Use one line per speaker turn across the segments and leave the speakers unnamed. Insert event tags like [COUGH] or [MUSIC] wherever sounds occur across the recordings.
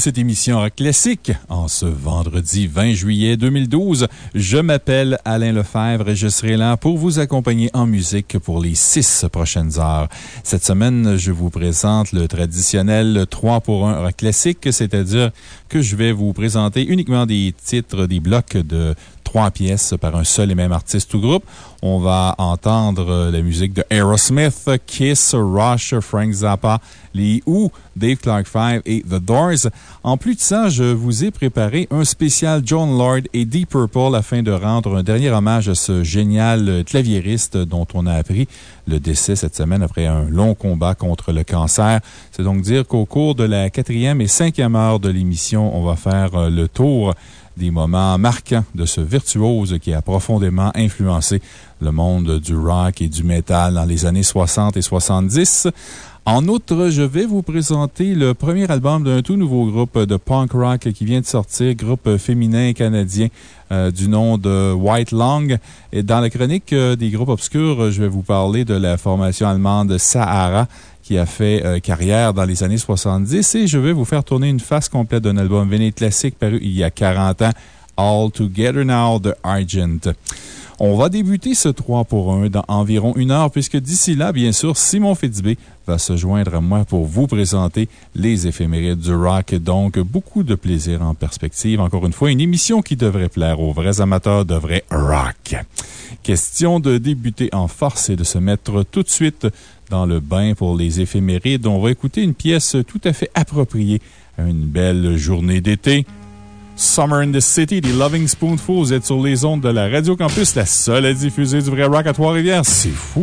cette émission Rock Classique. En ce vendredi 20 juillet 2012, je m'appelle Alain Lefebvre et je serai là pour vous accompagner en musique pour les six prochaines heures. Cette semaine, je vous présente le traditionnel 3 pour 1 Rock Classique, c'est-à-dire que je vais vous présenter uniquement des titres, des blocs de trois pièces par un seul et même artiste ou groupe. On va entendre la musique de Aerosmith, Kiss, Rush, Frank Zappa, les Who, Dave Clark 5 et The Doors. En plus de ça, je vous ai préparé un spécial John Lord et Deep Purple afin de rendre un dernier hommage à ce génial claviériste dont on a appris le décès cette semaine après un long combat contre le cancer. C'est donc dire qu'au cours de la quatrième et cinquième heure de l'émission, on va faire euh, le tour des moments marquants de ce virtuose qui a profondément influencé le monde du rock et du metal dans les années 60 et 70. En outre, je vais vous présenter le premier album d'un tout nouveau groupe de punk rock qui vient de sortir, groupe féminin canadien euh, du nom de White Long. Et dans la chronique euh, des groupes obscurs, je vais vous parler de la formation allemande Sahara qui a fait euh, carrière dans les années 70 et je vais vous faire tourner une face complète d'un album véné classique paru il y a 40 ans, All Together Now de Argent. On va débuter ce 3 pour 1 dans environ une heure, puisque d'ici là, bien sûr, Simon Fitzbé va se joindre à moi pour vous présenter les éphémérides du rock. Donc, beaucoup de plaisir en perspective. Encore une fois, une émission qui devrait plaire aux vrais amateurs de vrai rock. Question de débuter en force et de se mettre tout de suite dans le bain pour les éphémérides. On va écouter une pièce tout à fait appropriée à une belle journée d'été. Summer in the City des Loving Spoonful. Vous êtes sur les ondes de la Radio Campus, la seule à diffuser du vrai rock à Trois-Rivières. C'est fou!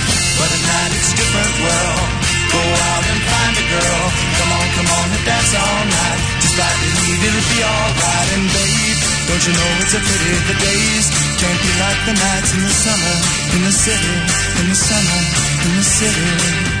But at night it's a different world. Go out and find a girl. Come on, come on and dance all night. Just like the heat, it'll be alright. And babe, don't you know it's a pity the days can't be like the nights in the summer, in the city, in the summer, in the city.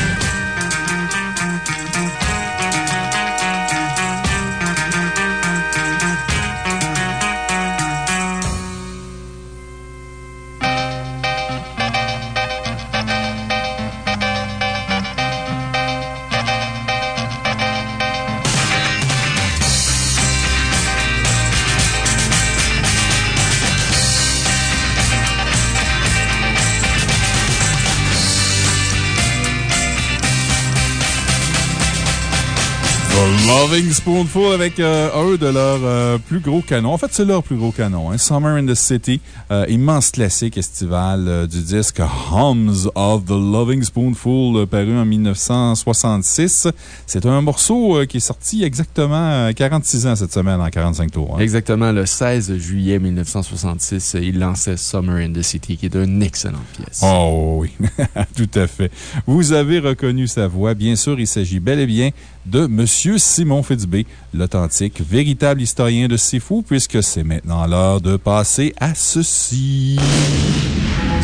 Loving Spoonful avec euh, un de leurs euh, plus gros canons. En fait, c'est leur plus gros canon. Hein. Summer in the City, euh, immense classique estival du disque Hums of the Loving Spoonful, paru en 1966. C'est un morceau qui est sorti exactement 46 ans cette semaine en 45 tours.
Hein. Exactement, le 16 juillet 1966, il lançait Summer in the City, qui est une excellente pièce.
Oh oui, [LAUGHS] tout à fait. Vous avez reconnu sa voix. Bien sûr, il s'agit bel et bien de Monsieur Simon Fitzbé, l'authentique, véritable historien de Sifu, puisque c'est maintenant l'heure de passer à ceci.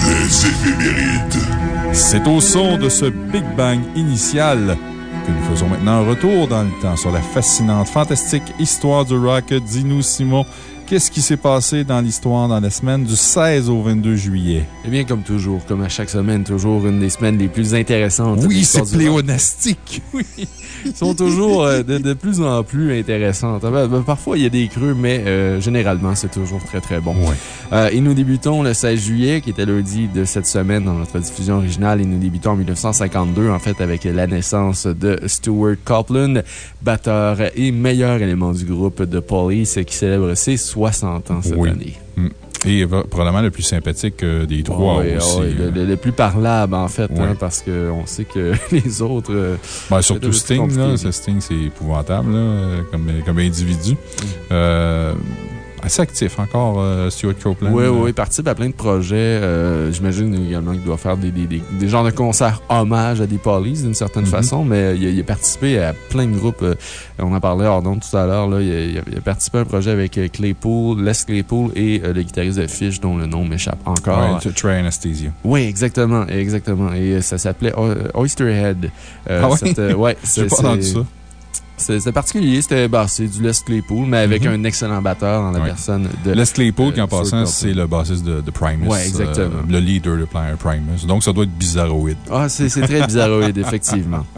Les éphémérides.
C'est au son de ce Big Bang initial que nous faisons maintenant un retour dans le temps sur la fascinante, fantastique histoire du rock. Dis-nous, Simon, Qu'est-ce qui s'est passé dans l'histoire dans la semaine du 16 au 22 juillet?
Eh bien, comme toujours, comme à chaque semaine, toujours une des semaines les plus intéressantes.
Oui, c'est pléonastique. [LAUGHS]
Oui sont toujours euh, de, plus en plus intéressantes. Ah ben, ben, parfois, il y a des creux, mais euh, généralement, c'est toujours très, très bon. Euh, et nous débutons le 16 juillet, qui était lundi de cette semaine dans notre diffusion originale, et nous débutons en 1952, en fait, avec la naissance de Stuart Copeland, batteur et meilleur élément du groupe de Police, qui célèbre ses 60 ans cette année.
Mm. Et probablement le plus sympathique euh, des trois
oui,
aussi. Oui,
le, le, plus parlable, en fait, hein, parce qu'on sait que [LAUGHS] les autres. Euh,
ben, surtout Sting, là. Sting, c'est épouvantable, là, comme, comme individu. Mm. Euh, assez actif encore, euh, Stuart Copeland.
Oui, oui, il participe à plein de projets. Euh, j'imagine également qu'il doit faire des, des, des, genres de concerts hommage à des polices d'une certaine mm-hmm. façon, mais il a, participé à plein de groupes. Euh, on en parlait hors tout à l'heure. Il, il, a participé à un projet avec Claypool, Les Claypool et le guitariste de Fish, dont le nom m'échappe encore.
Oui, Trey Anesthesia.
Oui, exactement, exactement. Et ça s'appelait Oysterhead.
ah oui?
ouais, [LAUGHS]
J'ai pas entendu ça.
C'était particulier. C'était bah, du Les Claypool, mais avec mhm. un excellent batteur dans la personne de.
Les Claypool, qui en passant, c'est le bassiste de, de Primus.
Oui, exactement.
Euh, le leader de Primus. Donc, ça doit être bizarroïde.
Ah, c'est très bizarroïde, effectivement. [LAUGHS]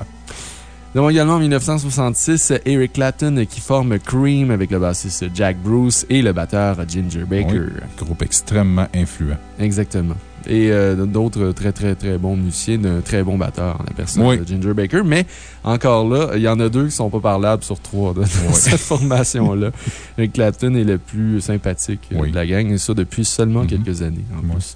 Nous également en 1966 Eric Clapton qui forme Cream avec le bassiste Jack Bruce et le batteur Ginger Baker.
groupe extrêmement influent.
Exactement et euh, d'autres très, très, très bons musiciens, de très bons batteurs, la personne de Ginger Baker. Mais encore là, il y en a deux qui ne sont pas parlables sur trois de cette formation-là. [LAUGHS] Clapton est le plus sympathique euh, de la gang, et ça depuis seulement mm-hmm. quelques années. En, plus.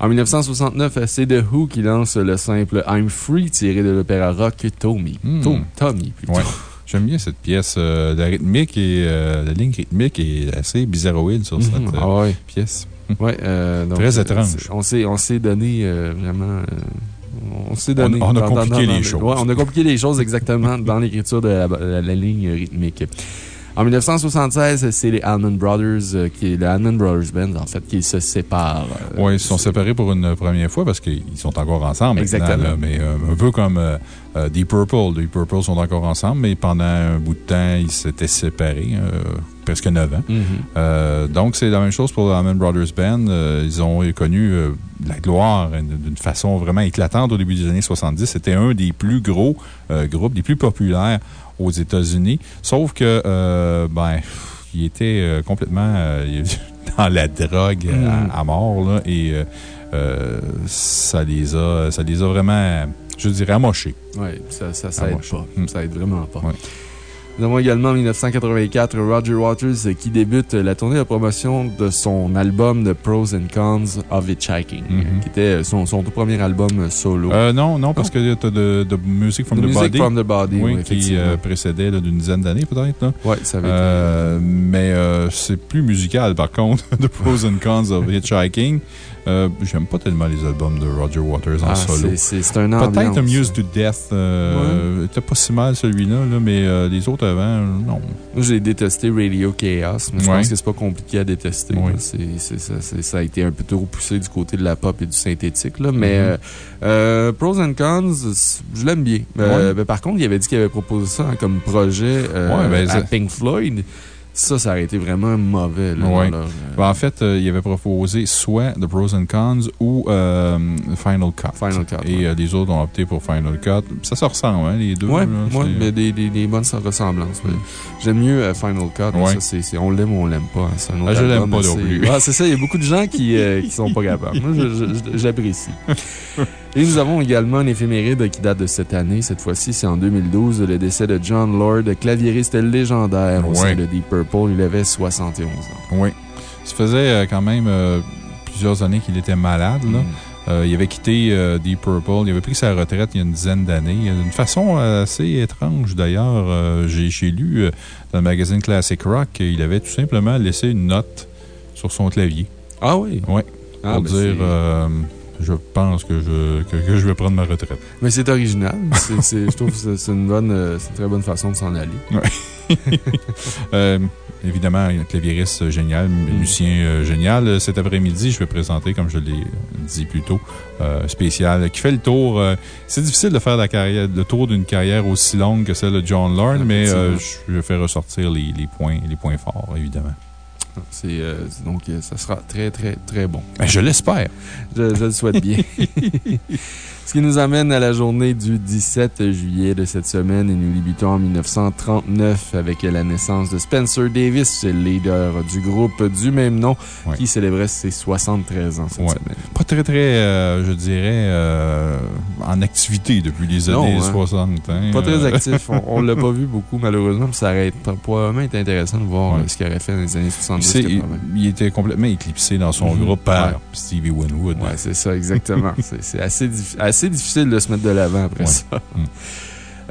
en 1969, c'est The Who qui lance le simple I'm Free tiré de l'opéra rock Tommy.
Mm.
Tommy, plutôt.
J'aime bien cette pièce. Euh, la rythmique et la ligne rythmique est assez bizarroïde sur cette
mm-hmm. ah
pièce. [LAUGHS]
Ouais, euh,
Très étrange.
On s'est donné euh, vraiment. Euh, on s'est donné.
On, a compliqué les choses.
Ouais, on a compliqué les choses exactement dans l'écriture de la, ligne rythmique. En 1976, c'est les Allman Brothers, qui est le Allman Brothers Band, en fait, qui se séparent.
oui, ils sont séparés pour une première fois parce qu'ils sont encore ensemble.
Exactement.
mais un peu comme Deep Purple. Deep Purple sont encore ensemble, mais pendant un bout de temps, ils s'étaient séparés presque 9 ans.
Mm-hmm.
Euh, donc, c'est la même chose pour l'Allman Brothers Band. Euh, ils ont connu euh, la gloire d'une façon vraiment éclatante au début des années 70. C'était un des plus gros groupes, des plus populaires aux États-Unis. Sauf que, ben, il était complètement [LAUGHS] dans la drogue mm. à, mort, là, et ça, les a, ça les a vraiment, je dirais, amochés.
Oui, ça, ça, ça aide pas. Mm. Ça aide vraiment pas. Nous avons également en 1984 Roger Waters qui débute la tournée de promotion de son album The Pros and Cons of Hitchhiking,
mm-hmm.
qui était son, son, tout premier album solo.
Euh, non, non, parce que tu as de, de, Music from the,
Music From the Body,
oui, qui euh, précédait d'une dizaine d'années, peut-être.
Oui, ça avait
euh, été. Mais c'est plus musical, par contre, [LAUGHS] The Pros and Cons of Hitchhiking. Euh, j'aime pas tellement les albums de Roger Waters en
ah,
solo.
C'est un.
Peut-être Amused to Death. Euh, était pas si mal celui-là, mais euh, les autres avant, non.
Moi, j'ai détesté Radio Chaos, mais je pense que c'est pas compliqué à détester. ça, a été un peu trop poussé du côté de la pop et du synthétique. Là, mais mm-hmm. Pros and Cons, je l'aime bien. Ben, par contre, il avait dit qu'il avait proposé ça comme projet ben, à Pink Floyd. Ça, ça aurait été vraiment mauvais.
oui. Ben, en fait, euh, il avait proposé soit The Pros and Cons ou euh, Final Cut.
Final Cut.
Et euh, les autres ont opté pour Final Cut. Ça se ressemble, hein, les deux.
Oui, ouais, mais des, des, des, bonnes ressemblances. J'aime mieux Final Cut. Ça, on l'aime ou on l'aime pas. Hein,
ah, je l'aime pas non plus.
Ah, c'est ça, il y a beaucoup de gens qui ne sont pas capables. Moi, j'apprécie. [LAUGHS] Et nous avons également un éphéméride qui date de cette année. Cette fois-ci, c'est en 2012, le décès de John Lord, claviériste légendaire au sein de Deep Purple. Il avait 71 ans.
Oui. Ça faisait euh, quand même euh, plusieurs années qu'il était malade. Là. Mm. Euh, il avait quitté Deep Purple. Il avait pris sa retraite il y a une dizaine d'années. D'une façon assez étrange, d'ailleurs. J'ai lu dans le magazine Classic Rock qu'il avait tout simplement laissé une note sur son clavier.
Ah oui?
Oui. Ah, pour ben dire je pense que je, que, je vais prendre ma retraite.
Mais c'est original. [LAUGHS] je trouve que c'est une, bonne, euh, une très bonne façon de s'en aller.
Oui. [LAUGHS] euh, évidemment, un claviériste génial, mm. musicien euh, génial. Cet après-midi, je vais présenter, comme je l'ai dit plus tôt, euh, spécial, qui fait le tour. c'est difficile de faire la carrière, le tour d'une carrière aussi longue que celle de John Lord, mais je vais faire ressortir les, les, points, les points forts, évidemment.
Euh, donc, euh, ça sera très, très, très bon.
Ben, je l'espère.
Je, je, le souhaite bien. [LAUGHS] Ce qui nous amène à la journée du 17 juillet de cette semaine et nous débutons en 1939 avec la naissance de Spencer Davis, le leader du groupe du même nom qui célébrait ses 73 ans cette semaine.
Pas très, très, euh, je dirais, euh, en activité depuis les années 60. Hein.
Pas très actif. on ne l'a pas [LAUGHS] vu beaucoup, malheureusement. Ça aurait probablement été intéressant de voir euh, ce qu'il aurait fait dans les années 70.
Il, il, était complètement éclipsé dans son mhm. groupe par Stevie Winwood.
Oui, c'est ça, exactement. [LAUGHS] c'est assez, assez assez difficile de se mettre de l'avant après ça. Mm.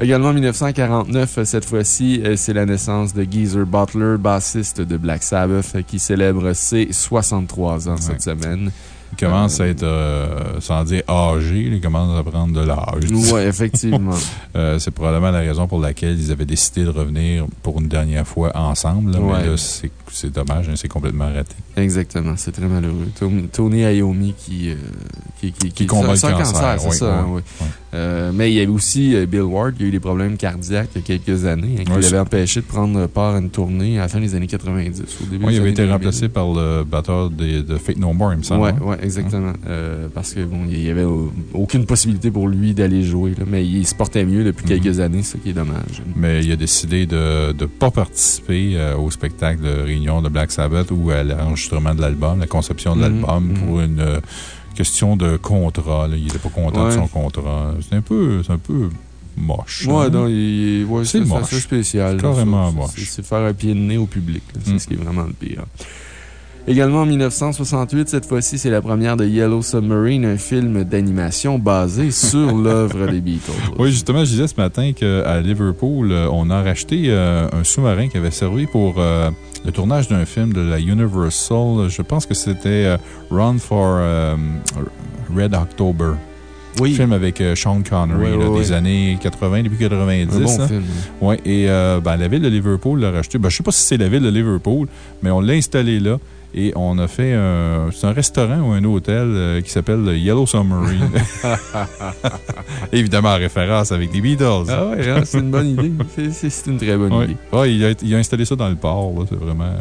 [LAUGHS] Également en 1949, cette fois-ci, euh, c'est la naissance de Geezer Butler, bassiste de Black Sabbath, qui célèbre ses 63 ans cette semaine.
Il commence à être, euh, sans dire âgé, il commence à prendre de l'âge.
Oui, effectivement. [LAUGHS]
Euh, c'est probablement la raison pour laquelle ils avaient décidé de revenir pour une dernière fois ensemble. Mais là, c'est dommage, hein, c'est complètement raté.
Exactement, c'est très malheureux. Tony Iommi qui, euh, qui, qui,
qui, combat le cancer.
c'est ça, oui. Mais il y avait aussi Bill Ward qui a eu des problèmes cardiaques il y a quelques années, hein, qui l'avait empêché de prendre part à une tournée à la fin des années 90. Au début
oui, il avait été remplacé par le batteur de, de, Fate No More, il me semble.
Oui, hein exactement. Euh, parce que bon, il n'y avait aucune possibilité pour lui d'aller jouer, mais il se portait mieux depuis mhm. quelques années, ce qui est dommage.
Mais il a décidé de ne pas participer euh, au spectacle de réunion de Black Sabbath ou à l'enregistrement de l'album, la conception de mhm. l'album pour mhm. une euh, question de contrat. Il n'était pas content de son contrat. C'est un peu, un peu moche.
Ouais, hein. c'est assez spécial.
C'est carrément moche.
C'est faire un pied de nez au public. C'est mm. ce qui est vraiment le pire. Également en 1968, cette fois-ci, c'est la première de Yellow Submarine, un film d'animation basé [LAUGHS] sur l'œuvre des Beatles.
Oui, justement, je disais ce matin qu'à Liverpool, euh, on a racheté euh, un sous-marin qui avait servi pour euh, le tournage d'un film de la Universal. Je pense que c'était Run for Red October. Oui. film avec Sean Connery des années 80, début 90. Un
bon film.
Oui, et ben, la ville de Liverpool l'a racheté. Ben, je ne sais pas si c'est la ville de Liverpool, mais on l'a installé là. Et on a fait un, un restaurant ou un hôtel euh, qui s'appelle le Yellow Submarine. [LAUGHS] Évidemment, en référence avec des Beatles.
Ah ouais, hein, c'est une bonne idée. C'est une très bonne idée.
Ouais, il, a, il, a, installé ça dans le port. C'est vraiment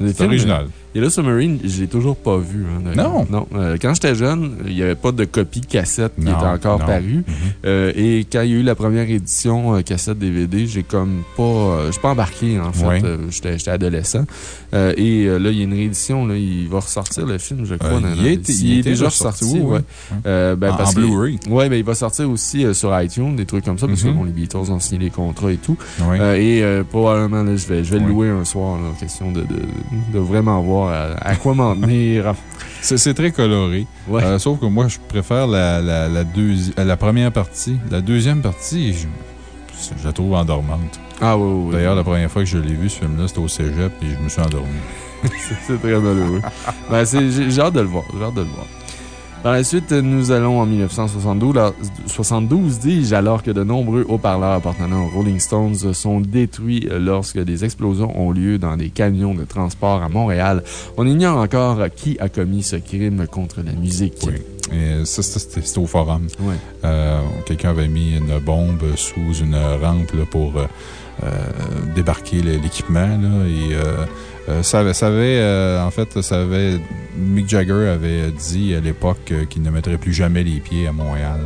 euh, original.
Yellow Submarine, je l'ai toujours pas vu. Hein,
non?
Non. Euh, quand j'étais jeune, il n'y avait pas de copie cassette qui était encore parue. Mm-hmm. et quand il y a eu la première édition cassette DVD, j'ai comme pas. je pas embarqué, en fait. j'étais adolescent. et là, il y a une réédition Là, il va ressortir le film, je crois.
Euh, il, est, il, est, déjà ressorti. Oui,
euh, ben,
en, Blu-ray.
Oui, ben, il va sortir aussi euh, sur iTunes, des trucs comme ça, parce que mm-hmm. bon, les Beatles ont signé les contrats et tout. et probablement, là, je vais, je vais le louer un soir, là, question de, de, de, vraiment voir à, quoi m'en tenir.
C'est très coloré. sauf que moi, je préfère la, la, la, la première partie. La deuxième partie, je, je la trouve endormante.
Ah oui, oui.
D'ailleurs, la première fois que je l'ai vu, ce film-là, c'était au cégep, et je me suis endormi. [LAUGHS]
c'est très malheureux. ben, J'ai hâte de le voir. J'ai hâte de le voir. Par la suite, nous allons en 1972, 72, dis-je, alors que de nombreux haut-parleurs appartenant aux Rolling Stones sont détruits lorsque des explosions ont lieu dans des camions de transport à Montréal. On ignore encore qui a commis ce crime contre la musique.
Oui. Et ça, c'était au forum. Euh, quelqu'un avait mis une bombe sous une rampe pour euh, euh, débarquer l'équipement. Et euh, ça, avait, euh, en fait, ça avait, Mick Jagger avait dit à l'époque euh, qu'il ne mettrait plus jamais les pieds à Montréal.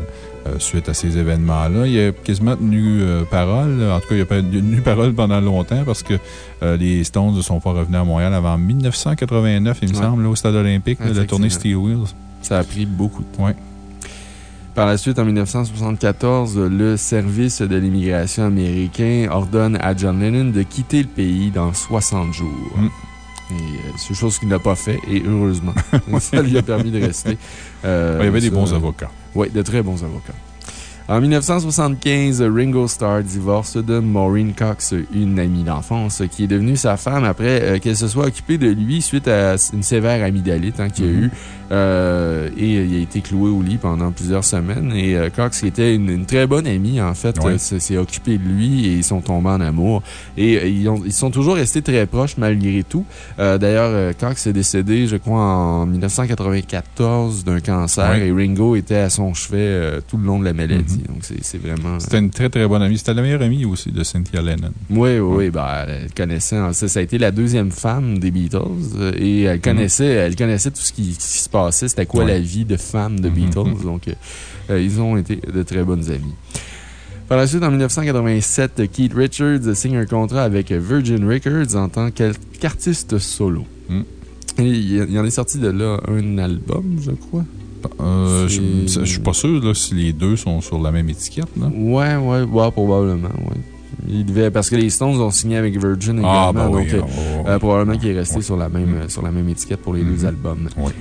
suite à ces événements-là. Il a quasiment tenu parole. En tout cas, il a pas tenu parole pendant longtemps parce que les Stones ne sont pas revenus à Montréal avant 1989, il me semble, au Stade olympique, la tournée Steel Wheels.
Ça a pris beaucoup de temps.
Ouais.
Par la suite, en 1974, le service de l'immigration américain ordonne à John Lennon de quitter le pays dans 60 jours. Mm. Et euh, c'est chose qu'il n'a pas fait, et heureusement. [LAUGHS] Ça lui a permis de rester.
Euh, il y avait des bons avocats.
Oui, de très bons avocats. En 1975, Ringo Starr divorce de Maureen Cox, une amie d'enfance, qui est devenue sa femme après euh, qu'elle se soit occupée de lui suite à une sévère amygdalite hein, qu'il a mm-hmm. eu. Euh, et il a été cloué au lit pendant plusieurs semaines. Et euh, Cox, qui était une, très bonne amie, en fait, s'est occupé de lui et ils sont tombés en amour. Et ils, ont, ils sont toujours restés très proches malgré tout. D'ailleurs, Cox est décédé, je crois, en 1994 d'un cancer et Ringo était à son chevet tout le long de la maladie. Donc, c'est vraiment.
C'était une très, très bonne amie. C'était la meilleure amie aussi de Cynthia Lennon.
Oui, oui, bah, elle connaissait. Ça, ça, a été la deuxième femme des Beatles euh, et elle connaissait, elle connaissait tout ce qui, se passait. C'était quoi la vie de femme de mm-hmm. Beatles? Donc, euh, euh, ils ont été de très bonnes amies. Par la suite, en 1987, Keith Richards signe un contrat avec Virgin Records en tant qu'artiste solo. Mm. il en est sorti de là un album, je crois.
Euh, je ne suis pas sûr là, si les deux sont sur la même étiquette. Là.
Ouais, ouais, ouais, probablement. Ouais. Il devait, parce que les Stones ont signé avec Virgin ah, également. Ah, donc, euh, euh, probablement qu'il est resté sur, la même, sur la même étiquette pour les deux mm-hmm. albums. Oui.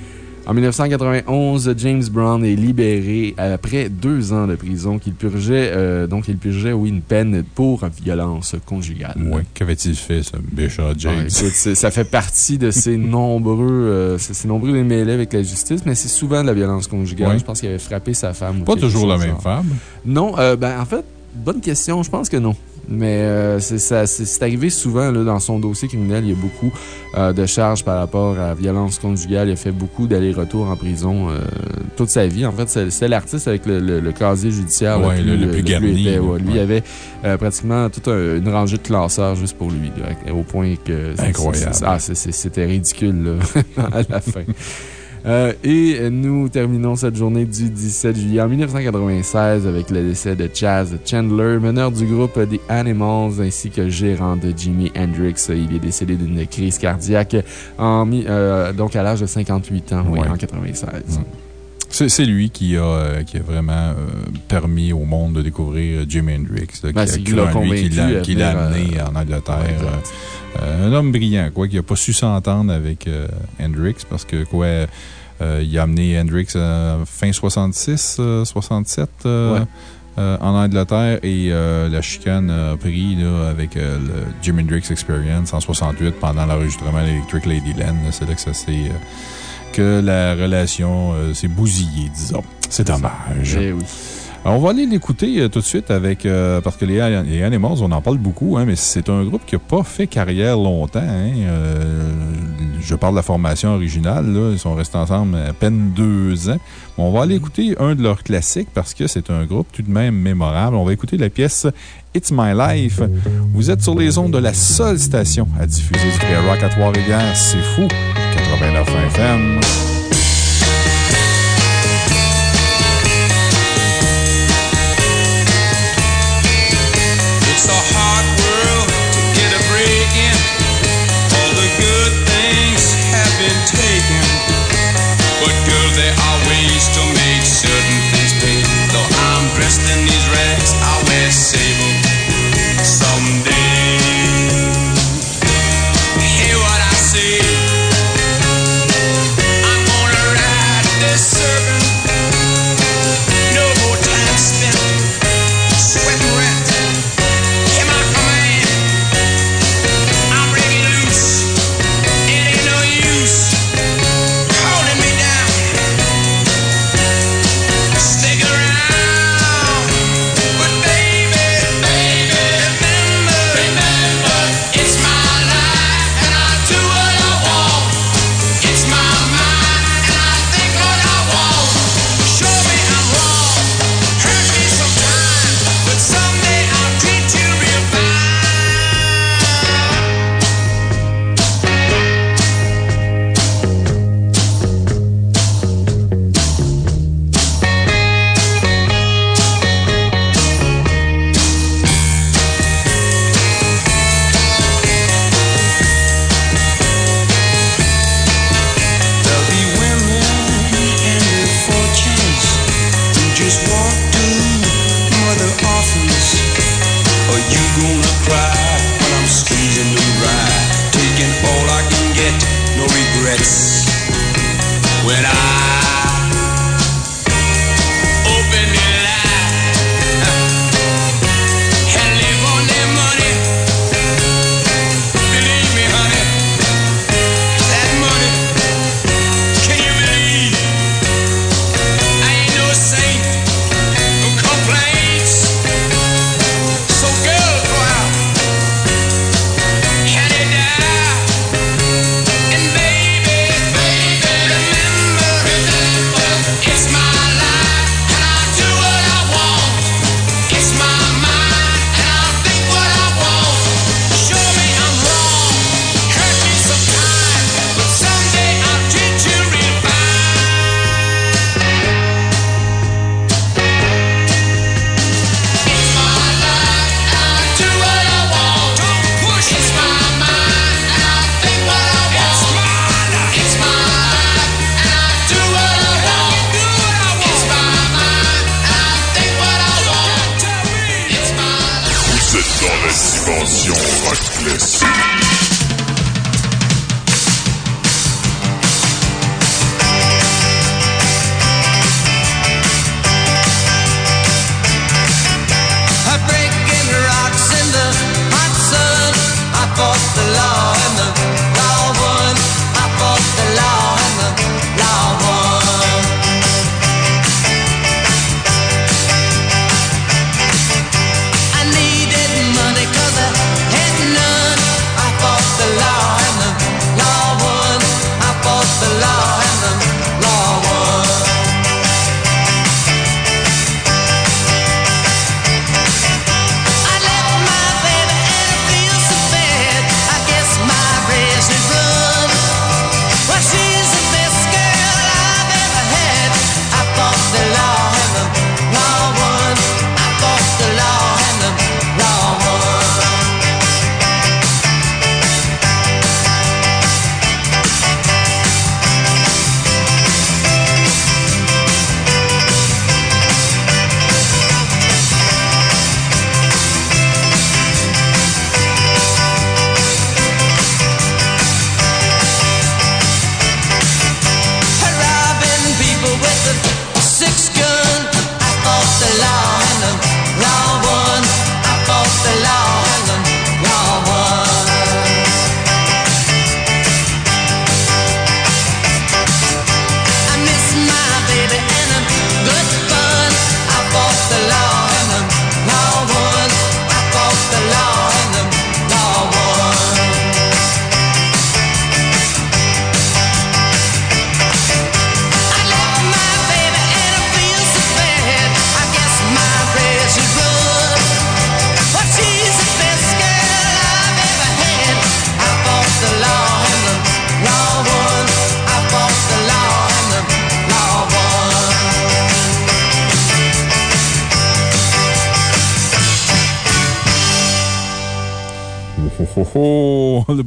En 1991, James Brown est libéré après deux ans de prison qu'il purgeait, euh, donc il purgeait, oui, une peine pour violence conjugale.
Oui, qu'avait-il fait, ce Bishop James?
ça fait partie de ses [LAUGHS] nombreux, euh, ses nombreux démêlés avec la justice, mais c'est souvent de la violence conjugale. Je pense qu'il avait frappé sa femme.
Pas toujours la même femme.
Non, euh, ben, en fait, bonne question. Je pense que non. Mais euh, c'est arrivé souvent là, dans son dossier criminel. Il y a beaucoup euh, de charges par rapport à violence conjugale. Il a fait beaucoup d'allers-retours en prison euh, toute sa vie. En fait, c'est l'artiste avec le, casier judiciaire
le, plus, garni.
Lui, il avait pratiquement toute une rangée de classeurs juste pour lui, au point que.
Incroyable.
Ah, c'était ridicule [LAUGHS] à la fin. Euh, et nous terminons cette journée du 17 juillet en 1996 avec le décès de Chaz Chandler, meneur du groupe The Animals ainsi que gérant de Jimi Hendrix. Il est décédé d'une crise cardiaque en, euh, donc à l'âge de 58 ans, en 96. Mm.
C'est lui qui a, euh, qui a vraiment permis au monde de découvrir Jimi Hendrix.
Ben, qui, l'a
amené en Angleterre. un homme brillant, quoi, qui n'a pas su s'entendre avec Hendrix parce que, quoi, euh, il a amené Hendrix fin 66, 67 euh, euh, en Angleterre et la chicane a pris avec le Jim Hendrix Experience en 68 pendant l'enregistrement d'Electric Ladyland. C'est là que ça s'est que la relation s'est bousillée, disons. C'est dommage.
Eh oui.
on va aller l'écouter tout de suite avec. parce que les, les Animals, on en parle beaucoup, hein, mais c'est un groupe qui n'a pas fait carrière longtemps. Hein, je parle de la formation originale, là, ils sont restés ensemble à peine deux ans. on va aller écouter un de leurs classiques parce que c'est un groupe tout de même mémorable. On va écouter la pièce It's My Life. Vous êtes sur les ondes de la seule station à diffuser du rock à Trois-Rivières. C'est fou. 89 FM.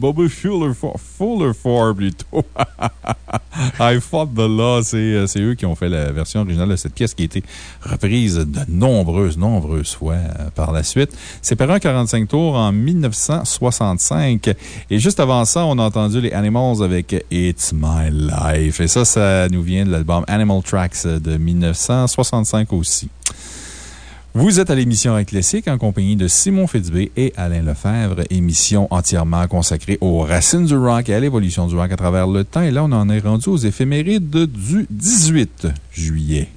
Bobby Fuller Fuller for plutôt. [LAUGHS] I Fought the Law, euh, c'est eux qui ont fait la version originale de cette pièce qui a été reprise de nombreuses, nombreuses fois euh, par la suite. C'est par un 45 tours en 1965. Et juste avant ça, on a entendu les Animals avec It's My Life. Et ça, ça nous vient de l'album Animal Tracks de 1965 aussi. Vous êtes à l'émission Rock Classique en compagnie de Simon Fitzbé et Alain Lefebvre, émission entièrement consacrée aux racines du rock et à l'évolution du rock à travers le temps. Et là, on en est rendu aux éphémérides du 18 juillet.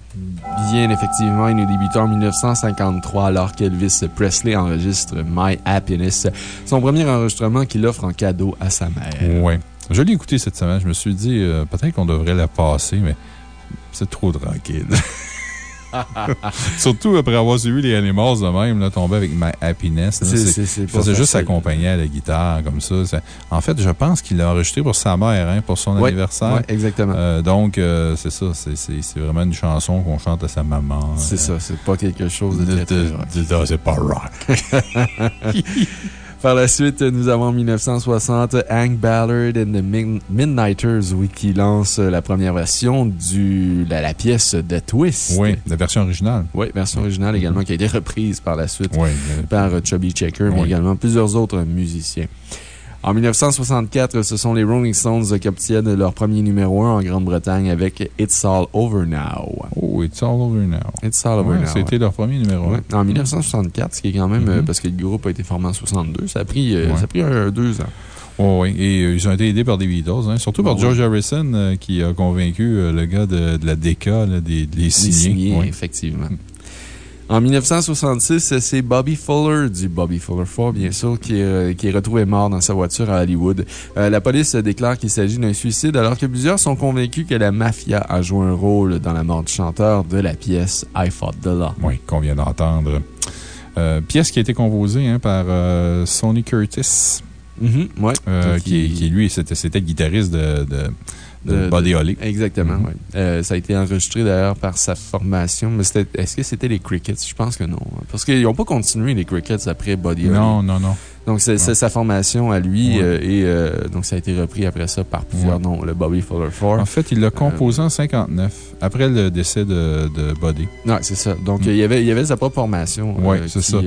Bien, effectivement, et nous débutons en 1953 alors qu'Elvis Presley enregistre My Happiness, son premier enregistrement qu'il offre en cadeau à sa mère.
Oui. Je l'ai écouté cette semaine. Je me suis dit, euh, peut-être qu'on devrait la passer, mais c'est trop tranquille. [LAUGHS] [LAUGHS] Surtout après avoir suivi les Animals de même, là, tomber avec My Happiness. C'est juste s'accompagner à la guitare comme ça. En fait, je pense qu'il l'a enregistré pour sa mère, hein, pour son anniversaire.
Oui, exactement.
Euh, donc, euh, c'est ça. C'est vraiment une chanson qu'on chante à sa maman.
C'est ça. C'est pas quelque chose de.
C'est pas rock. [LAUGHS] [LAUGHS]
Par la suite, nous avons en 1960 Hank Ballard and the Midnighters, oui, qui lance la première version de la, pièce de Twist.
Oui, la version originale.
Oui, version originale également qui a été reprise par la suite
oui,
par Chubby Checker, mais également plusieurs autres musiciens. En 1964, ce sont les Rolling Stones qui obtiennent leur premier numéro 1 en Grande-Bretagne avec It's All Over Now.
Oh, It's All Over Now.
It's All Over Now.
C'était leur premier numéro 1.
En 1964, ce qui est quand même,
Mm-hmm.
parce que le groupe a été formé en 62, ça a pris, euh, ça a pris un, deux ans.
Oh, oui, et euh, ils ont été aidés par des Beatles, hein, surtout par George Harrison, euh, qui a convaincu euh, le gars de, de la DECA là, des, de les
Les
signer.
signer,
Ouais.
effectivement. En 1966, c'est Bobby Fuller, du Bobby Fuller 4, bien sûr, qui est, qui est retrouvé mort dans sa voiture à Hollywood. Euh, la police déclare qu'il s'agit d'un suicide, alors que plusieurs sont convaincus que la mafia a joué un rôle dans la mort du chanteur de la pièce I Fought the Law.
Oui, qu'on vient d'entendre. Euh, pièce qui a été composée hein, par euh, Sonny Curtis,
Mhm, ouais.
euh,
Qui-
qui, qui, lui, c'était c'était le guitariste de, de, de Buddy Holly.
Exactement,
Mhm.
oui. Euh, ça a été enregistré d'ailleurs par sa formation. Mais c'était- est-ce que c'était les Crickets? Je pense que non. Parce qu'ils n'ont pas continué les Crickets après Buddy Holly.
Non, non, non.
Donc, c'est sa formation à lui.
Ouais.
euh, et euh, donc, ça a été repris après ça par plusieurs
Ouais.
noms, le Bobby Fuller 4.
En fait, il l'a composé en 59, après le décès de, de Buddy.
Non, c'est ça. Donc,
Mm.
il, y avait, il y avait sa propre formation. Euh,
c'est ça.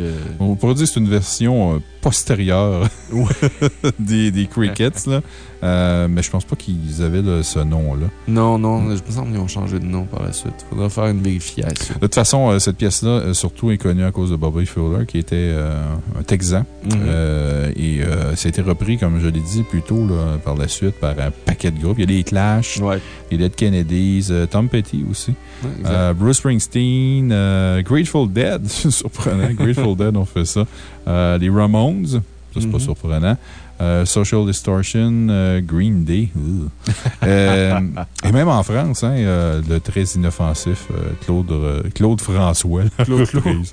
On pourrait dire que c'est une version postérieure [LAUGHS] [LAUGHS] des, des Crickets, là. Euh, mais je pense pas qu'ils avaient là, ce nom-là.
non, non, je me semble qu'ils ont changé de nom par la suite. Il faudra faire une vérification.
De toute façon, euh, cette pièce-là, euh, surtout, est connue à cause de Bobby Fuller, qui était euh, un Texan.
Mhm.
Euh, et ça a été repris, comme je l'ai dit plus tôt, là, par la suite, par un paquet de groupes. Il y a les Clash,
Ouais.
les Dead Kennedys, Tom Petty aussi,
Ouais,
Bruce Springsteen, Grateful Dead, [LAUGHS] surprenant. Grateful Dead ont fait ça. Euh, les Ramones, ça c'est pas
Mhm.
surprenant. Euh, Social Distortion, euh, Green Day. Euh, [LAUGHS] et même en France, hein, le très inoffensif Claude, Claude François.
Claude Claude.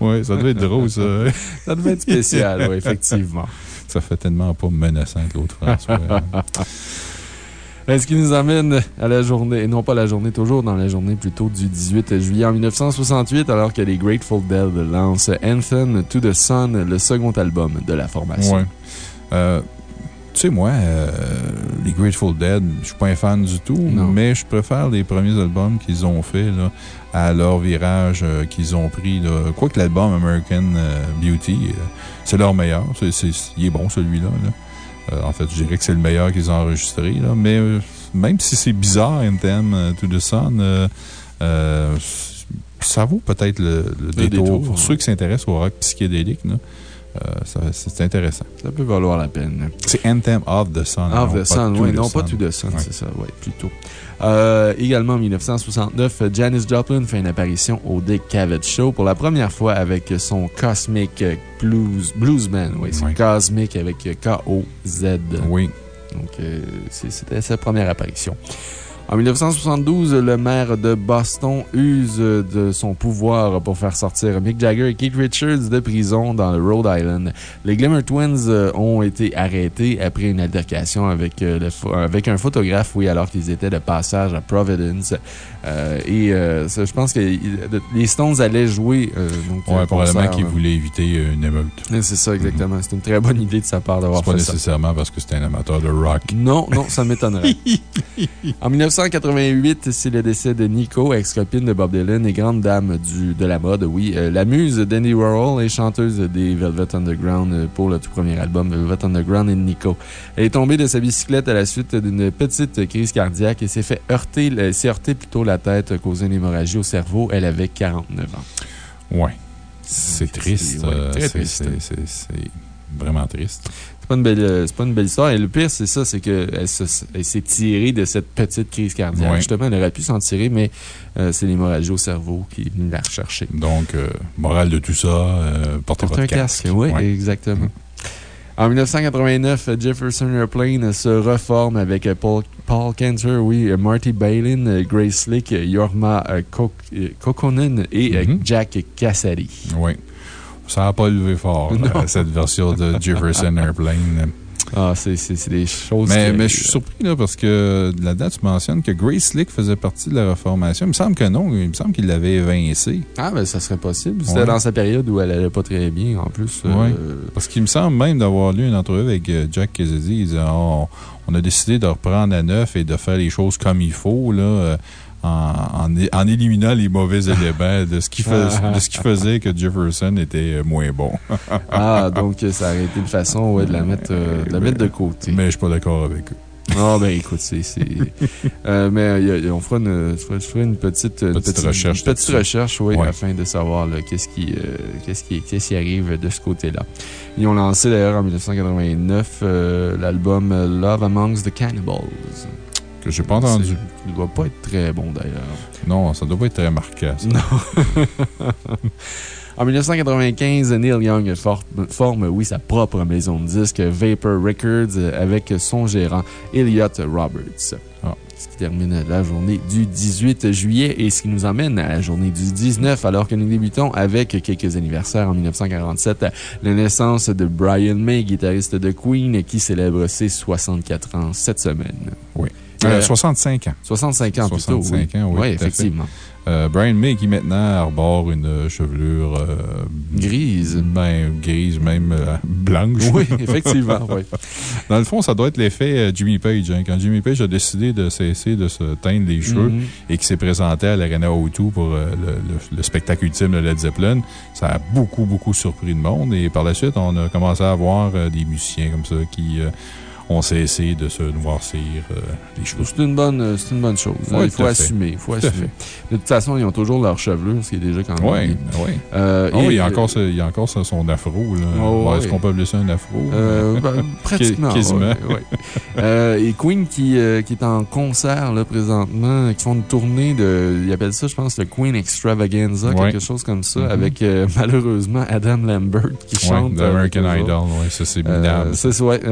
Oui, ça devait être drôle, ça. [LAUGHS]
Ça devait être spécial, oui, effectivement.
Ça fait tellement pas menaçant, Claude François. [LAUGHS]
Euh, Ce qui nous amène à la journée, et non pas la journée, toujours dans la journée plutôt du 18 juillet en 1968, alors que les Grateful Dead lancent Anthem to the Sun, le second album de la formation.
Ouais. Euh, tu sais, moi, euh, les Grateful Dead, je suis pas un fan du tout,
Non.
mais je préfère les premiers albums qu'ils ont fait là, à leur virage euh, qu'ils ont pris. Quoique l'album American Beauty, c'est leur meilleur. C'est- c'est- il est bon, celui-là. là. Euh, en fait, je dirais que c'est le meilleur qu'ils ont enregistré. Là. Mais euh, même si c'est bizarre, Anthem to the Sun, ça vaut peut-être le, le détour.
détour,
Pour
ouais.
ceux qui s'intéressent au rock psychédélique, là, euh, c'est intéressant.
Ça peut valoir la peine.
C'est Anthem of the Sun. Non,
the Sun, oui, non, pas
Sun.
To the Sun,
Ouais.
c'est ça, oui, plutôt. Euh, également en 1969, Janis Joplin fait une apparition au Dick Cavett Show pour la première fois avec son Cosmic Blues, Bluesman. Oui, c'est. Cosmic avec K-O-Z.
Oui.
Donc, euh, c'était sa première apparition. En 1972, le maire de Boston use de son pouvoir pour faire sortir Mick Jagger et Keith Richards de prison dans le Rhode Island. Les Glimmer Twins euh, ont été arrêtés après une altercation avec, euh, le avec un photographe, oui, alors qu'ils étaient de passage à Providence. Euh, et euh, ça, je pense que les Stones allaient jouer. euh, donc,
Ouais, probablement
concert,
qu'il
là.
voulait éviter une émeute.
C'est ça, exactement. C'est une très bonne idée de sa part d'avoir
C'est pas
fait ça.
nécessairement parce que c'était un amateur de rock.
Non, non, ça m'étonnerait. [LAUGHS] en 1988, c'est le décès de Nico, ex-copine de Bob Dylan et grande dame du, de la mode, oui. Euh, la muse d'Andy Warhol et chanteuse des Velvet Underground euh, pour le tout premier album Velvet Underground et Nico. Elle est tombée de sa bicyclette à la suite d'une petite crise cardiaque et s'est fait heurter, euh, s'est heurté plutôt la tête, causant une hémorragie au cerveau. Elle avait 49 ans.
Ouais. C'est triste.
c'est- ouais,
vraiment triste.
C'est pas une belle, euh, pas une belle histoire. Et le pire, c'est ça, c'est qu'elle elle s'est tirée de cette petite crise cardiaque. Justement, elle aurait pu s'en tirer, mais euh, c'est l'hémorragie au cerveau qui est venue la rechercher.
Donc, euh, morale de tout ça, euh, portez
Porte un casque,
casque.
oui,
Ouais.
exactement. En 1989, Jefferson Airplane se reforme avec Paul, Paul Cantor, oui, Marty Balin, Grace Slick, Yorma Kok- Kokkonen et
Mhm.
Jack Cassidy.
Oui. Ça n'a pas levé fort, [LAUGHS] là, cette version de Jefferson Airplane.
Ah, c'est des choses.
Mais,
que-
mais je suis surpris, là, parce que là-dedans, tu mentionnes que Grace Slick faisait partie de la Reformation. Il me semble que non. Il me semble qu'il l'avait évincé.
Ah, ben ça serait possible. C'était
Ouais.
dans sa période où elle allait pas très bien, en plus. euh,
Ouais. Parce qu'il me semble même d'avoir lu une entrevue avec euh, Jack Kennedy. Il disait, Oh, on a décidé de reprendre à neuf et de faire les choses comme il faut, là en, éliminant les mauvais [LAUGHS] éléments de ce, qui de ce qui faisait que Jefferson était euh, moins bon. [LAUGHS]
ah, donc ça aurait été une façon de, la mettre, euh, de la mettre de côté.
Mais je suis pas d'accord avec eux.
Ah, ben écoute, c'est. [LAUGHS] Euh, mais on fera une, une petite,
petite, recherche.
Une petite recherche, oui, afin de savoir qu'est-ce qui, qu'est-ce qui, qui, arrive de ce côté-là. Ils ont lancé d'ailleurs en 1989 l'album Love Amongst the Cannibals
que j'ai pas entendu. Ça
ne doit pas être très bon d'ailleurs.
Non, ça doit pas être très marquant. Non. [LAUGHS]
En 1995, Neil Young forme, oui, sa propre maison de disques, Vapor Records, avec son gérant, Elliot Roberts. Ah. Ce qui termine la journée du 18 juillet et ce qui nous emmène à la journée du 19, alors que nous débutons avec quelques anniversaires en 1947. La naissance de Brian May, guitariste de Queen, qui célèbre ses 64 ans cette semaine.
Oui. 65 euh, ans.
65 ans 65
oui. ans, oui.
Oui, effectivement.
Euh, Brian May, qui maintenant arbore une chevelure euh,
grise.
Ben, grise, même blanche.
Oui, effectivement. oui. [LAUGHS]
Dans le fond, ça doit être l'effet Jimmy Page. Hein. Quand Jimmy Page a décidé de cesser de se teindre les cheveux mm-hmm. et qu'il s'est présenté à l'Arena O2 pour le, spectacle ultime de Led Zeppelin, ça a beaucoup, beaucoup surpris le monde. Et par la suite, on a commencé à avoir des musiciens comme ça qui on cessé de se noircir euh, les cheveux.
C'est une, bonne, euh, une bonne chose. il faut assumer. Il faut assumer. De toute façon, ils ont toujours leur chevelure, ce qui est déjà quand même.
Oui, oui. Euh, oh, il, y a encore, il y a encore son afro. Oh, Est-ce qu'on peut appeler ça un afro?
Ben, [LAUGHS] pratiquement.
Quasiment.
et Queen qui, qui est en concert là, présentement, qui font une tournée de. Ils appellent ça, je pense, le Queen Extravaganza, quelque chose comme ça, mm-hmm. avec [LAUGHS] malheureusement Adam Lambert qui chante.
American Idol, oui, ça c'est minable.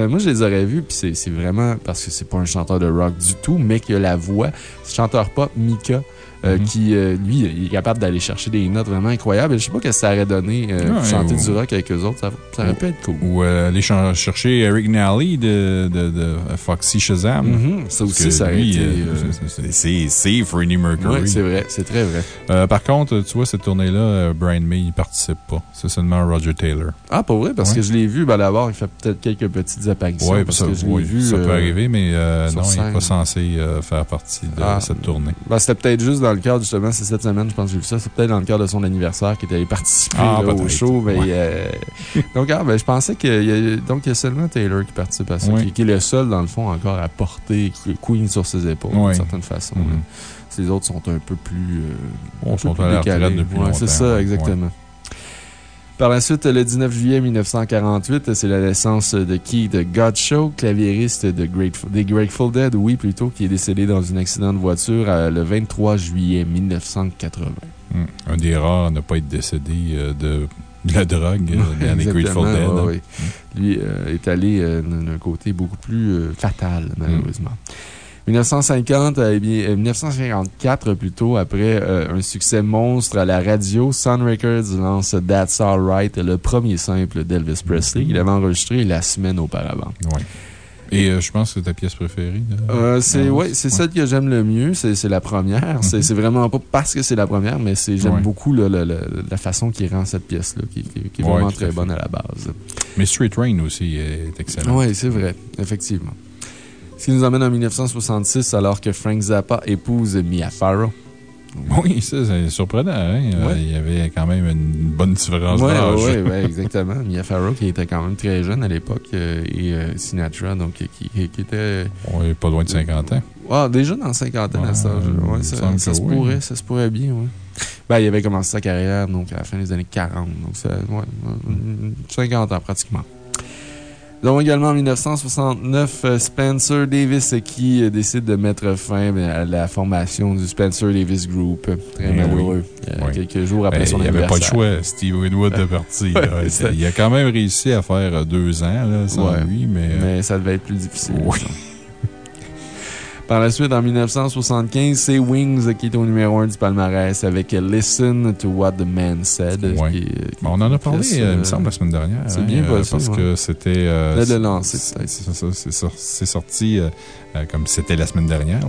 moi, je les aurais vus c'est vraiment parce que c'est pas un chanteur de rock du tout, mais que la voix, chanteur pop, Mika, euh, mhm. qui, euh, lui, il est capable d'aller chercher des notes vraiment incroyables. Je sais pas ce que ça aurait donné euh, chanter du rock avec eux autres. Ça, aurait pu être cool.
Ou aller chercher Eric Nally de, de, Foxy Shazam.
Mhm. Ça aussi, ça aurait été.
C'est Freddie Mercury.
Oui, c'est vrai. C'est très vrai.
par contre, tu vois, cette tournée-là, Brian May, il participe pas. C'est seulement Roger Taylor.
Ah, pas vrai? Parce que je l'ai vu, ben, d'abord, il fait peut-être quelques petites apparitions.
Oui, ça, vu, ça peut arriver, mais non, il n'est pas censé faire partie de ah. cette tournée.
Ben, C'était peut-être juste dans le cadre, justement, c'est cette semaine, je pense que j'ai vu ça. C'est peut-être dans le cadre de son anniversaire qu'il était allé participer ah, au show. Euh, [LAUGHS] donc, ah, ben, je pensais qu'il y, a, donc, il y a seulement Taylor qui participe à ça, qui, est le seul, dans le fond, encore à porter Queen sur ses épaules, d'une certaine façon. Ces autres sont un peu plus.
Euh, sont à la depuis
C'est ça, exactement. Par la suite, le 19 juillet 1948, c'est la naissance de Keith Godshow, claviériste de des Grateful Dead, oui, plutôt, qui est décédé dans un accident de voiture euh, le 23 juillet 1980.
Hmm. Un des rares à ne pas être décédé euh, de la drogue euh, dans les Grateful Dead.
Hmm. Lui est allé d'un côté beaucoup plus fatal, malheureusement. 1950, eh bien, 1954 euh, plutôt, après euh, un succès monstre à la radio, Sun Records lance That's Alright, le premier simple d'Elvis Presley. Il avait enregistré la semaine auparavant.
Oui. Et euh, je pense que c'est ta pièce préférée?
c'est ouais, celle que j'aime le mieux. C'est la première. Mhm. C'est vraiment pas parce que c'est la première, mais j'aime beaucoup la façon qui rend cette pièce-là, qui, est vraiment très bonne à la base.
Mais Street Rain aussi est excellent.
Oui, c'est vrai, effectivement. Ce qui nous amène en 1966, alors que Frank Zappa épouse Mia Farrow.
Oui, ça, c'est surprenant. Hein? Euh, il y avait quand même une bonne différence d'âge.
Oui, [LAUGHS] ouais, exactement. Mia Farrow, qui était quand même très jeune à l'époque, euh, et euh, Sinatra, donc qui, qui était.
Oui, pas loin de 50 ans.
Ah, déjà dans 50 ans, à ça, ouais, ça, ça se pourrait, ça se pourrait bien, oui. Ben, il avait commencé sa carrière donc, à la fin des années 40, donc ça, ouais, 50 ans pratiquement. Nous avons également en 1969 euh, Spencer Davis qui euh, décide de mettre fin ben, à la formation du Spencer Davis Group. Très malheureux. Euh, quelques jours après ben, son anniversaire.
Il n'y avait pas de choix. Steve Winwood de partir. [LAUGHS] il a quand même réussi à faire deux ans là, sans lui, mais.
Mais ça devait être plus difficile. Oui. Par la suite, en 1975, c'est Wings qui est au numéro 1 du palmarès avec Listen to What the Man Said.
On en a parlé, euh, il me semble, la semaine dernière.
C'est bien
hein, Parce que c'était. Euh,
de lancer,
C'est sorti euh, comme c'était la semaine dernière.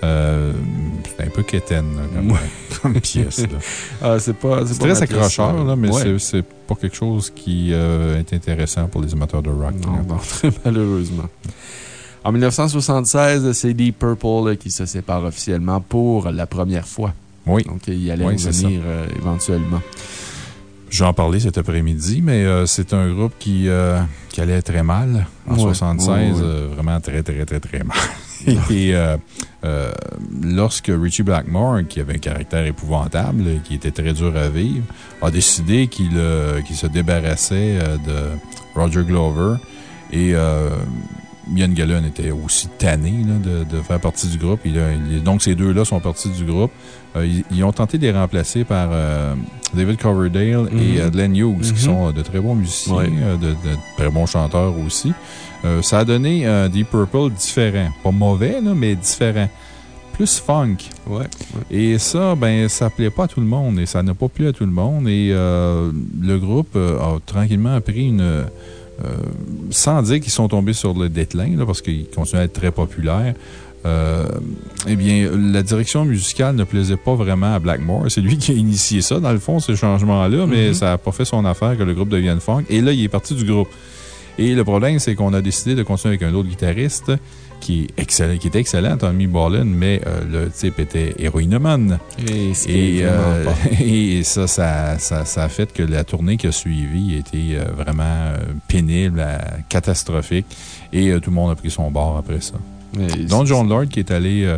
c'est un peu quétaine [LAUGHS] comme, pièce. [LAUGHS]
ah, c'est
très accrocheur, mais c'est pas quelque chose qui est intéressant pour les amateurs de rock.
Non, non, [LAUGHS] malheureusement. En 1976, c'est Deep Purple qui se sépare officiellement pour la première fois.
Oui.
Donc, il allait revenir éventuellement.
J'en parlais cet après-midi, mais c'est un groupe qui, qui allait très mal en 1976. vraiment très, très, très, très mal. [LAUGHS] Et euh, euh, lorsque Richie Blackmore, qui avait un caractère épouvantable, qui était très dur à vivre, a décidé qu'il euh, se débarrassait de Roger Glover et Ian Gallon était aussi tanné de, faire partie du groupe. donc, ces deux-là sont partis du groupe. ils, ont tenté de les remplacer par David Coverdale et mm-hmm. Glenn Hughes, qui mm-hmm. sont de très bons musiciens, de, très bons chanteurs aussi. Euh, ça a donné Deep Purple différent. Pas mauvais, mais différent. Plus funk.
Ouais,
Et ça, ben, ça plaît pas à tout le monde et ça n'a pas plu à tout le monde. Et euh, le groupe euh, a tranquillement pris une. Sans dire qu'ils sont tombés sur le déclin, parce qu'ils continuent à être très populaires. eh bien, la direction musicale ne plaisait pas vraiment à Blackmore. C'est lui qui a initié ça, dans le fond, ce changement-là, mais mm-hmm. ça n'a pas fait son affaire que le groupe devienne funk. Et là, il est parti du groupe. Et le problème, c'est qu'on a décidé de continuer avec un autre guitariste qui, est excellent, qui était excellent, Tommy Bolin, mais euh, le type était héroïnomane.
Et, et, euh, [LAUGHS]
et ça, ça, ça, a fait que la tournée qui a suivi était euh, vraiment pénible, catastrophique. Et tout le monde a pris son bord après ça. Donc, John Lord qui est allé.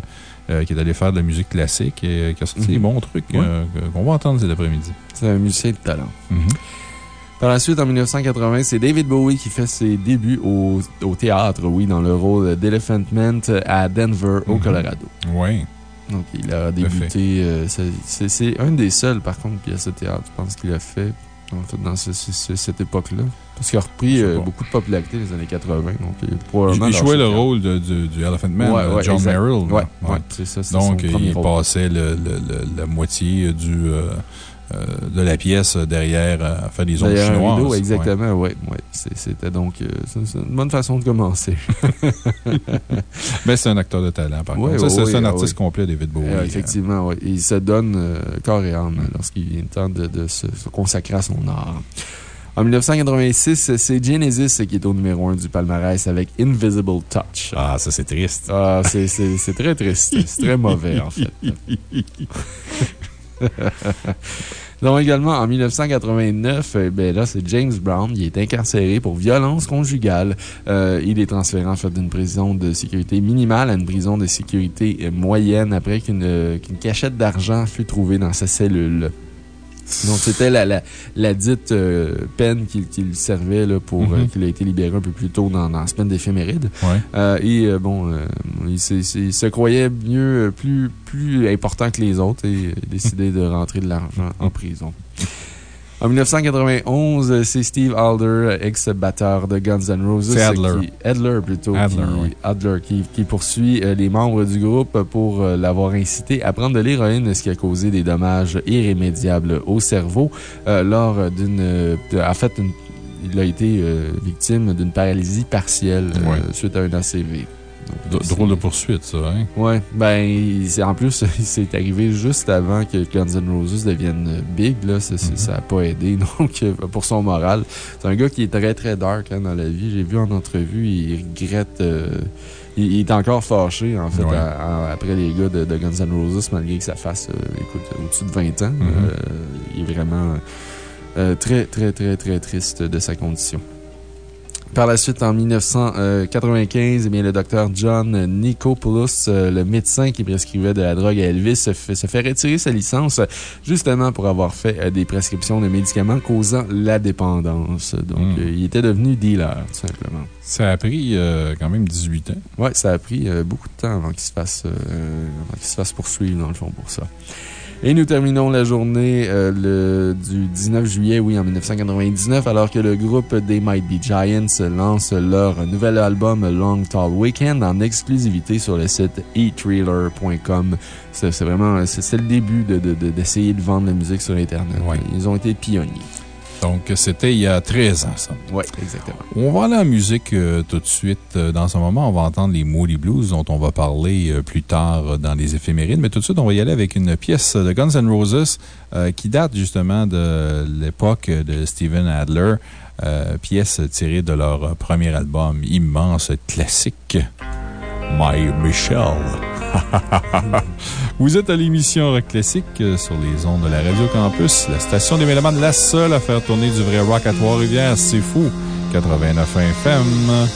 qui est allé faire de la musique classique et qui a sorti des mhm. bons trucs qu'on va entendre cet après-midi.
C'est un musicien de talent. Mhm. Par la suite, en 1980, c'est David Bowie qui fait ses débuts au, au théâtre, oui, dans le rôle d'Elephant Man à Denver, au mhm. Colorado.
Oui.
Donc, il a débuté. Euh, c'est un des seuls, par contre, qui a ce théâtre, je pense qu'il a fait, en fait, dans cette époque-là. Parce qu'il a repris euh, beaucoup de popularité dans les années 80. Donc, il,
jouait le rôle de, du Elephant Man,
ouais,
John Merrill.
Oui, ouais. c'est ça.
Donc, il passait le, la moitié du. Euh, euh, de la pièce derrière à euh, faire des ondes chinoises.
exactement, oui. Ouais. C'était donc euh, une bonne façon de commencer. [LAUGHS]
Mais c'est un acteur de talent, par contre. c'est un artiste complet, David Bowie.
effectivement, oui. Il se donne corps et âme lorsqu'il vient le temps de, se, consacrer à son art. En 1986, c'est Genesis qui est au numéro 1 du palmarès avec Invisible Touch.
Ah, ça, c'est triste.
Ah, c'est très triste. C'est très mauvais, en fait. [LAUGHS] [LAUGHS] Donc, également, en 1989, eh ben là, c'est James Brown. Il est incarcéré pour violence conjugale. Euh, il est transféré, en fait, d'une prison de sécurité minimale à une prison de sécurité moyenne après qu'une cachette d'argent fut trouvée dans sa cellule. Donc, c'était la, la, la, dite euh, peine qu'il servait là, pour euh, mm-hmm. qu'il a été libéré un peu plus tôt dans, dans la semaine d'éphéméride.
Euh,
et bon, il, se croyait mieux, plus, plus important que les autres et a décidé de rentrer de l'argent en prison. En 1991, c'est Steve Adler, ex-batteur de Guns N' Roses.
C'est Adler.
Adler, plutôt.
Adler,
qui, Adler qui, poursuit euh, les membres du groupe pour euh, l'avoir incité à prendre de l'héroïne, ce qui a causé des dommages irrémédiables au cerveau euh, lors d'une. En fait, il a été victime d'une paralysie partielle suite à un ACV.
Drôle de poursuite, ça, hein?
Ouais. Ben, en plus, [LAUGHS] c'est arrivé juste avant que Guns N' Roses devienne big, là. Ça n'a pas aidé, [LAUGHS] donc, euh, pour son moral. C'est un gars qui est très, très dark hein, dans la vie. J'ai vu en entrevue, il regrette. Euh, il, est encore fâché, en fait, après les gars de, Guns N' Roses, malgré que ça fasse, euh, écoute, au-dessus de 20 ans. Mhm. il est vraiment très, très, très, très triste de sa condition. Par la suite, en 1995, eh bien, le docteur John Nicopoulos, euh, le médecin qui prescrivait de la drogue à Elvis, se fait, retirer sa licence justement pour avoir fait euh, des prescriptions de médicaments causant la dépendance. Donc, hmm. euh, il était devenu dealer, tout simplement.
Ça a pris quand même 18 ans.
Oui, ça a pris beaucoup de temps avant qu'il se, fasse, se fasse poursuivre, dans le fond, pour ça. Et nous terminons la journée euh, le, du 19 juillet, oui, en 1999, alors que le groupe They Might Be Giants lance leur nouvel album Long Tall Weekend en exclusivité sur le site eTrailer.com. C'est vraiment c'est le début d'essayer de, de, vendre la musique sur Internet. Ils ont été pionniers.
Donc, c'était il y a 13 ans, ça.
Oui, exactement.
On va aller en musique euh, tout de suite. Euh, dans ce moment, on va entendre les Moody Blues, dont on va parler euh, plus tard dans les éphémérides. Mais tout de suite, on va y aller avec une pièce de Guns N' Roses qui date justement de l'époque de Steven Adler. pièce tirée de leur premier album immense classique.
My Michelle. [LAUGHS] Vous êtes à l'émission Rock Classique euh, sur les ondes de la Radio Campus, la station des Mélomanes, la seule à faire tourner du vrai rock à Trois-Rivières. C'est fou. 89 FM.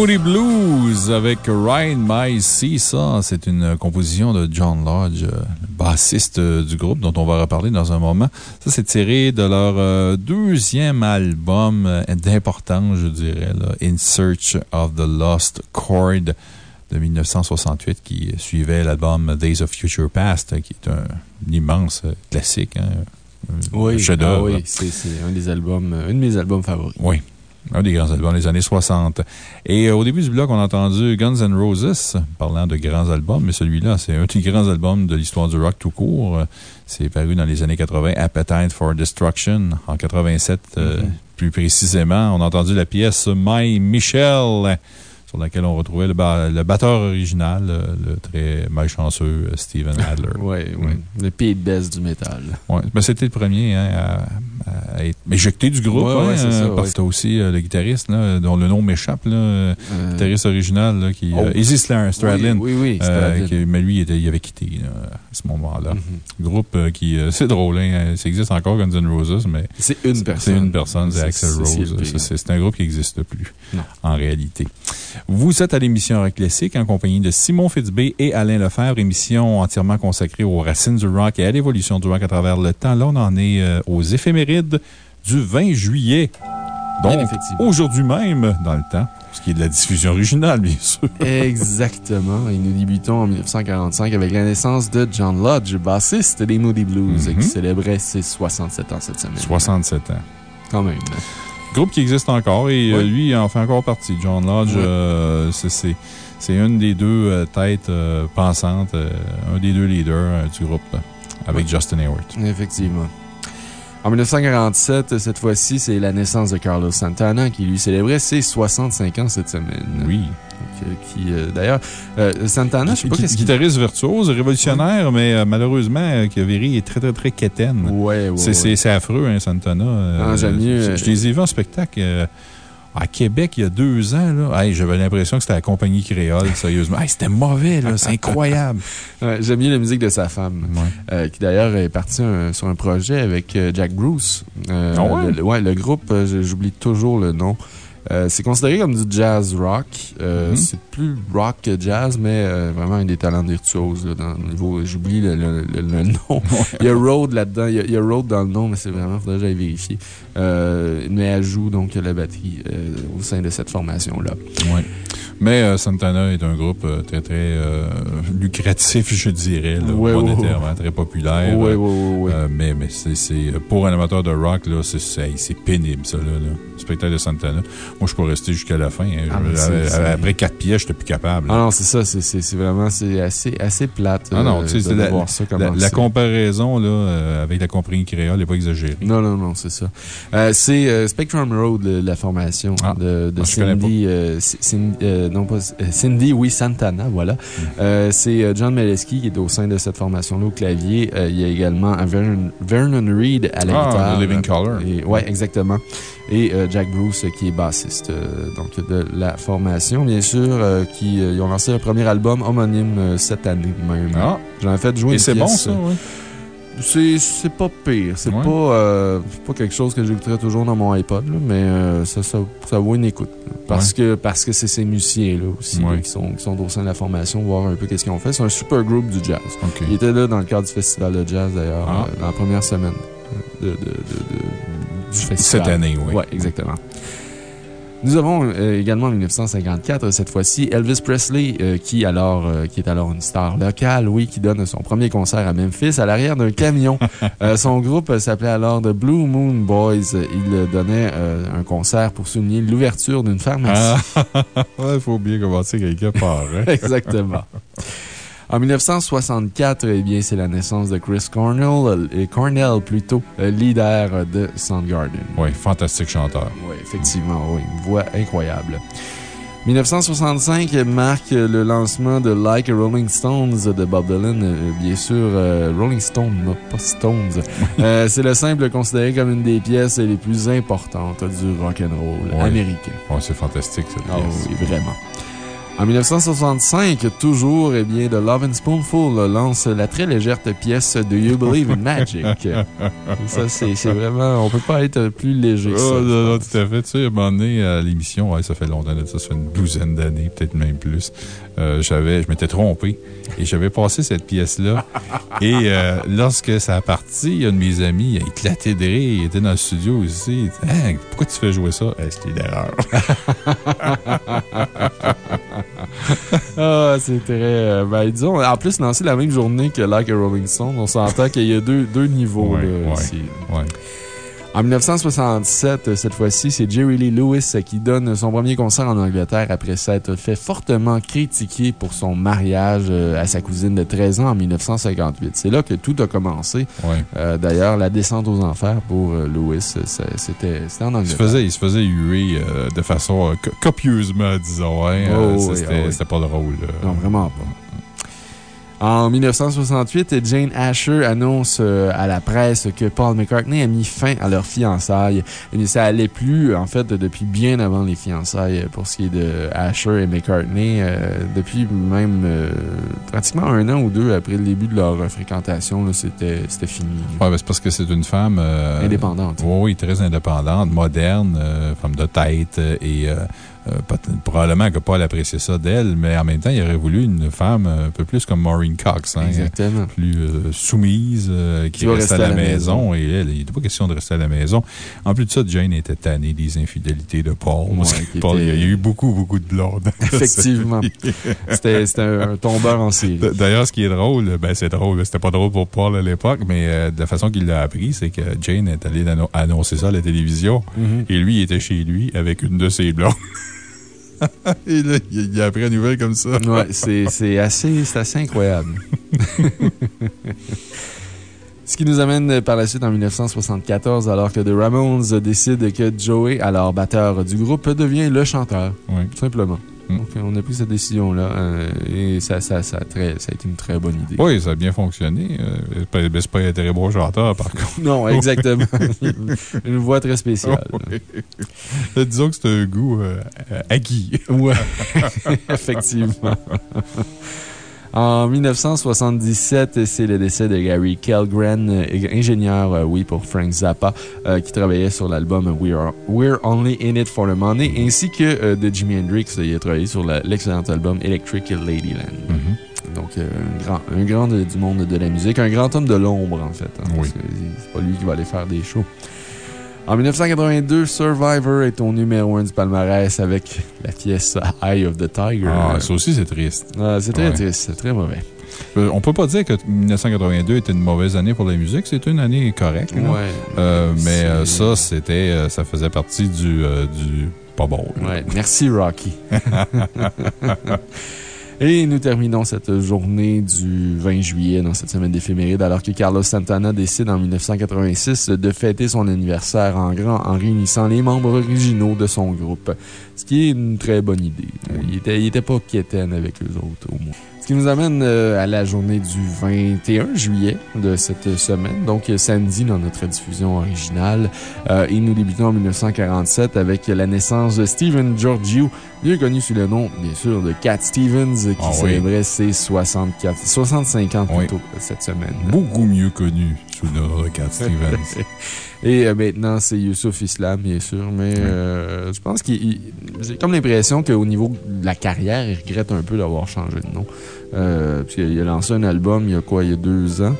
Moody Blues avec Ride My Seesaw. C'est une composition de John Lodge, bassiste du groupe dont on va reparler dans un moment. Ça, c'est tiré de leur euh, deuxième album euh, d'importance, je dirais, In Search of the Lost Chord de 1968 qui suivait l'album Days of Future Past, qui est un, immense classique. Hein,
oui, ah oui c'est un des albums, un de mes albums favoris.
Oui. Un des grands albums des années 60. Et euh, au début du bloc, on a entendu Guns N' Roses, parlant de grands albums, mais celui-là, c'est un des grands albums de l'histoire du rock tout court. C'est paru dans les années 80, Appetite for Destruction, en 87 euh, mm-hmm. plus précisément. On a entendu la pièce My Michel sur laquelle on retrouvait le, batteur original, le, très malchanceux euh, Steven Adler.
oui, oui. Mm. Le pied de baisse du métal.
Oui, mais c'était le premier hein, à à être éjecté du groupe. Ouais, hein, ça, parce que tu aussi euh, le guitariste, là, dont le nom m'échappe, le euh, guitariste original, qui, oh. Easy Stradlin.
Oui, oui,
oui mais lui, il, avait quitté à ce moment-là. Groupe qui, [LAUGHS] c'est drôle, hein, ça existe encore, Guns N' Roses, mais.
C'est une personne.
C'est une personne, c'est Axel Rose. C'est un groupe qui n'existe plus, en réalité. Vous êtes à l'émission Rock Classique en compagnie de Simon Fitzbé et Alain Lefebvre, émission entièrement consacrée aux racines du rock et à l'évolution du rock à travers le temps. Là, on en est aux éphémérides du 20 juillet. Donc, aujourd'hui même, dans le temps, ce qui est de la diffusion originale, bien sûr. [LAUGHS]
Exactement. Et nous débutons en 1945 avec la naissance de John Lodge, bassiste des Moody Blues, qui mhm. célébrait ses 67 ans cette semaine.
67 ans.
Quand même.
Groupe qui existe encore et euh, lui, il en fait encore partie. John Lodge, euh, c'est une des deux euh, têtes pensantes, un des deux leaders du groupe avec Justin Hayward.
Effectivement. En 1947, cette fois-ci, c'est la naissance de Carlos Santana qui lui célébrait ses 65 ans cette semaine.
Oui.
Euh, qui, euh, d'ailleurs, euh, Santana, je sais pas qu'est-ce
Guitariste virtuose, révolutionnaire, mais malheureusement, qui est très, très, très quétaine.
Ouais, ouais.
C'est affreux, hein, Santana.
Ah, j'aime mieux.
Je les ai vus en spectacle à Québec, il y a deux ans, là, j'avais l'impression que c'était la compagnie créole, sérieusement. c'était mauvais, là, c'est incroyable. [LAUGHS]
J'aime bien la musique de sa femme, euh, qui d'ailleurs est partie sur un projet avec euh, Jack Bruce. Euh,
ah ouais?
Le, ouais, le groupe, j'oublie toujours le nom. Euh, c'est considéré comme du jazz rock. Euh, mm-hmm. C'est plus rock que jazz, mais euh, vraiment un des talents virtuoses dans le niveau. J'oublie le, nom. [LAUGHS] il y a Road là-dedans. Il, y a Road dans le nom, mais c'est vraiment, il faudrait que j'aille vérifier. mais elle joue donc la batterie au sein de cette formation-là.
Oui. Mais euh, Santana est un groupe euh, très, très euh, lucratif, je dirais, monétairement, très populaire.
Oui, oui, oui.
mais mais c'est pour un amateur de rock, c'est pénible, ça. Là, Le spectacle de Santana. Moi, je peux rester jusqu'à la fin. Hein. Ah, après quatre pièces, je n'étais plus capable.
Ah non, c'est ça. C'est vraiment assez, assez plate.
Ah non, tu sais, la, la, comparaison là, avec la compagnie créole n'est pas exagérée.
Non, non, non, c'est ça. c'est Spectrum Road, la formation ah, de, de Cindy non pas euh, Cindy, oui, Santana, voilà. Mm. Euh, c'est euh, John Meleski qui est au sein de cette formation-là au clavier. il y a également Vernon, Vernon Reed à la ah, guitare.
Living Color.
Oui, exactement. Et Jack Bruce qui est bassiste donc de la formation, bien sûr, qui ils ont lancé leur premier album homonyme cette année même.
Ah.
J'en ai fait jouer
Et c'est bon, ça, oui.
C'est pas pire. C'est pas, euh, pas quelque chose que j'écouterais toujours dans mon iPod, mais euh, ça, ça, ça, vaut une écoute. Parce que parce que c'est ces musiciens-là aussi qui, sont, qui sont au sein de la formation, voir un peu qu'est-ce qu'ils ont fait. C'est un super groupe du jazz. Il était là dans le cadre du festival de jazz, d'ailleurs, ah. euh, dans la première semaine de, du festival.
Cette année, oui.
Oui, exactement. Nous avons euh, également en 1954, cette fois-ci, Elvis Presley, euh, qui, alors, euh, qui est alors une star locale, oui, qui donne son premier concert à Memphis à l'arrière d'un camion. [LAUGHS] son groupe s'appelait alors The Blue Moon Boys. Il donnait un concert pour souligner l'ouverture d'une pharmacie.
Ah, [LAUGHS] il faut bien commencer quelque part. Hein. [LAUGHS]
Exactement. En 1964, eh bien, c'est la naissance de Chris Cornell, et Cornell plutôt, leader de Soundgarden.
Oui, fantastique chanteur.
Oui, effectivement, oui, une voix incroyable. 1965 marque le lancement de Like a Rolling Stones de Bob Dylan. Euh, bien sûr, euh, Rolling Stone, pas Stones. [LAUGHS] Euh, c'est le simple considéré comme une des pièces les plus importantes du rock'n'roll roll américain.
Oui, c'est fantastique cette
pièce. Ah oui, vraiment. En 1965, toujours, eh bien, The Love and Spoonful lance la très légère pièce Do You Believe in Magic? [LAUGHS] ça, c'est vraiment, on peut pas être plus léger que ça.
Oh, non, non, tout à fait. Tu sais, à un moment donné, à l'émission, ouais, ça fait longtemps, ça, ça fait une douzaine d'années, peut-être même plus. Euh, je m'étais trompé et j'avais passé cette pièce-là. et euh, lorsque ça a parti, il un de mes amis, il a éclaté de rire, il était dans le studio aussi. Hein, pourquoi tu fais jouer ça? Eh, C'était une erreur. [LAUGHS]
ah, c'est très. Euh, ben, disons, en plus, c'est la même journée que Like a Rolling Stone, on s'entend qu'il y a deux, deux niveaux là. En 1967, cette fois-ci, c'est Jerry Lee Lewis qui donne son premier concert en Angleterre après s'être fait fortement critiquer pour son mariage euh, à sa cousine de 13 ans en 1958. C'est là que tout a commencé. Euh, d'ailleurs, la descente aux enfers pour euh, Lewis, c'était en Angleterre.
Il se faisait, il se faisait huer de façon copieusement, disons. Hein? Oh, c'était pas drôle.
Non, vraiment pas. En 1968, Jane Asher annonce euh, à la presse que Paul McCartney a mis fin à leur fiançailles. Et ça allait plus, en fait, depuis bien avant les fiançailles pour ce qui est de Asher et McCartney. Euh, depuis même euh, pratiquement un an ou deux après le début de leur fréquentation, c'était fini.
Oui, c'est parce que c'est une femme.
indépendante.
Oui, oui, très indépendante, moderne, femme de tête et probablement que Paul appréciait ça d'elle, mais en même temps, il aurait voulu une femme un peu plus comme Maureen Cox.
Hein, Exactement.
Plus euh, soumise, euh, qui, reste à la, maison. Et elle, il n'était pas question de rester à la maison. En plus de ça, Jane était tannée des infidélités de Paul. Paul, il y a eu beaucoup, beaucoup de blondes. [LAUGHS] [LAUGHS]
Effectivement. C'était un, tombeur en série.
D'ailleurs, ce qui est drôle, ben c'est drôle. C'était pas drôle pour Paul à l'époque, mais de la façon qu'il l'a appris, c'est que Jane est allée annoncer ça à la télévision. Mm-hmm. Et lui, il était chez lui avec une de ses blondes. [LAUGHS] [LAUGHS] il, a appris une nouvelle comme ça.
C'est assez, assez incroyable. [LAUGHS] Ce qui nous amène par la suite en 1974, alors que The Ramones décide que Joey, alors batteur du groupe, devient le chanteur. Oui. Tout simplement. Mm. Donc, on a pris cette décision-là euh, et ça, ça, ça, a très, ça a été une très bonne idée.
Oui, ça a bien fonctionné. Euh, c'est pas un très bon chanteur, par contre. [LAUGHS]
non, exactement. [LAUGHS] une voix très spéciale. [LAUGHS]
Disons que c'est un goût euh, acquis.
oui, effectivement. En 1977, c'est le décès de Gary Kellgren, ingénieur, euh, oui, pour Frank Zappa, euh, qui travaillait sur l'album We're, Only In It for the Money, ainsi que euh, de Jimi Hendrix. Il a travaillé sur l'excellent album Electric Ladyland. Mm-hmm. Donc, un grand, un grand du monde de la musique, un grand homme de l'ombre, en fait. Hein, c'est pas lui qui va aller faire des shows. En 1982, Survivor est au numéro 1 du palmarès avec la pièce Eye of the Tiger.
Ah, ça aussi, c'est triste.
Ah, c'est très triste, c'est très mauvais.
Euh, on peut pas dire que 1982 était une mauvaise année pour la musique. C'était une année correcte.
Ouais,
euh, mais euh, ça, c'était, ça faisait partie du, du pas bon.
Ouais, merci, Rocky. [LAUGHS] Et nous terminons cette journée du 20 juillet dans cette semaine d'éphéméride alors que Carlos Santana décide en 1986 de fêter son anniversaire en grand en réunissant les membres originaux de son groupe. Ce qui est une très bonne idée. Il était, pas quétaine avec les autres, au moins qui nous amène euh, à la journée du 21 juillet de cette semaine, donc samedi dans notre diffusion originale. Euh, et nous débutons en 1947 avec la naissance de Stephen Georgiou, mieux connu sous le nom, bien sûr, de Cat Stevens, qui ah célébrait ses 64, 65 ans plutôt cette semaine.
Beaucoup mieux connu sous le nom de Cat Stevens. [LAUGHS]
Et euh, maintenant, c'est Youssouf Islam, bien sûr. Mais euh, je pense qu'il. J'ai comme l'impression qu'au niveau de la carrière, il regrette un peu d'avoir changé de nom. Euh, a lancé un album il y a quoi, il y a deux ans.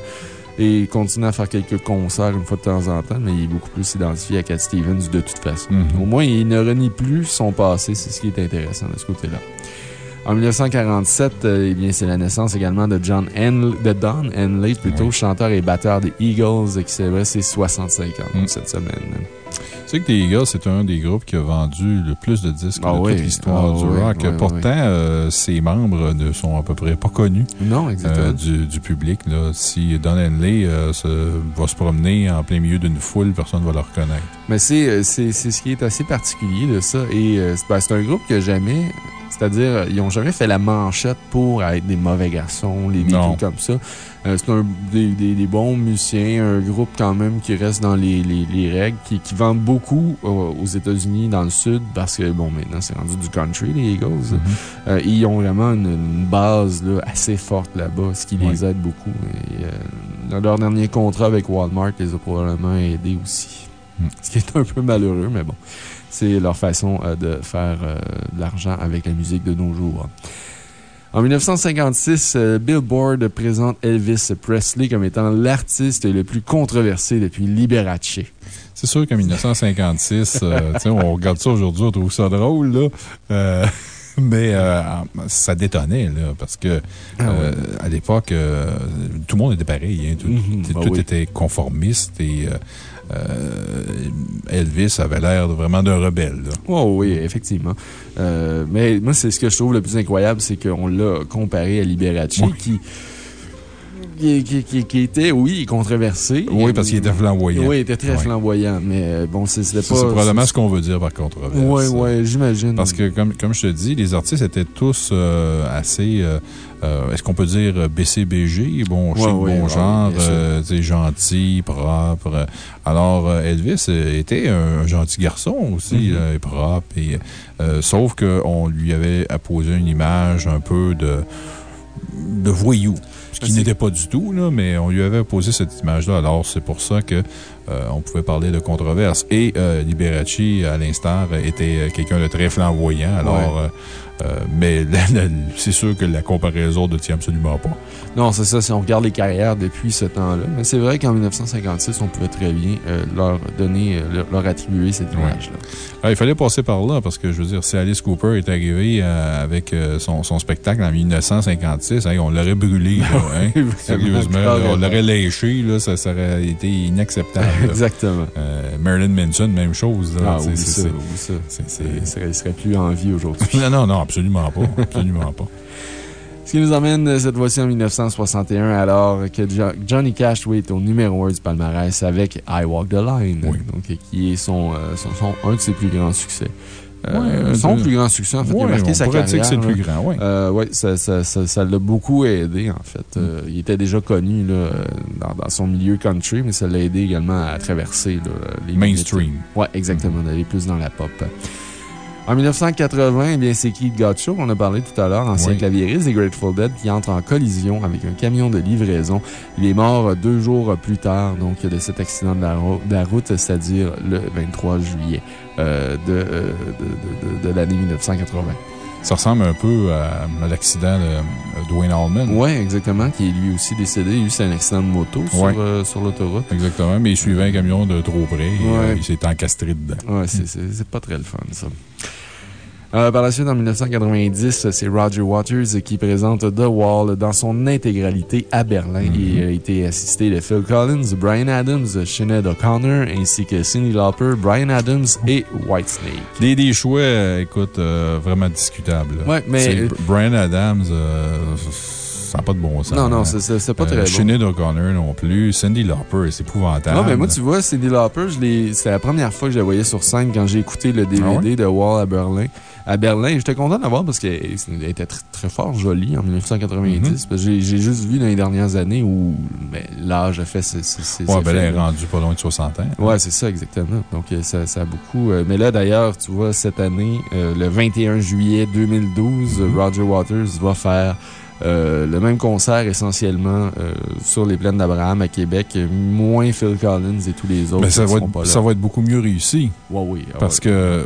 Et il continue à faire quelques concerts une fois de temps en temps, mais il est beaucoup plus identifié à Cat Stevens de toute façon. Mm-hmm. Au moins, il ne renie plus son passé. C'est ce qui est intéressant de ce côté-là. En 1947, euh, eh c'est la naissance également de, John de Don Henley, plutôt chanteur et batteur des Eagles, qui célébrait ses 65 ans mm. cette semaine.
Tu sais que les Eagles, c'est un des groupes qui a vendu le plus de disques ah de toute l'histoire ah du rock. Pourtant, euh, ses membres ne sont à peu près pas connus
non, euh,
du, public. Là. Si Don Henley va se promener en plein milieu d'une foule, personne ne va le reconnaître.
Mais c'est ce qui est assez particulier de ça. Et ben, c'est un groupe que jamais C'est-à-dire, ils n'ont jamais fait la manchette pour être des mauvais garçons, les trucs comme ça. Euh, c'est un, des, des- des bons musiciens, un groupe quand même qui reste dans les, les- les règles, qui, qui vendent beaucoup euh, aux États-Unis, dans le Sud, parce que, bon, maintenant, c'est rendu du country, les Eagles. Euh, ils ont vraiment une, une base là, assez forte là-bas, ce qui les aide beaucoup. Et, euh, leur dernier contrat avec Walmart les a probablement aidés aussi.
Mm.
Ce qui est un peu malheureux, mais bon. C'est leur façon euh, de faire euh, de l'argent avec la musique de nos jours. En 1956, euh, Billboard présente Elvis Presley comme étant l'artiste le plus controversé depuis Liberace.
C'est sûr qu'en 1956, euh, [LAUGHS] tu sais, on regarde ça aujourd'hui, on trouve ça drôle, là. Euh, [LAUGHS] mais euh, ça détonnait, là, parce que
Ah
à l'époque, tout le monde était pareil. hein, tout
Mhm,
tout-
bah
tout
oui.
était conformiste et Elvis avait l'air vraiment d'un rebelle. là.
Oh oui, effectivement. Euh, mais moi, c'est ce que je trouve le plus incroyable, c'est qu'on l'a comparé à Liberace,
Oui.
qui, qui, qui- était, oui, controversé.
Oui, parce qu'il était flamboyant.
Oui, il était très flamboyant, mais euh, bon, c'est- c'était pas.
C'est probablement ce qu'on veut dire par controverse.
Oui, oui, j'imagine.
Parce que, comme, comme je te dis, les artistes étaient tous euh, assez, euh, euh, est-ce qu'on peut dire euh, BCBG? Bon, chic,
Ouais,
bon
ouais,
genre, euh, gentil, propre. Alors, Elvis était un gentil garçon aussi,
Mhm.
là, et propre. Et, euh, sauf qu'on lui avait apposé une image un peu de, de voyou. Ce qui
C'est-
n'était pas du tout, là, mais on lui avait apposé cette image-là. Alors, c'est pour ça que euh, on pouvait parler de controverse. Et euh, Liberace, à l'instar, était euh, quelqu'un de très flamboyant. Alors, euh, mais [LAUGHS] c'est sûr que la comparaison ne tient absolument pas.
Non, c'est ça, si on regarde les carrières depuis ce temps-là. Mais c'est vrai qu'en 1956, on pouvait très bien leur donner, leur, leur attribuer cette image-là.
Ah, il fallait passer par là parce que, je veux dire, si Alice Cooper est arrivé euh, avec son, son spectacle en 1956, hein, on l'aurait brûlé. là, [LAUGHS] hein. Sérieusement, là, on l'aurait léché, là, ça, ça aurait été inacceptable.
Exactement.
Euh, Marilyn Manson, même chose. là.
Ah,
c'est-
ça, Il serait, il serait plus en vie aujourd'hui. [LAUGHS]
Non, non, non, absolument pas. Absolument pas. [LAUGHS]
Ce qui nous emmène euh, cette fois-ci en 1961, alors que Jo- Johnny Cash oui, est au numéro 1 du palmarès avec I Walk the Line,
Oui.
donc, qui est son, euh, son, son- un de ses plus grands succès. Euh,
Ouais,
son plus grand succès, en fait, il a
Ouais,
marqué
on
sa carrière.
que c'est le plus grand, oui.
Euh, ouais, ça ça, ça, ça l'a beaucoup aidé, en fait. Euh, il était déjà connu là, euh, dans, dans son milieu country, mais ça l'a aidé également à traverser là, les
Mainstream.
Ouais, exactement, d'aller plus dans la pop. En 1980, eh bien, c'est Keith Gotcho, on a parlé tout à l'heure, ancien
Oui.
claviériste des Grateful Dead, qui entre en collision avec un camion de livraison. Il est mort deux jours plus tard, donc, de cet accident de la, ro- de la route, c'est-à-dire le 23 juillet euh, de, euh, de, de- de l'année 1980.
Ça ressemble un peu à, à l'accident de euh, Dwayne Allman.
Oui, exactement, qui est lui aussi décédé. Lui, c'est un accident de moto sur,
Ouais.
euh, sur l'autoroute.
Exactement, mais il suivait un camion de trop près et
Ouais.
euh, il s'est encastré dedans.
C'est c'est pas très le fun, ça. Euh, par la suite, en 1990, c'est Roger Waters qui présente The Wall dans son intégralité à Berlin. Il a été assisté de Phil Collins, Brian Adams, Sinead O'Connor, ainsi que Cyndi Lauper, Brian Adams et Whitesnake.
Des, des choix, euh, écoute, euh, vraiment discutables.
Ouais, mais-
C'est Brian Adams, euh, ça n'a pas de bon sens.
Non, non,
hein.
c'est- pas très
Euh,
bon.
Sinead O'Connor non plus. Cindy Lauper, c'est épouvantable.
Non, mais moi, tu vois, Cindy Lauper, c'est la première fois que je la voyais sur scène quand j'ai écouté le DVD
Ah ouais?
de Wall à Berlin. À Berlin, j'étais content de la voir parce qu'elle elle était tr- très fort jolie en 1990.
Mhm.
parce que J'ai juste vu dans les dernières années où ben, l'âge a fait ses, ses, ses
Ouais, ben là,
effets,
elle est rendue pas loin de 60 ans.
Ouais, c'est ça, exactement. Donc, euh, ça, ça a beaucoup. euh, mais là, d'ailleurs, tu vois, cette année, euh, le 21 juillet 2012,
Mhm.
Roger Waters va faire euh, le même concert essentiellement euh, sur les plaines d'Abraham à Québec, moins Phil Collins et tous les autres.
Mais ça va,
pas
être,
là.
ça va être beaucoup mieux réussi.
Ouais, oui. ah
Parce
ouais.
que euh,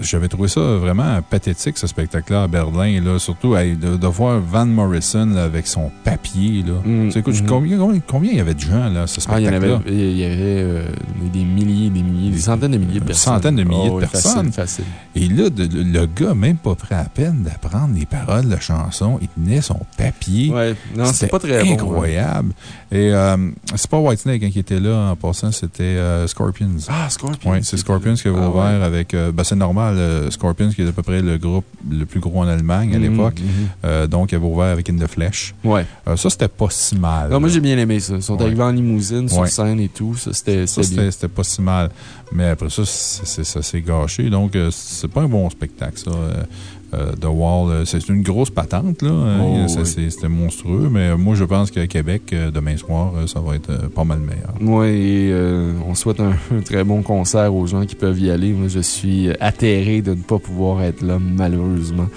j'avais trouvé ça vraiment pathétique, ce spectacle-là à Berlin. Là, surtout de, de voir Van Morrison là, avec son papier. Là.
Mm, mhm.
combien, combien, combien il y avait de gens là, ce
Ah, il y avait, il y avait euh, des milliers, des milliers, des centaines de milliers de personnes.
centaine de milliers
Oh,
de
oui,
personnes.
Facile, facile.
Et là, de- le, le gars, même pas prêt à peine d'apprendre les paroles de la chanson, il tenait son papier.
Ouais, non, c'est pas très bon. hein.
incroyable. Et euh, c'est pas Whitesnake hein, qui était là en passant, c'était euh, Scorpions.
Ah, Scorpions.
Oui, c'est Scorpions qui avait
Ah,
ouvert
ouais.
avec. euh, ben, c'est normal, euh, Scorpions qui est à peu près le groupe le plus gros en Allemagne à
Mhm,
l'époque.
mhm.
Euh, donc, il avait ouvert avec In the Flesh.
Ouais.
Euh, ça, c'était pas si mal.
Non, moi, j'ai bien aimé ça. Ils sont arrivés en limousine sur scène et tout. Ça, c'était
pas si mal. Mais après ça, ça s'est gâché. Donc, euh, c'est pas un bon spectacle, ça. Euh, euh, The Wall, euh, c'est une grosse patente, là. Hein.
Oh,
c'était monstrueux, mais moi, je pense qu'à Québec, demain soir, ça va être pas mal meilleur.
Oui, et on souhaite un, très bon concert aux gens qui peuvent y aller. Moi, je suis atterré de ne pas pouvoir être là, malheureusement.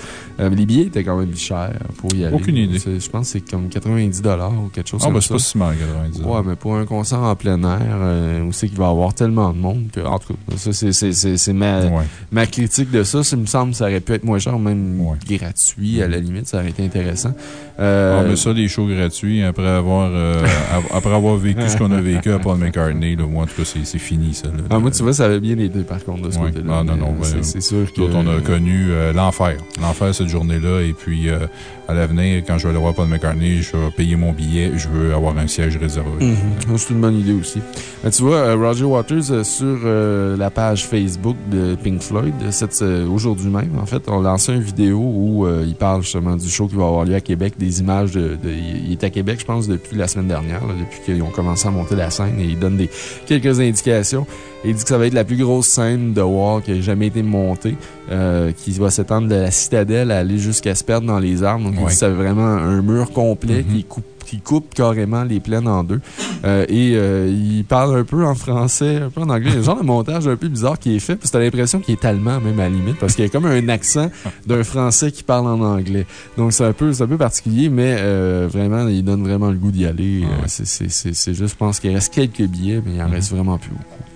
Euh, les billets étaient quand même chers pour y aller.
Aucune idée.
Je pense que c'est comme 90 ou quelque chose
ah,
comme
ben,
ça.
c'est pas si mal, 90
Ouais, mais pour un concert en plein air, euh, où c'est qu'il va y avoir tellement de monde que, en tout cas, ça, c'est ma, ma critique de ça. Ça me semble que ça aurait pu être moins cher, même gratuit, à la limite, ça aurait été intéressant.
Euh, ah, mais ça, les shows gratuits, après avoir, euh, après avoir vécu ce qu'on a vécu à Paul McCartney, là, moi, en tout cas, c'est fini, ça.
ah, moi, tu vois, ça avait bien aidé, par contre, de ce côté-là.
Ah, non, non, ben,
c'est sûr que.
on a connu l'enfer. L'enfer, cette journée-là, et puis euh, à l'avenir, quand je vais aller voir Paul McCartney, je vais payer mon billet, je veux avoir un siège réservé.
Mhm. C'est une bonne idée aussi. tu vois, euh, Roger Waters, euh, sur la page Facebook de Pink Floyd, aujourd'hui même, en fait, on lancé une vidéo où il parle justement du show qui va avoir lieu à Québec, des images de. il est à Québec, je pense, depuis la semaine dernière, depuis qu'ils ont commencé à monter la scène et il donne des, quelques indications. il dit que ça va être la plus grosse scène de War qui a jamais été montée, qui va s'étendre de la citadelle à aller jusqu'à se perdre dans les arbres. C'est vraiment un mur complet mm-hmm. qui coupe qui coupe carrément les plaines en deux. Euh, et euh, il parle un peu en français, un peu en anglais. Il y a un genre de montage un peu bizarre qui est fait. Puis t'as l'impression qu'il est allemand, même à la limite, parce qu'il y a comme un accent d'un français qui parle en anglais. Donc c'est un, peu, un peu particulier, mais euh, vraiment, il donne vraiment le goût d'y aller. C'est juste, je pense qu'il reste quelques billets, mais il en mm-hmm. reste vraiment plus beaucoup.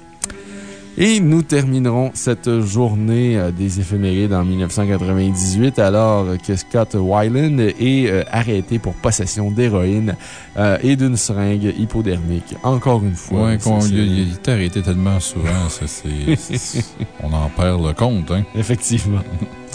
Et nous terminerons cette journée euh, des éphémérides en 1998 alors que Scott Weiland est euh, arrêté pour possession d'héroïne euh, et d'une seringue hypodermique. Encore une fois.
Oui, il, est arrêté tellement souvent, [LAUGHS] on en perd le compte. Hein?
Effectivement.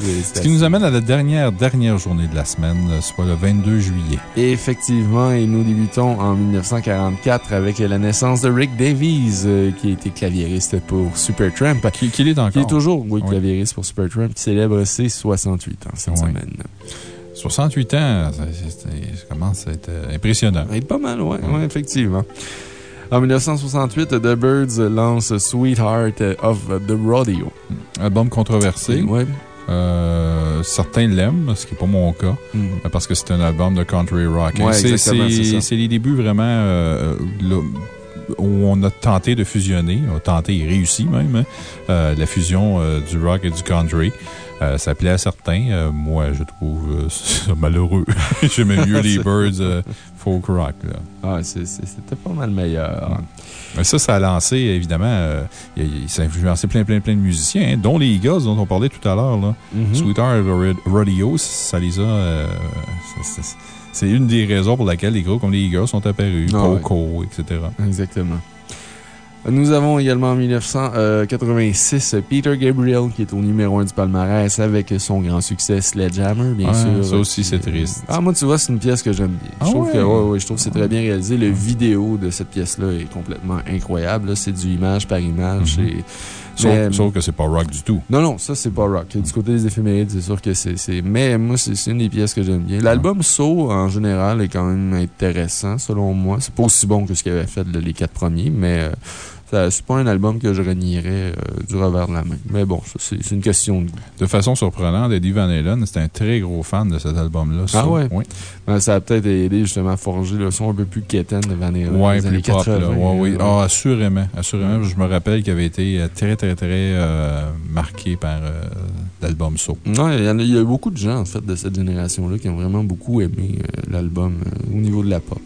Ce qui nous amène à la dernière, dernière journée de la semaine, soit le 22 juillet.
effectivement, et nous débutons en 1944 avec la naissance de Rick Davies, euh, qui a été claviériste pour Supertramp.
Qui, qui est encore.
Qui est toujours, oui, claviériste pour Supertramp, qui célèbre ses 68 ans cette semaine.
68 ans, ça, commence à être euh, impressionnant.
Ça pas mal, oui, ouais, effectivement. En 1968, The Birds lance Sweetheart of the Rodeo.
Album controversé.
Oui.
Euh, certains l'aiment, ce qui n'est pas mon cas, hmm. parce que c'est un album de country rock. c'est les débuts vraiment euh, où on a tenté de fusionner, on a tenté et réussi même, hein, euh, la fusion du rock et du country. ça plaît à certains. moi, je trouve [LAUGHS] ça malheureux. [LAUGHS] J'aimais mieux [LAUGHS] les Birds folk rock.
Ah, c'était pas mal meilleur.
Ça, ça a lancé, évidemment, euh, ça a influencé plein, plein, plein de musiciens, hein, dont les Eagles dont on parlait tout à l'heure. Mm Sweetheart Rodeo, ça les a. Euh, c'est une des raisons pour laquelle les groupes comme les Eagles sont apparus, ah Coco, etc.
Exactement. Nous avons également en 1986 Peter Gabriel qui est au numéro 1 du palmarès avec son grand succès Sledgehammer, bien sûr.
Ça aussi, c'est triste.
Ah, moi, tu vois, c'est une pièce que j'aime bien. je, ah trouve que, ouais, je trouve que c'est très bien réalisé. Le vidéo de cette pièce-là est complètement incroyable. C'est du image par image. Mm-hmm.
Sauf, que c'est pas rock du tout.
Non, non, ça, c'est pas rock. Du côté des éphémérides, c'est sûr que c'est. Mais moi, c'est une des pièces que j'aime bien. L'album So, en général, est quand même intéressant, selon moi. C'est pas aussi bon que ce qu'il avait fait les quatre premiers, mais. Euh, c'est pas un album que je renierais euh, du revers de la main. Mais bon, c'est une question de goût.
De façon surprenante, Eddie Van Halen, c'était un très gros fan de cet album-là.
Ah ouais? Oui. Ben, ça a peut-être aidé justement à forger le son un peu plus quétaine de Van Halen.
Oui, plus pop, 80, oui. Ah, assurément. Assurément. Je me rappelle qu'il avait été euh, très, très, très euh, marqué par l'album So.
Non, il y, y a beaucoup de gens, en fait, de cette génération-là qui ont vraiment beaucoup aimé l'album au niveau de la pop.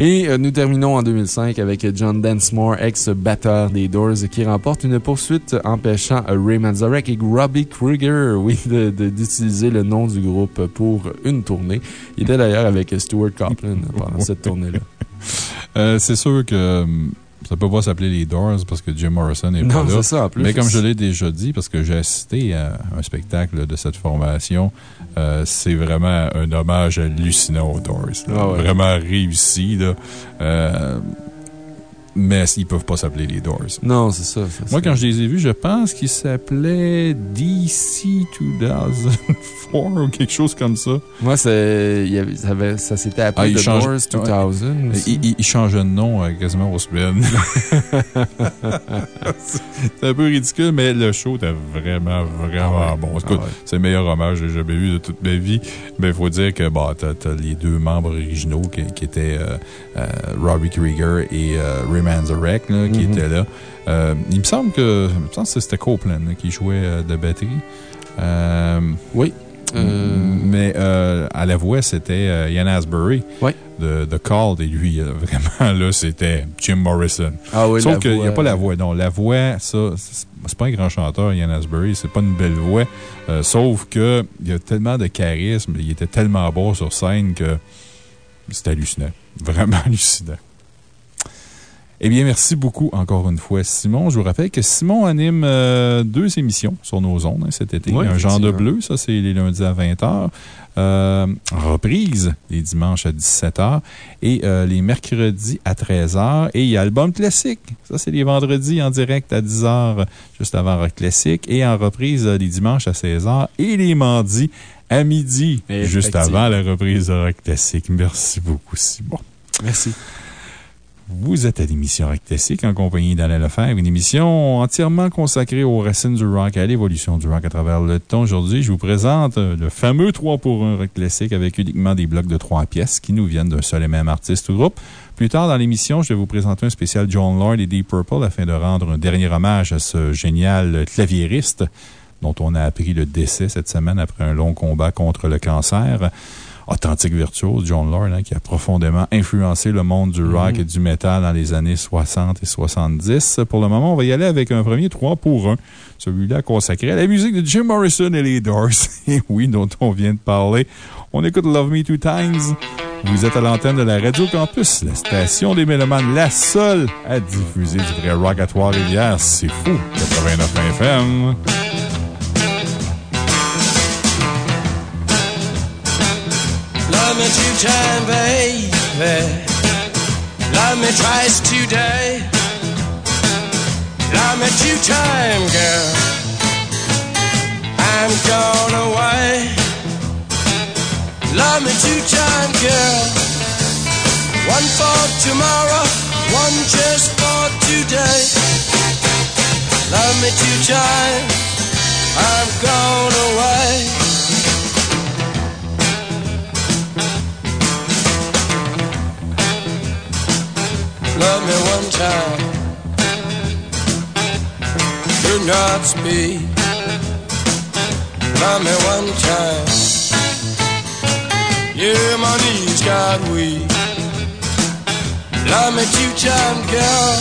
Et euh, nous terminons en 2005 avec John Densmore, ex-batteur des Doors, qui remporte une poursuite empêchant Ray Manzarek et Robbie Krieger, [LAUGHS] oui, d'utiliser le nom du groupe pour une tournée. Il était d'ailleurs avec Stuart Copeland pendant cette tournée-là.
Euh, c'est sûr que ça peut pas s'appeler les Doors parce que Jim Morrison n'est pas là.
Ça, en plus.
Mais comme je l'ai déjà dit, parce que j'ai assisté à un spectacle de cette formation, euh, c'est vraiment un hommage hallucinant aux Doors. Ah vraiment réussi. Là. Euh, mais ils peuvent pas s'appeler les Doors.
Non, c'est ça.
Moi, quand je les ai vus, je pense qu'ils s'appelaient DC 2004 ou quelque chose comme ça.
Moi, ça, ça s'était appelé ah, The Doors 2000.
Ils il, changeaient de nom euh, quasiment au semaines. [LAUGHS] c'est un peu ridicule, mais le show était vraiment, vraiment ah bon. Ah c'est le meilleur hommage que j'ai jamais vu de toute ma vie. Mais il faut dire que bah, tu as, les deux membres originaux qui, étaient euh, euh, Robbie Krieger et Ray Manzarek qui mm-hmm. étaient là. il me semble que, c'était Copeland qui jouait de batterie.
oui.
mais à la voix, c'était Ian Asbury.
Oui
de, de Call, et lui, [LAUGHS] vraiment, là, c'était Jim Morrison.
Ah oui,
Sauf qu'il n'y a pas la voix. Non, la voix, ça, c'est pas un grand chanteur, Ian Asbury, c'est pas une belle voix. Euh, sauf qu'il y a tellement de charisme, il était tellement beau sur scène que c'était hallucinant. Vraiment [LAUGHS] hallucinant. Eh bien, merci beaucoup encore une fois, Simon. Je vous rappelle que Simon anime euh, deux émissions sur nos ondes hein, cet été. un genre de bleu, ça, c'est les lundis à 20h. Euh, reprise les dimanches à 17h et euh, les mercredis à 13h. Et il y a Album Classique. Ça, c'est les vendredis en direct à 10h, juste avant Rock Classique. Et en reprise les dimanches à 16h et les mardis à midi, juste avant la reprise de Rock Classique. Merci beaucoup, Simon.
Merci.
Vous êtes à l'émission Rock Classique en compagnie d'Alain Lefebvre, une émission entièrement consacrée aux racines du rock, à l'évolution du rock à travers le temps. Aujourd'hui, je vous présente le fameux 3 pour 1 Rock Classique avec uniquement des blocs de 3 pièces qui nous viennent d'un seul et même artiste ou groupe. Plus tard dans l'émission, je vais vous présenter un spécial John Lord et Deep Purple afin de rendre un dernier hommage à ce génial claviériste dont on a appris le décès cette semaine après un long combat contre le cancer authentique virtuose, John Lord, hein, qui a profondément influencé le monde du rock mm-hmm. et du metal dans les années 60 et 70. Pour le moment, on va y aller avec un premier 3 pour 1. Celui-là consacré à la musique de Jim Morrison et les Doors. [LAUGHS] Et oui, dont on vient de parler. On écoute Love Me Two Times. Vous êtes à l'antenne de la Radio Campus, la station des Mélomanes, la seule à diffuser du vrai rock à Trois-Rivières. C'est fou. 89 FM.
Me two time, baby. Love me twice today. Love me two time, girl. I'm gone away. Love me two time, girl. One for tomorrow, one just for today. Love me two time. I'm gone away. Love me one time. Do not speak. Love me one time. Yeah, my knees got weak. Love me two times, girl.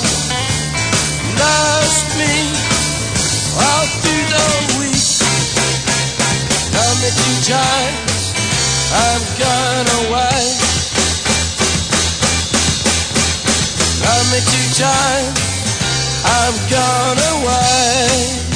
Lost me all through the week. Love me two times. I'm gone away. Love me two times, I'm gone away.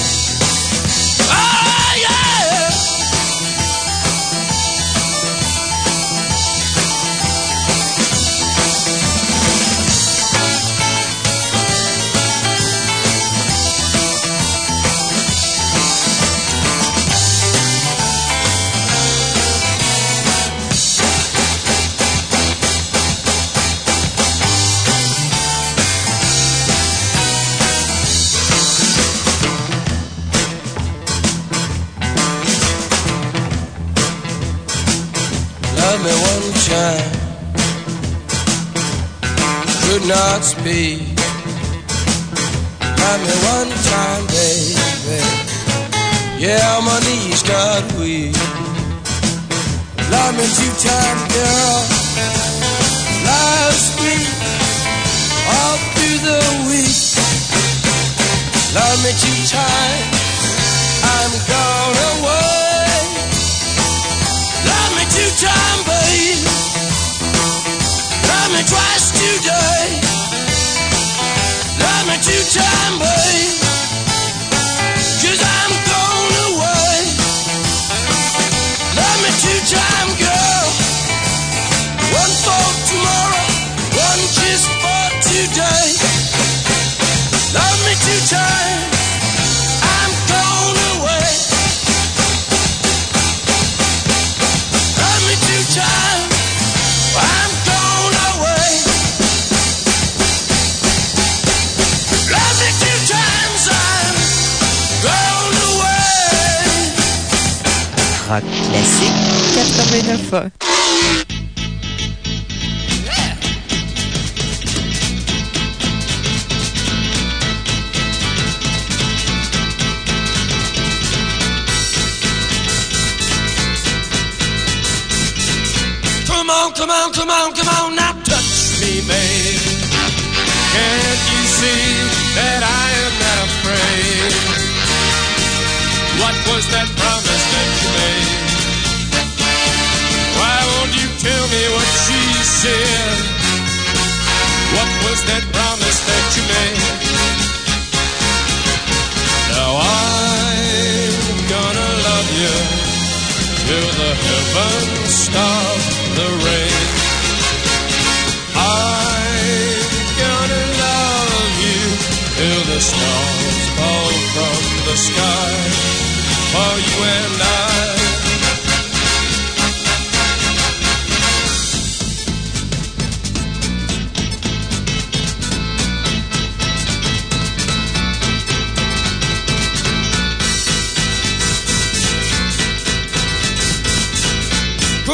Shine. Could not speak. Got me one time, baby. Yeah, my knees got weak. Love me two times, girl. Last week, all through the week. Love me two times. I'm gone away. Love me two times, baby me twice today. Love me two times, babe.
Classique 89
Come on, come on, come on, come on, now touch me, babe. Can't you see that I am not afraid? What was that tell me what she said? What was that promise that you made? Now I'm gonna love you till the heavens stop the rain. I'm gonna love you till the stars fall from the sky for you and I.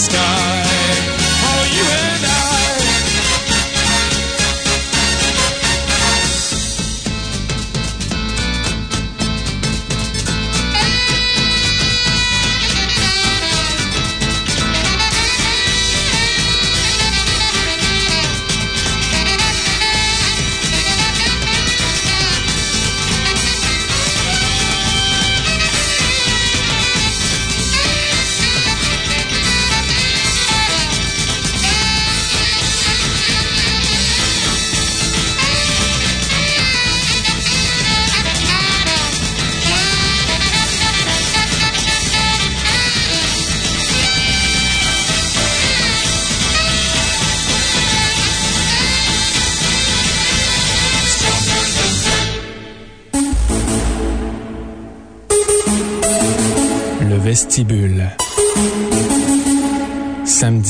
sky.
Samedi,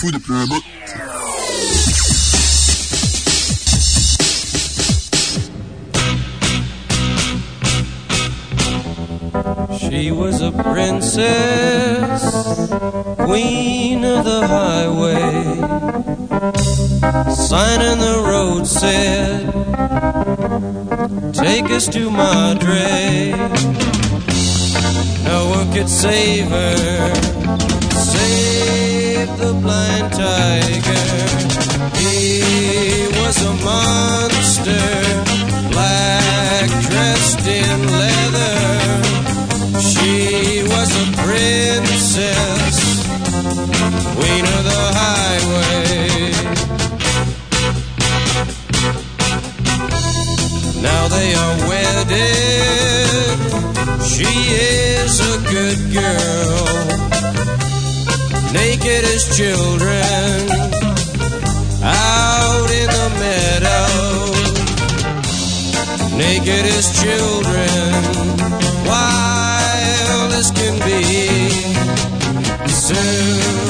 She was a princess, queen of the highway. Sign in the road said, Take us to Madre. No one could save her, save the blind tiger. He was a monster, black dressed in leather. She was a princess, queen of the highway. Now they are wedded. She is a good girl, naked as children, out in the meadow. Naked as children, wild as can be. Soon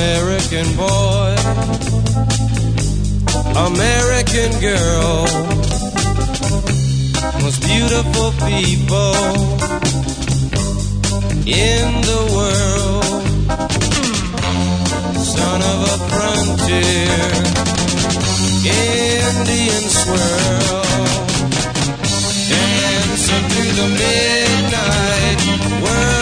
American boy, American girl, most beautiful people in the world. Son of a frontier, Indian swirl, dancing through the midnight whirlpool.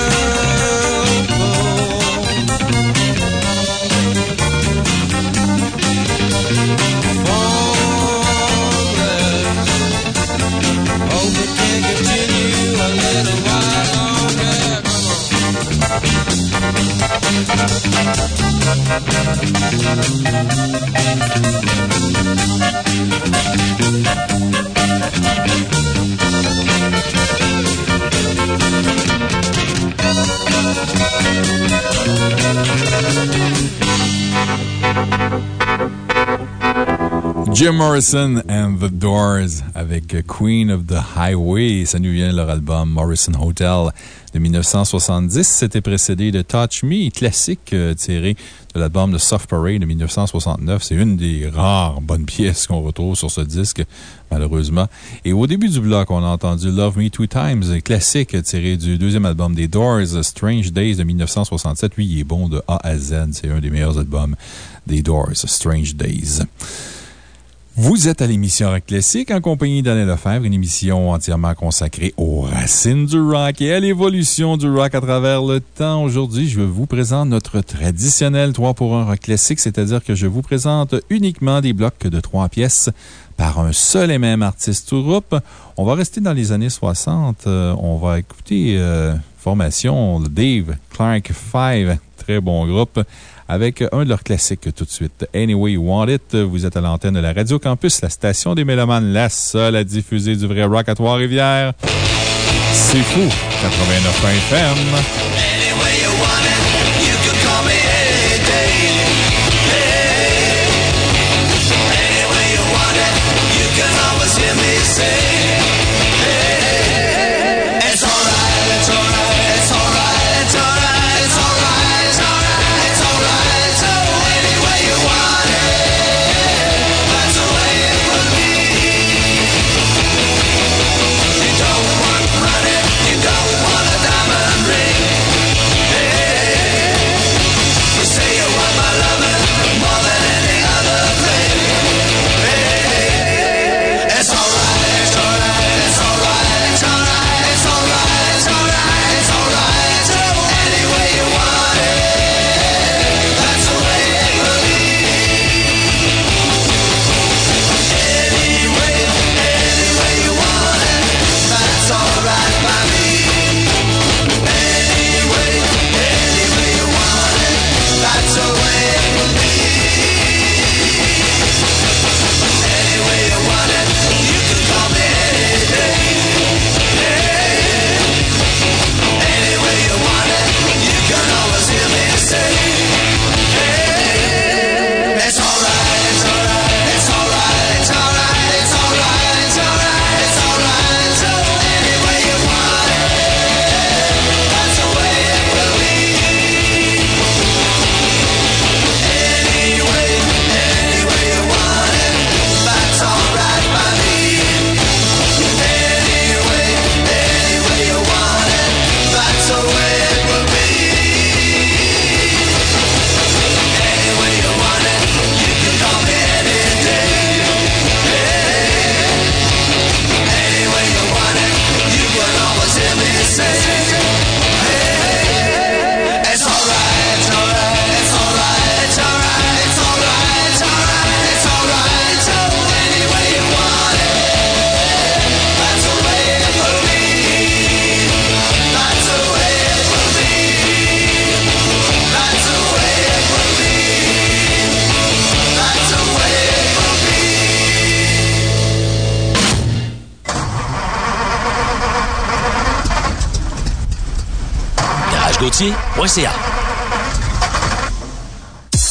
Jim Morrison and the Doors avec Queen of the Highway. Ça nous vient leur album Morrison Hotel de 1970. C'était précédé de Touch Me, classique euh, tiré de l'album de Soft Parade de 1969. C'est une des rares bonnes pièces qu'on retrouve sur ce disque, malheureusement. Et au début du bloc, on a entendu Love Me Two Times, classique tiré du deuxième album des Doors, Strange Days de 1967. Lui, il est bon de A à Z. C'est un des meilleurs albums des Doors, Strange Days. Vous êtes à l'émission Rock Classique en compagnie d'Alain Lefebvre, une émission entièrement consacrée aux racines du rock et à l'évolution du rock à travers le temps. Aujourd'hui, je vous présente notre traditionnel 3 pour 1 Rock Classique, c'est-à-dire que je vous présente uniquement des blocs de 3 pièces par un seul et même artiste ou groupe. On va rester dans les années 60. Euh, on va écouter euh, formation le Dave Clark 5, très bon groupe avec un de leurs classiques tout de suite. Anyway You Want It. Vous êtes à l'antenne de la Radio Campus, la station des Mélomanes, la seule à diffuser du vrai rock à Trois-Rivières. C'est fou. 89 FM.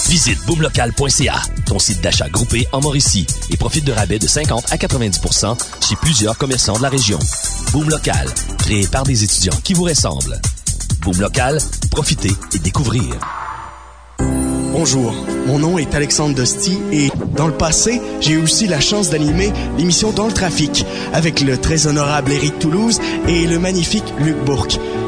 Visite boomlocal.ca, ton site d'achat groupé en Mauricie, et profite de rabais de 50 à 90% chez plusieurs commerçants de la région. Boom Local, créé par des étudiants qui vous ressemblent. Boom Local, profitez et découvrez.
Bonjour, mon nom est Alexandre Dosti et dans le passé, j'ai aussi la chance d'animer l'émission Dans le trafic avec le très honorable Éric Toulouse et le magnifique Luc Bourque.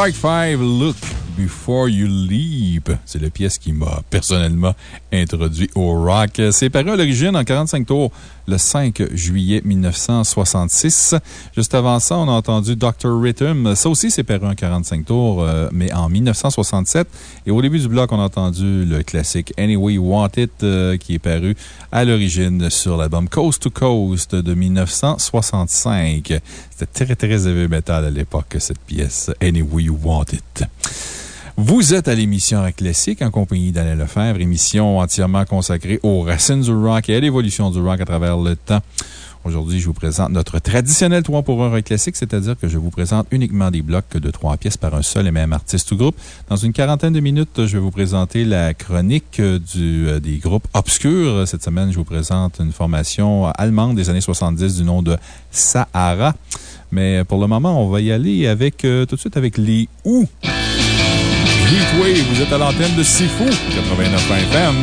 Clark 5, Look Before You Leap. C'est la pièce qui m'a personnellement introduit au rock. C'est paru à l'origine en 45 tours le 5 juillet 1966. Juste avant ça, on a entendu Dr. Rhythm. Ça aussi, c'est paru en 45 tours, euh, mais en 1967. Et au début du bloc, on a entendu le classique Anyway You Want It, euh, qui est paru à l'origine sur l'album Coast to Coast de 1965. C'était très, très heavy metal à l'époque, cette pièce Anyway You Want It. Vous êtes à l'émission Classique en compagnie d'Alain Lefebvre, émission entièrement consacrée aux racines du rock et à l'évolution du rock à travers le temps. Aujourd'hui, je vous présente notre traditionnel 3 pour 1 rock classique, c'est-à-dire que je vous présente uniquement des blocs de 3 pièces par un seul et même artiste ou groupe. Dans une quarantaine de minutes, je vais vous présenter la chronique du, euh, des groupes obscurs. Cette semaine, je vous présente une formation allemande des années 70 du nom de Sahara. Mais pour le moment, on va y aller avec, euh, tout de suite avec les OU. Heatwave, vous êtes à l'antenne de Sifu, 89 FM.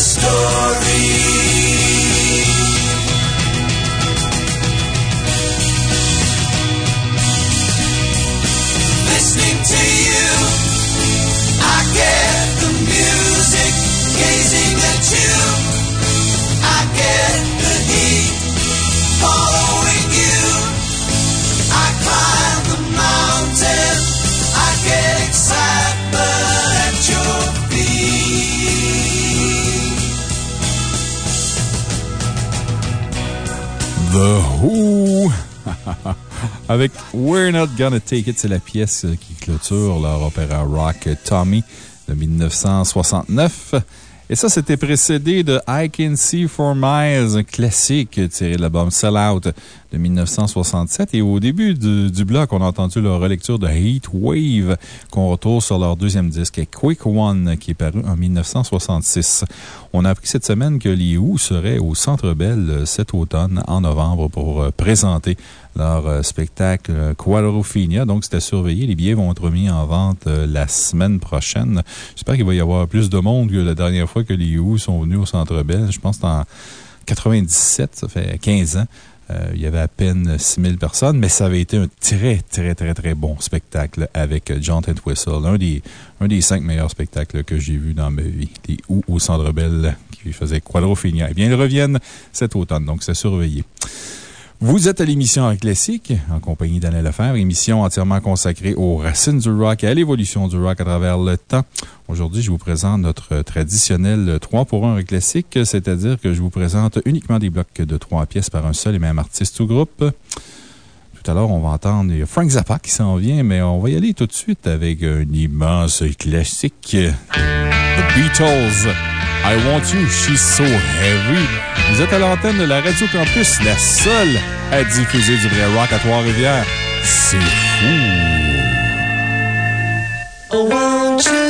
Story. The
Who. [LAUGHS] Avec We're Not Gonna Take It, c'est la pièce qui clôture leur opéra rock Tommy de 1969. Et ça, c'était précédé de I Can See For Miles, un classique tiré de l'album Sell Out de 1967. Et au début du, bloc, on a entendu leur relecture de Heat Wave, qu'on retrouve sur leur deuxième disque, Quick One, qui est paru en 1966. On a appris cette semaine que les Who seraient au Centre Bell cet automne, en novembre, pour euh, présenter leur euh, spectacle euh, Quadrophenia. Donc, c'était surveillé. Les billets vont être mis en vente la semaine prochaine. J'espère qu'il va y avoir plus de monde que la dernière fois que les Who sont venus au Centre Bell. Je pense que en 97, ça fait 15 ans. Euh, il y avait à peine 6000 personnes, mais ça avait été un très, très, très, très bon spectacle avec John Whistle. Un des, un des cinq meilleurs spectacles que j'ai vus dans ma vie. Les Ou au Centre Bell qui faisait Quadrophenia. Eh bien, ils reviennent cet automne, donc c'est surveillé. Vous êtes à l'émission Rock Classique, en compagnie d'Alain Lefebvre, émission entièrement consacrée aux racines du rock et à l'évolution du rock à travers le temps. Aujourd'hui, je vous présente notre traditionnel 3 pour 1 Rock Classique, c'est-à-dire que je vous présente uniquement des blocs de 3 pièces par un seul et même artiste ou groupe. Tout à l'heure, on va entendre Frank Zappa qui s'en vient, mais on va y aller tout de suite avec un immense classique. The Beatles. I Want You, She's So Heavy. Vous êtes à l'antenne de la Radio Campus, la seule à diffuser du vrai rock à Trois-Rivières. C'est fou!
I want you.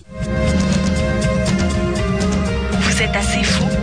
Vous êtes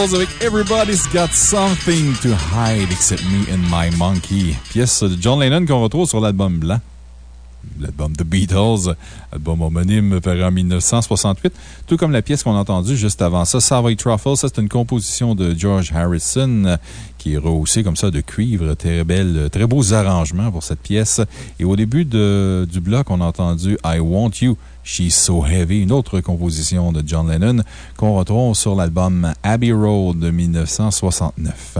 Avec Everybody's Got Something to Hide Except Me and My Monkey. Pièce de John Lennon qu'on retrouve sur l'album blanc. L'album The Beatles, album homonyme paru en 1968, tout comme la pièce qu'on a entendue juste avant ça, Savoy Truffle. C'est une composition de George Harrison qui est rehaussée comme ça de cuivre. Très belle, très beaux arrangements pour cette pièce. Et au début du bloc, on a entendu I Want You. She's So Heavy, une autre composition de John Lennon qu'on retrouve sur l'album Abbey Road de 1969.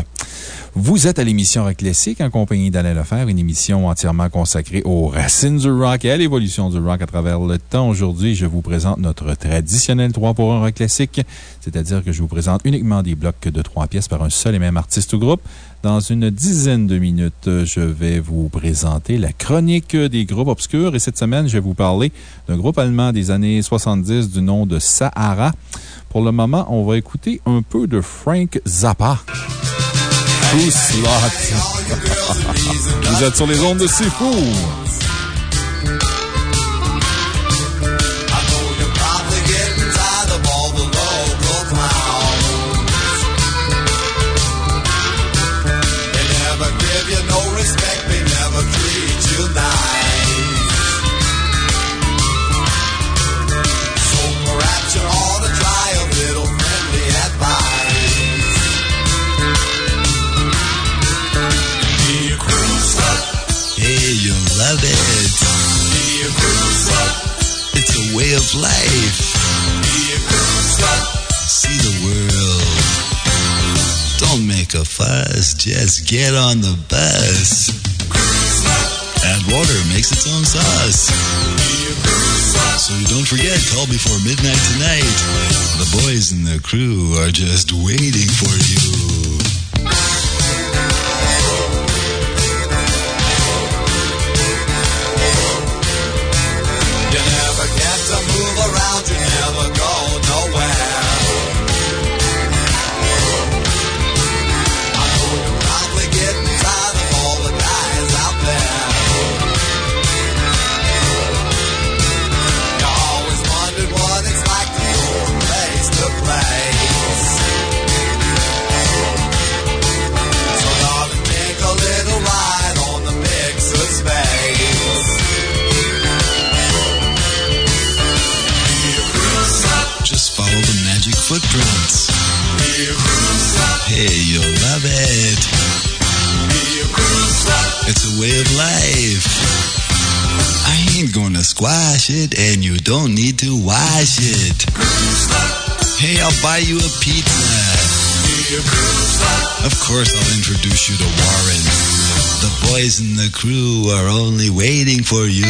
Vous êtes à l'émission Rock Classique en compagnie d'Alain Lefebvre, une émission entièrement consacrée aux racines du rock et à l'évolution du rock à travers le temps. Aujourd'hui, je vous présente notre traditionnel 3 pour 1 Rock Classique, c'est-à-dire que je vous présente uniquement des blocs de 3 pièces par un seul et même artiste ou groupe. Dans une dizaine de minutes, je vais vous présenter la chronique des groupes obscurs et cette semaine, je vais vous parler d'un groupe allemand des années 70 du nom de Sahara. Pour le moment, on va écouter un peu de Frank Zappa. [LAUGHS] Vous êtes sur les ondes de C'est Fou.
Of
life. See the world. Don't make a fuss, just get on the bus. Add water makes its own sauce. So don't forget, call before midnight tonight. The boys and the crew are just waiting for. You footprints. Hey, you'll love it. It's a way of life. I ain't gonna squash it, and you don't need to wash it. Hey, I'll buy you a pizza. Of course, I'll introduce you to Warren. The boys and the crew are only waiting for you.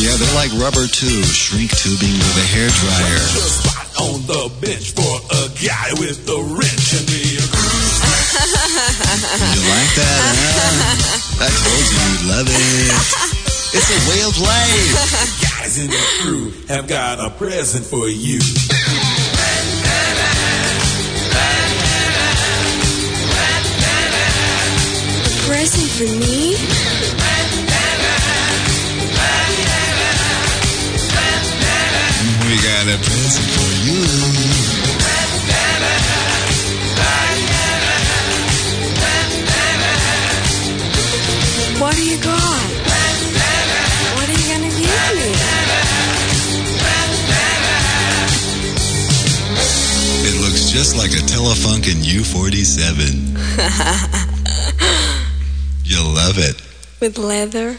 Yeah, they're like rubber too. Shrink tubing with a hair dryer.
on the bench for a guy with the wrench and me a
You like that? Huh? I told you you'd love it. It's a way of life.
Guys in the crew have got a present for you.
A present for me?
We got a present for you.
What do you got? What are you gonna give me?
It looks just like a Telefunken U47. You'll love it.
With leather?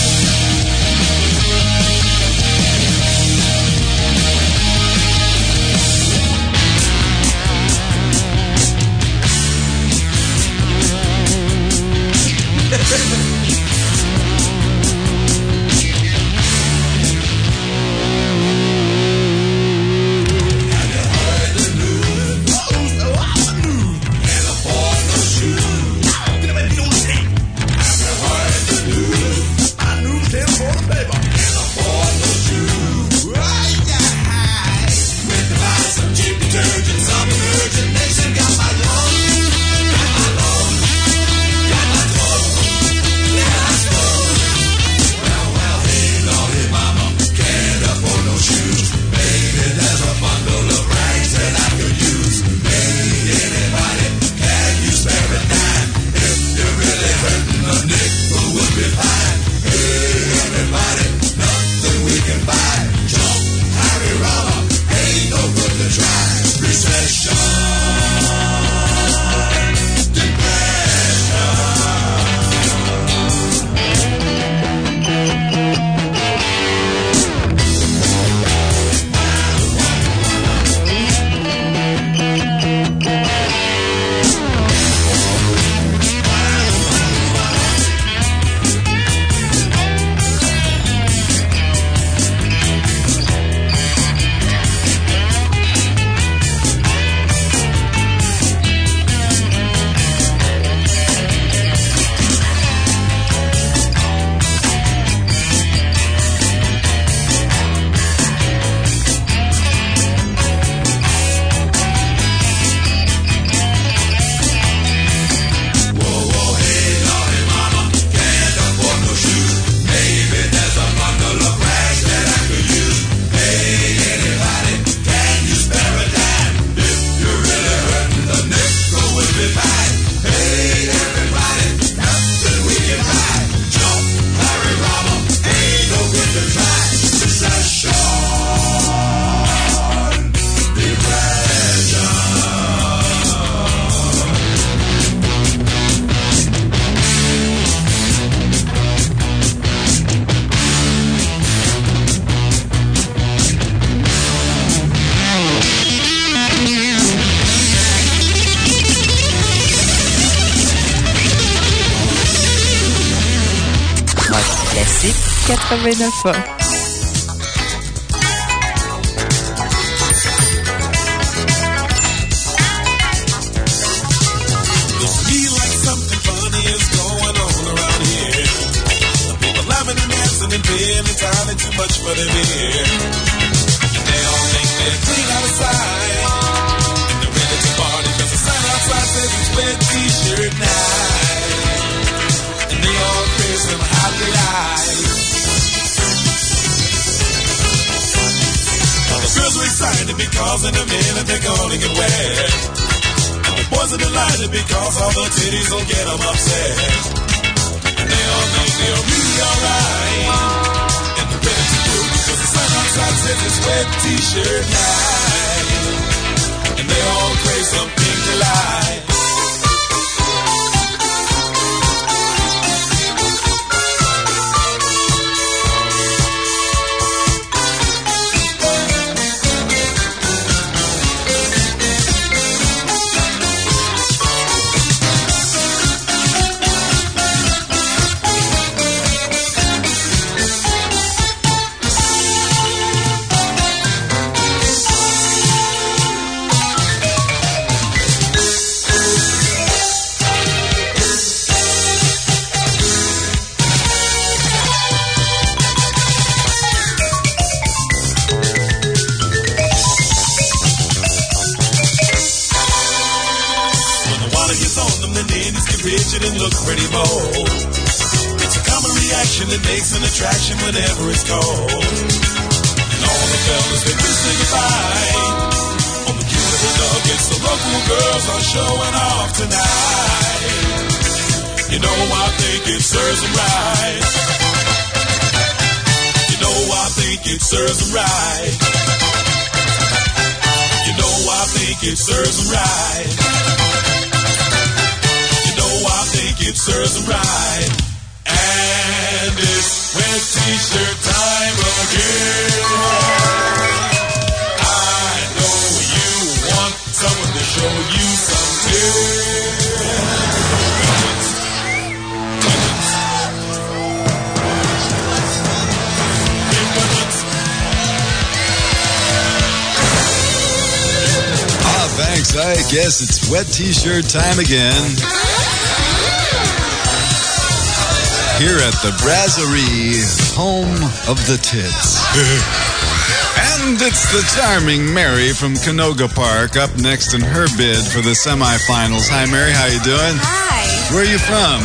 Yeah. [LAUGHS] 89
Feel it's wet t-shirt time again.
Here at the Brasserie, home of the tits. [LAUGHS] and it's the charming Mary from Canoga Park up next in her bid for the semifinals. Hi, Mary. How you doing?
Hi.
Where are you from?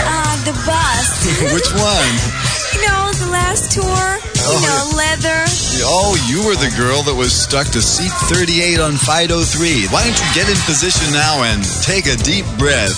Uh, the bus. [LAUGHS]
Which one? [LAUGHS]
you know, the last tour.
Oh,
you know, leather.
Oh, you were the girl that was stuck to seat 38 on Fido 3. Why don't you get in position now and take a deep breath?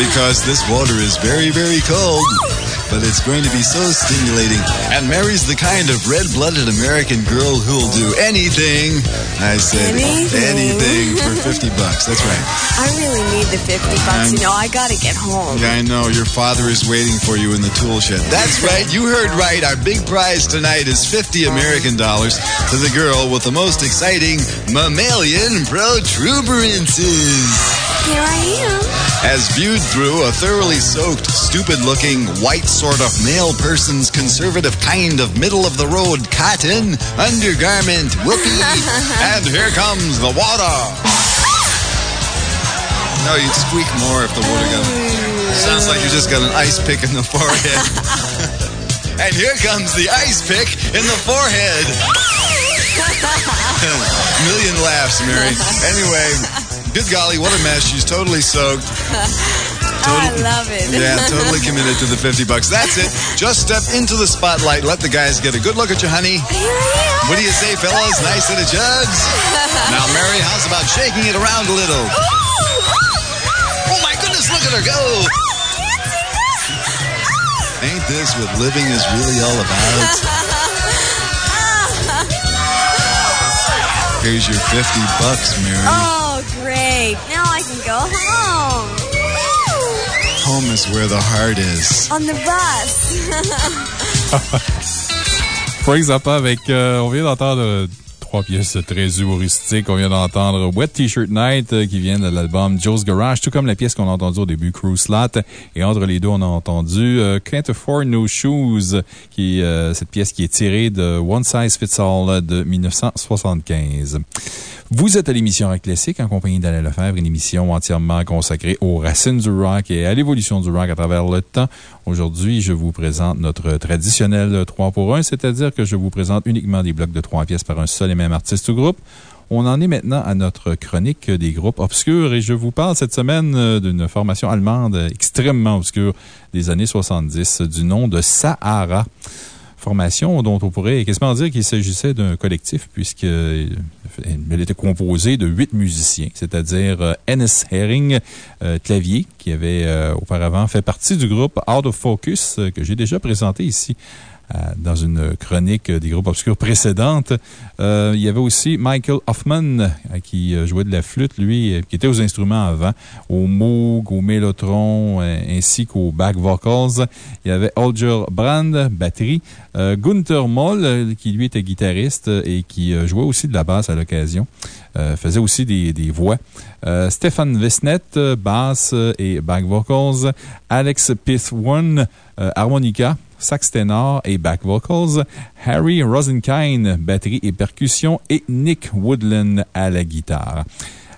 Because this water is very, very cold. But it's going to be so stimulating. And Mary's the kind of red blooded American girl who'll do anything. I said
Anything.
anything for 50 bucks. That's right.
I really need the 50 bucks. You know, I gotta get home.
Yeah, I know. Your father is waiting for you in the tool shed. That's [LAUGHS] right. You heard right. Our big prize tonight is 50 American dollars to the girl with the most exciting mammalian protuberances.
Here I am.
As viewed through a thoroughly soaked, stupid looking, white sort of male person's conservative kind of middle of the road cotton undergarment. Whoopee. [LAUGHS] and here comes the water. No, you'd squeak more if the water got. Sounds like you just got an ice pick in the forehead. [LAUGHS] and here comes the ice pick in the forehead. [LAUGHS] Million laughs, Mary. Anyway, good golly, what a mess. She's totally soaked. [LAUGHS]
I love it. [LAUGHS]
Yeah, totally committed to the 50 bucks. That's it. Just step into the spotlight. Let the guys get a good look at you, honey. What do you say, fellas? Nice set of jugs? [LAUGHS] Now, Mary, how's about shaking it around a little? Oh, my goodness, look at her go. Oh, Ain't this what living is really all about? Here's your 50 bucks, Mary.
Oh, home.
Home is where the heart is.
On the bus. [LAUGHS]
Frank Zappa avec. euh, on vient d'entendre euh, trois pièces très humoristiques. On vient d'entendre Wet T-shirt Night euh, qui vient de l'album Joe's Garage, tout comme la pièce qu'on a entendue au début, Cruise Slot. Et entre les deux, on a entendu euh, Can't Afford No Shoes, qui, euh, cette pièce qui est tirée de One Size Fits All de 1975. Vous êtes à l'émission Rock Classique en compagnie d'Alain Lefebvre, une émission entièrement consacrée aux racines du rock et à l'évolution du rock à travers le temps. Aujourd'hui, je vous présente notre traditionnel 3 pour 1, c'est-à-dire que je vous présente uniquement des blocs de 3 pièces par un seul et même artiste ou groupe. On en est maintenant à notre chronique des groupes obscurs et je vous parle cette semaine euh, d'une formation allemande extrêmement obscure des années 70 du nom de Sahara formation dont on pourrait quasiment dire qu'il s'agissait d'un collectif puisqu'elle était composée de huit musiciens, c'est-à-dire euh, Ennis Herring, euh, clavier, qui avait euh, auparavant fait partie du groupe Out of Focus, que j'ai déjà présenté ici dans une chronique des groupes obscurs précédentes. il y avait aussi Michael Hoffman qui jouait de la flûte, lui, qui était aux instruments avant, au Moog, au Mellotron, ainsi qu'aux back vocals. Il y avait Holger Brand, batterie. Gunther Moll, qui lui était guitariste et qui jouait aussi de la basse à l'occasion. faisait aussi des, des voix. Stéphane Vesnet, basse et back vocals. Alex Pithwan, harmonica sax ténor et back vocals, Harry Rosenkind, batterie et percussion, et Nick Woodland à la guitare.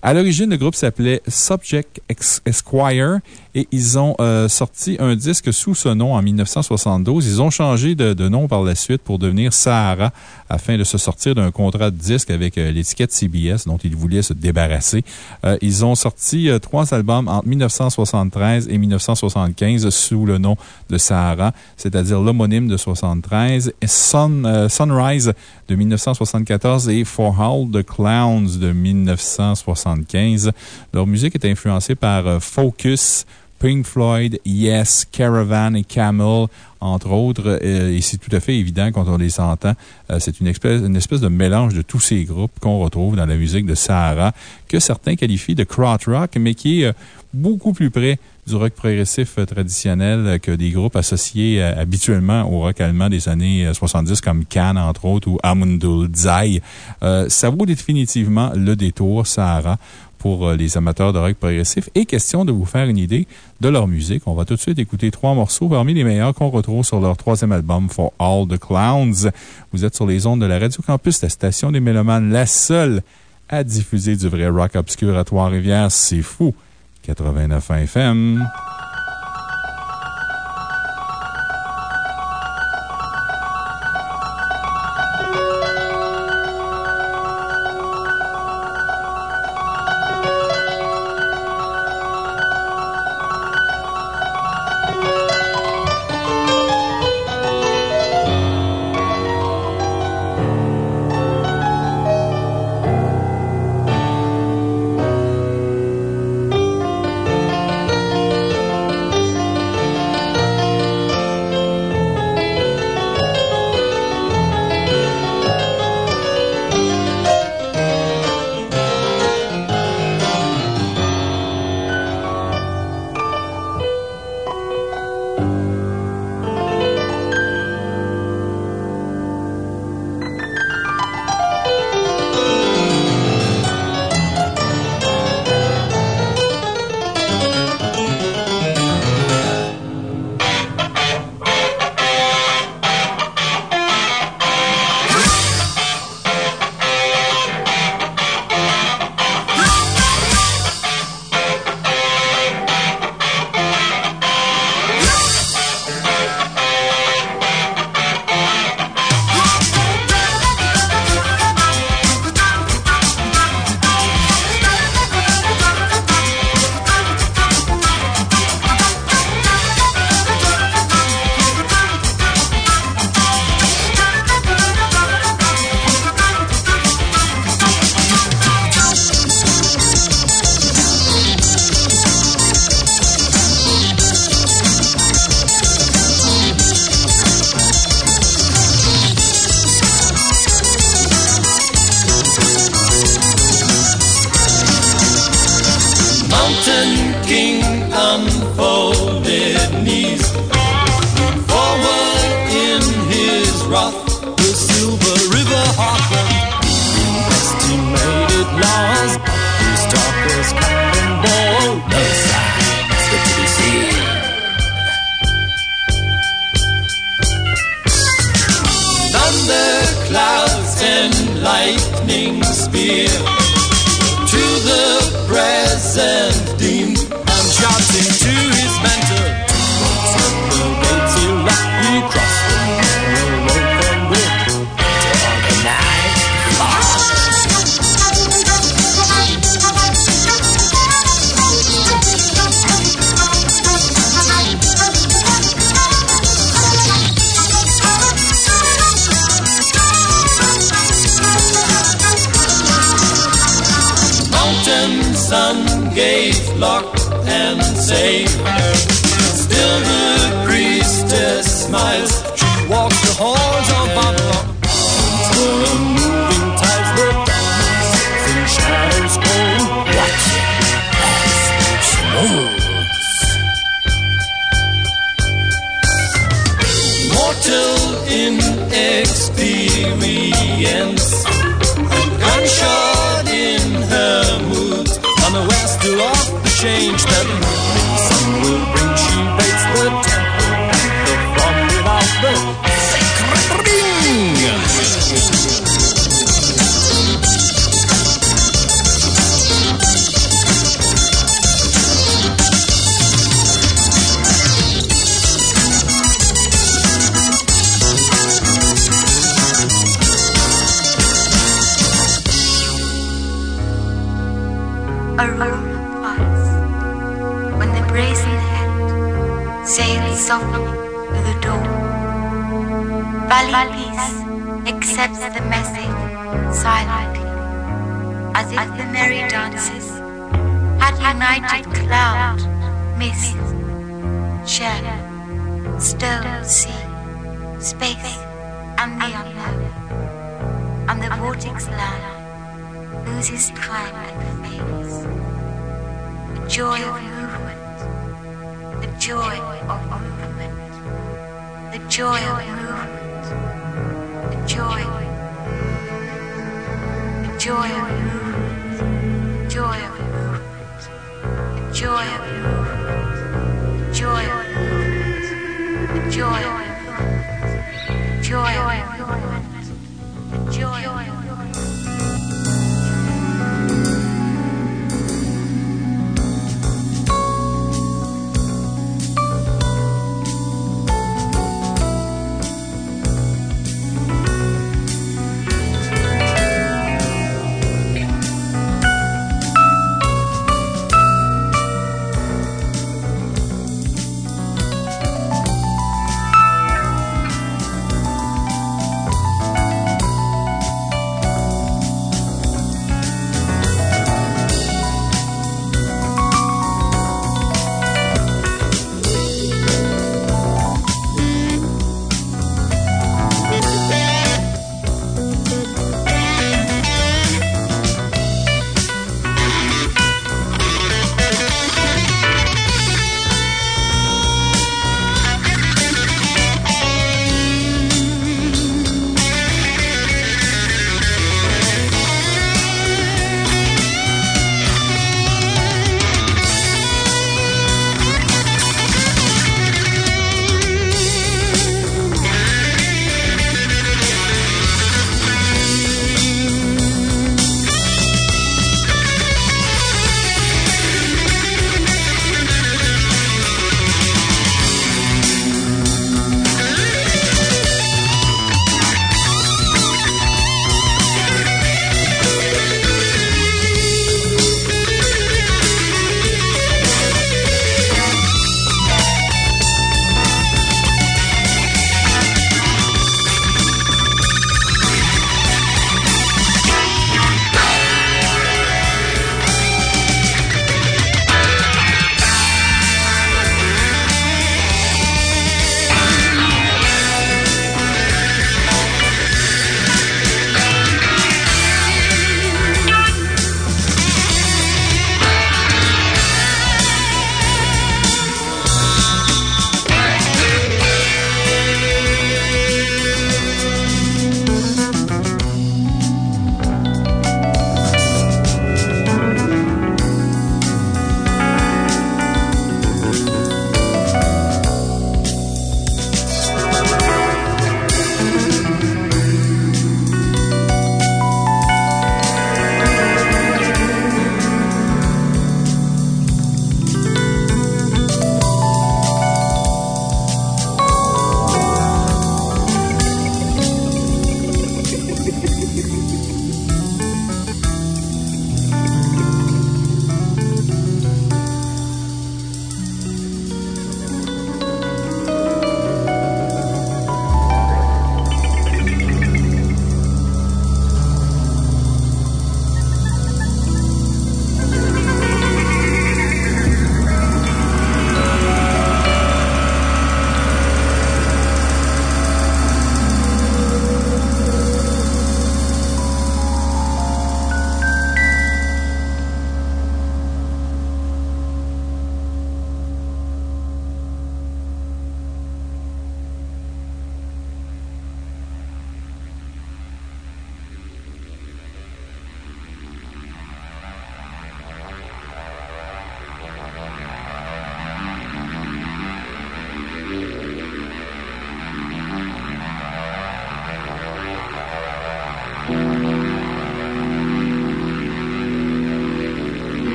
À l'origine, le groupe s'appelait Subject Esquire et ils ont euh, sorti un disque sous ce nom en 1972. Ils ont changé de, nom par la suite pour devenir Sahara afin de se sortir d'un contrat de disque avec euh, l'étiquette CBS dont ils voulaient se débarrasser. Euh, ils ont sorti trois albums entre 1973 et 1975 sous le nom de Sahara, c'est-à-dire l'homonyme de 73, Sun, Sunrise de 1974 et For All the Clowns de 1975. Leur musique est influencée par Focus, Pink Floyd, Yes, Caravan et Camel, entre autres. Euh, et c'est tout à fait évident quand on les entend. Euh, c'est une espèce, une espèce de mélange de tous ces groupes qu'on retrouve dans la musique de Sahara, que certains qualifient de crowd rock, mais qui est euh, beaucoup plus près du rock progressif traditionnel que des groupes associés habituellement au rock allemand des années 70 comme Cannes, entre autres, ou Amundul Zai. ça vaut définitivement le détour, Sahara pour euh, les amateurs de rock progressif. Et question de vous faire une idée de leur musique. On va tout de suite écouter trois morceaux parmi les meilleurs qu'on retrouve sur leur troisième album, For All the Clowns. Vous êtes sur les ondes de la Radio Campus, la station des Mélomanes, la seule à diffuser du vrai rock obscur à Trois-Rivières. C'est fou. 89 FM.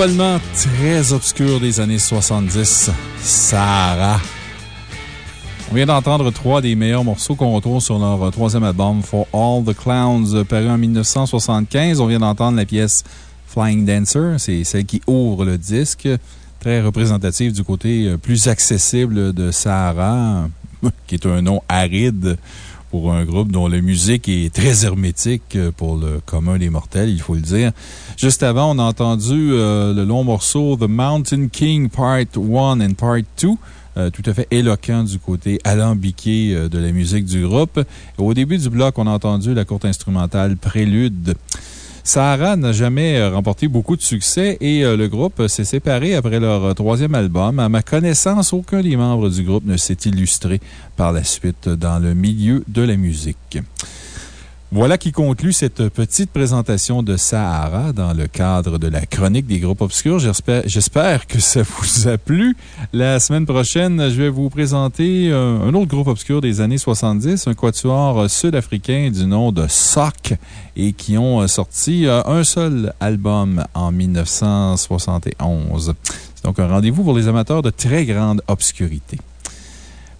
Très obscur des années 70, Sahara. On vient d'entendre trois des meilleurs morceaux qu'on retrouve sur leur troisième album, For All the Clowns, paru en 1975. On vient d'entendre la pièce Flying Dancer, c'est celle qui ouvre le disque, très représentative du côté euh, plus accessible de Sahara, [LAUGHS] qui est un nom aride pour un groupe dont la musique est très hermétique pour le commun des mortels, il faut le dire. Juste avant, on a entendu euh, le long morceau The Mountain King Part 1 and Part 2. euh, tout à fait éloquent du côté alambiqué euh, de la musique du groupe. Au début du bloc, on a entendu la courte instrumentale Prélude. Sahara n'a jamais remporté beaucoup de succès et le groupe s'est séparé après leur troisième album. À ma connaissance, aucun des membres du groupe ne s'est illustré par la suite dans le milieu de la musique. Voilà qui conclut cette petite présentation de Sahara dans le cadre de la chronique des groupes obscurs. J'espère que ça vous a plu. La semaine prochaine, je vais vous présenter un, un autre groupe obscur des années 70, un quatuor sud-africain du nom de Sock et qui ont sorti euh, un seul album en 1971. C'est donc un rendez-vous pour les amateurs de très grande obscurité.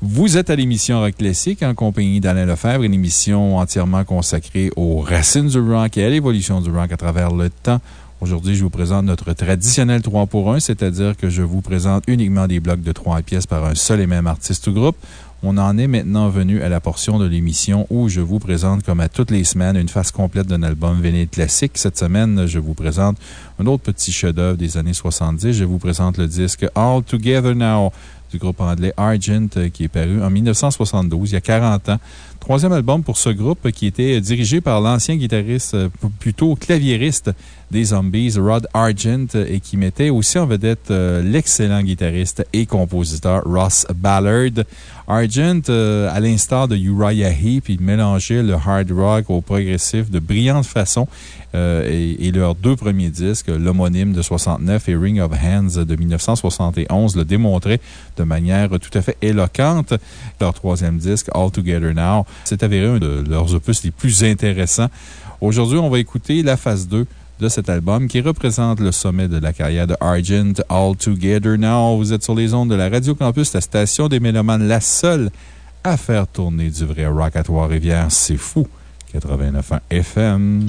Vous êtes à l'émission Rock Classique en compagnie d'Alain Lefebvre, une émission entièrement consacrée aux racines du rock et à l'évolution du rock à travers le temps. Aujourd'hui, je vous présente notre traditionnel 3 pour 1, c'est-à-dire que je vous présente uniquement des blocs de 3 pièces par un seul et même artiste ou groupe. On en est maintenant venu à la portion de l'émission où je vous présente, comme à toutes les semaines, une face complète d'un album vinyle classique. Cette semaine, je vous présente un autre petit chef-d'œuvre des années 70. Je vous présente le disque All Together Now du groupe anglais Argent, qui est paru en 1972, il y a 40 ans. Troisième album pour ce groupe qui était dirigé par l'ancien guitariste, euh, plutôt claviériste des Zombies, Rod Argent, et qui mettait aussi en vedette euh, l'excellent guitariste et compositeur Ross Ballard. Argent, euh, à l'instar de Uriah Heep, il mélangeait le hard rock au progressif de brillante façon. Euh, et, leurs deux premiers disques, l'homonyme de 69 et Ring of Hands de 1971, le démontraient de manière tout à fait éloquente. Leur troisième disque, All Together Now, s'est avéré un de leurs opus les plus intéressants. Aujourd'hui, on va écouter la phase 2 de cet album qui représente le sommet de la carrière de Argent, All Together Now. Vous êtes sur les ondes de la Radio Campus, la station des Mélomanes, la seule à faire tourner du vrai rock à Trois-Rivières. C'est fou! 89.1 FM.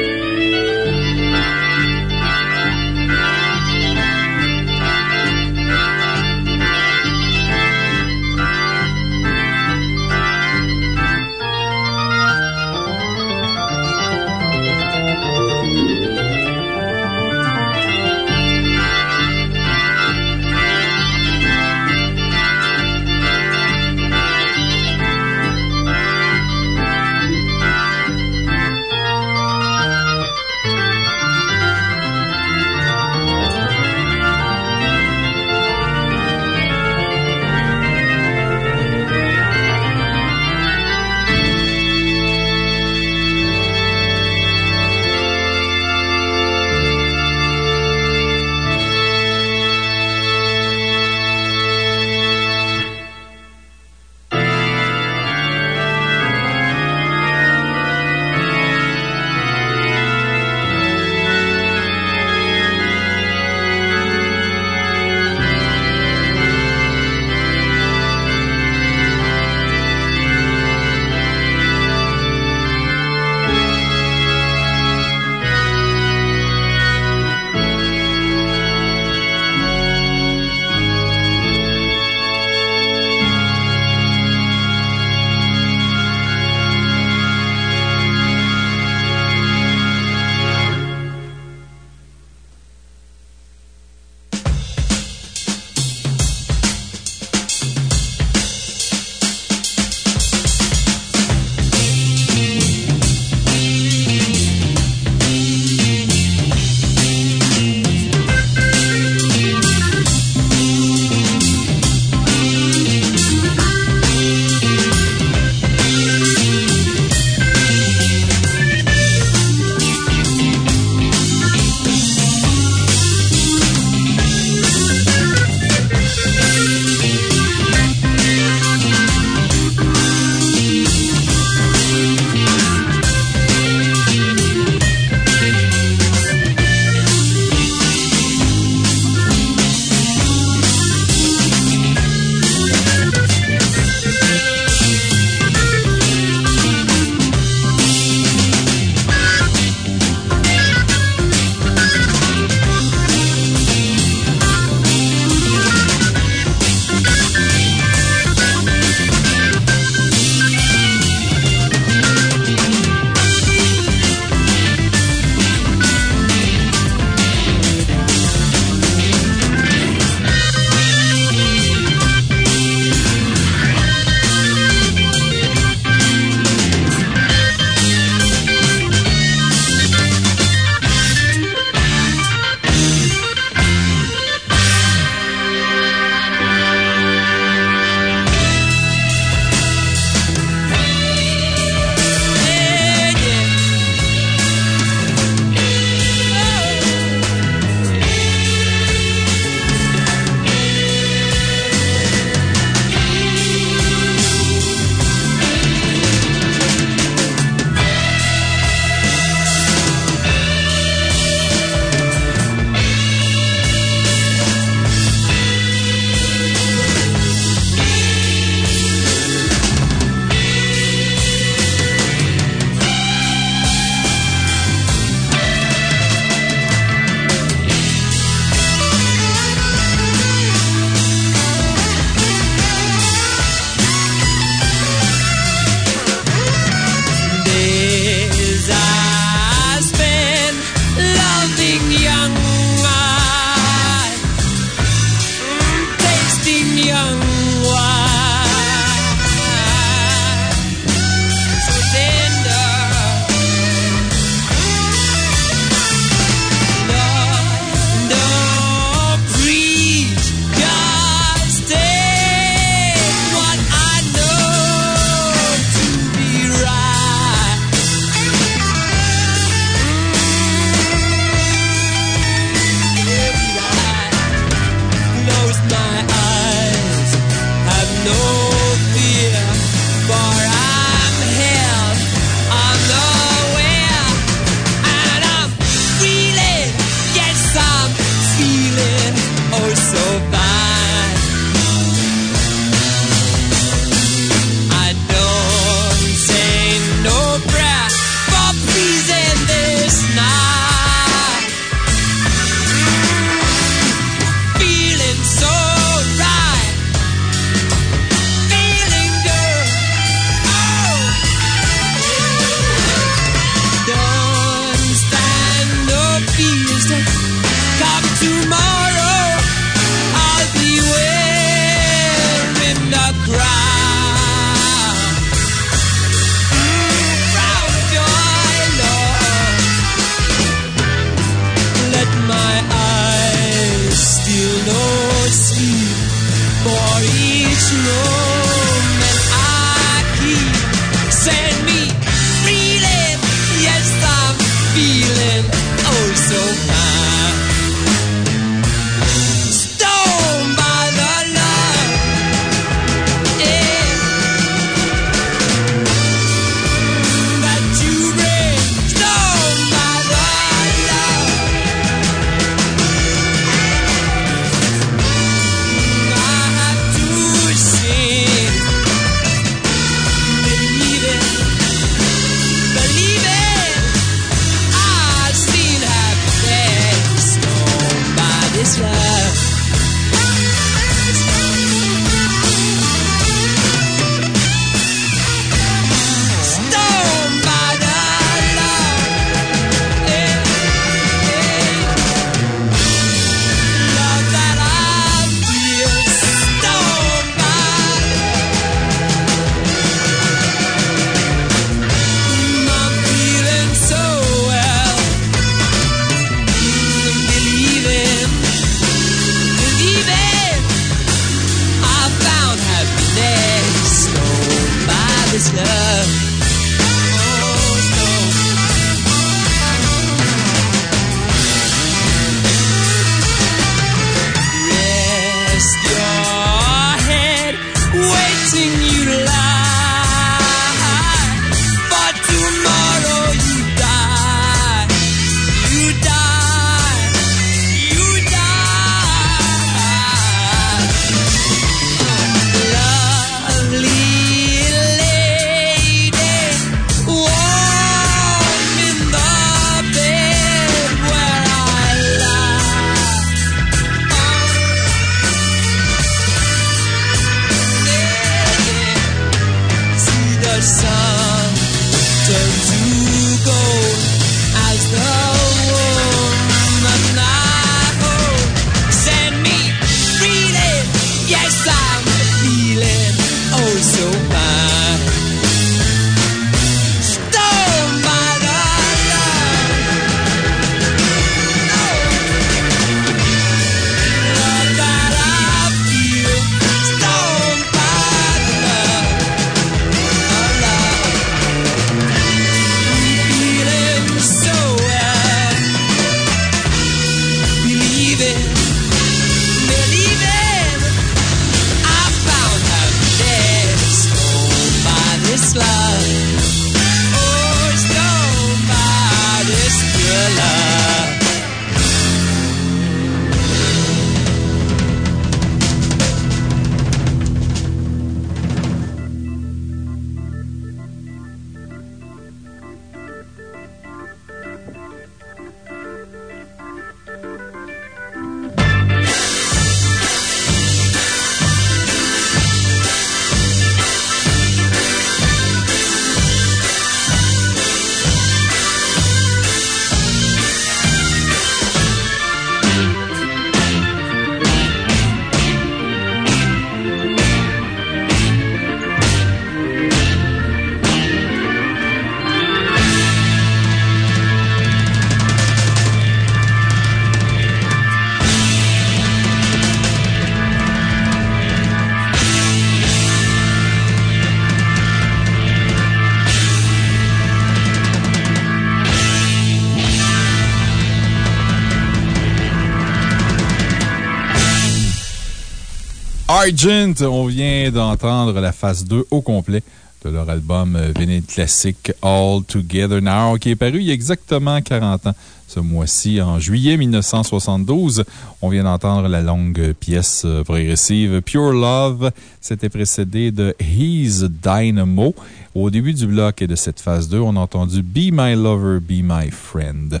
On vient d'entendre la phase 2 au complet de leur album euh, vinyle classique All Together Now, qui est paru il y a exactement 40 ans. Ce mois-ci, en juillet 1972, on vient d'entendre la longue pièce euh, progressive Pure Love. C'était précédé de He's Dynamo. Au début du bloc et de cette phase 2, on a entendu Be My Lover, Be My Friend.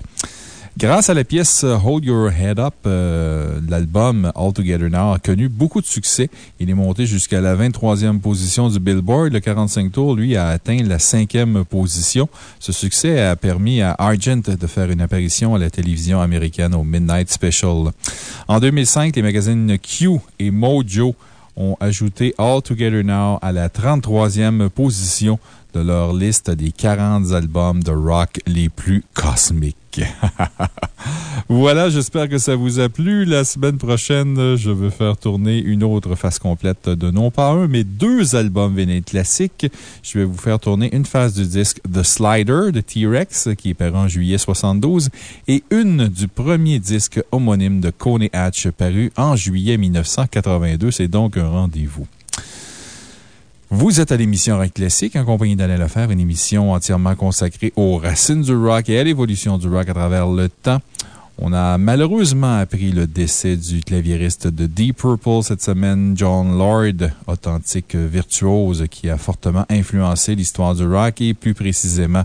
Grâce à la pièce euh, Hold Your Head Up, l'album All Together Now a connu beaucoup de succès. Il est monté jusqu'à la 23e position du Billboard. Le 45 tours, lui, a atteint la 5e position. Ce succès a permis à Argent de faire une apparition à la télévision américaine au Midnight Special. En 2005, les magazines Q et Mojo ont ajouté All Together Now à la 33e position de leur liste des 40 albums de rock les plus cosmiques. [LAUGHS] voilà, j'espère que ça vous a plu. La semaine prochaine, je vais faire tourner une autre phase complète de non pas un, mais deux albums véné classiques. Je vais vous faire tourner une phase du disque The Slider de T-Rex, qui est paru en juillet 72, et une du premier disque homonyme de Coney Hatch, paru en juillet 1982. C'est donc un rendez-vous. Vous êtes à l'émission Rock Classique en compagnie d'Alain Lefer, une émission entièrement consacrée aux racines du rock et à l'évolution du rock à travers le temps. On a malheureusement appris le décès du claviériste de Deep Purple cette semaine, John Lord, authentique virtuose qui a fortement influencé l'histoire du rock et plus précisément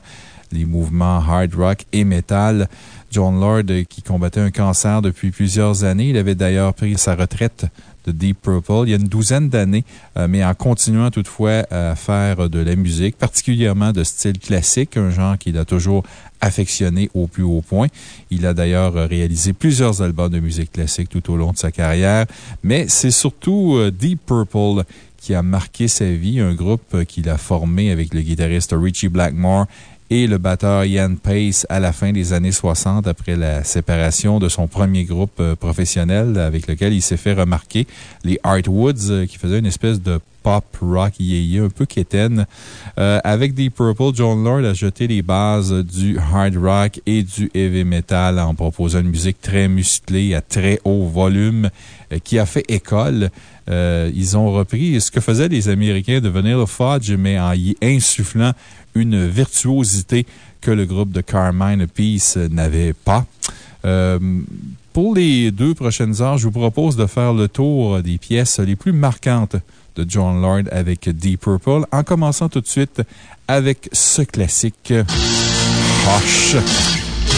les mouvements hard rock et metal. John Lord, qui combattait un cancer depuis plusieurs années, il avait d'ailleurs pris sa retraite de Deep Purple il y a une douzaine d'années, euh, mais en continuant toutefois à faire de la musique, particulièrement de style classique, un genre qu'il a toujours affectionné au plus haut point. Il a d'ailleurs réalisé plusieurs albums de musique classique tout au long de sa carrière, mais c'est surtout euh, Deep Purple qui a marqué sa vie, un groupe qu'il a formé avec le guitariste Richie Blackmore et le batteur Ian Pace à la fin des années 60 après la séparation de son premier groupe euh, professionnel avec lequel il s'est fait remarquer, les Artwoods, euh, qui faisaient une espèce de pop rock yéyé un peu quétaine. Euh, avec Deep Purple, John Lord a jeté les bases du hard rock et du heavy metal en proposant une musique très musclée à très haut volume qui a fait école. ils ont repris ce que faisaient les Américains de Vanilla Fudge, mais en y insufflant une virtuosité que le groupe de Carmine Peace n'avait pas. Euh, pour les deux prochaines heures, je vous propose de faire le tour des pièces les plus marquantes de John Lord avec Deep Purple, en commençant tout de suite avec ce classique Hush.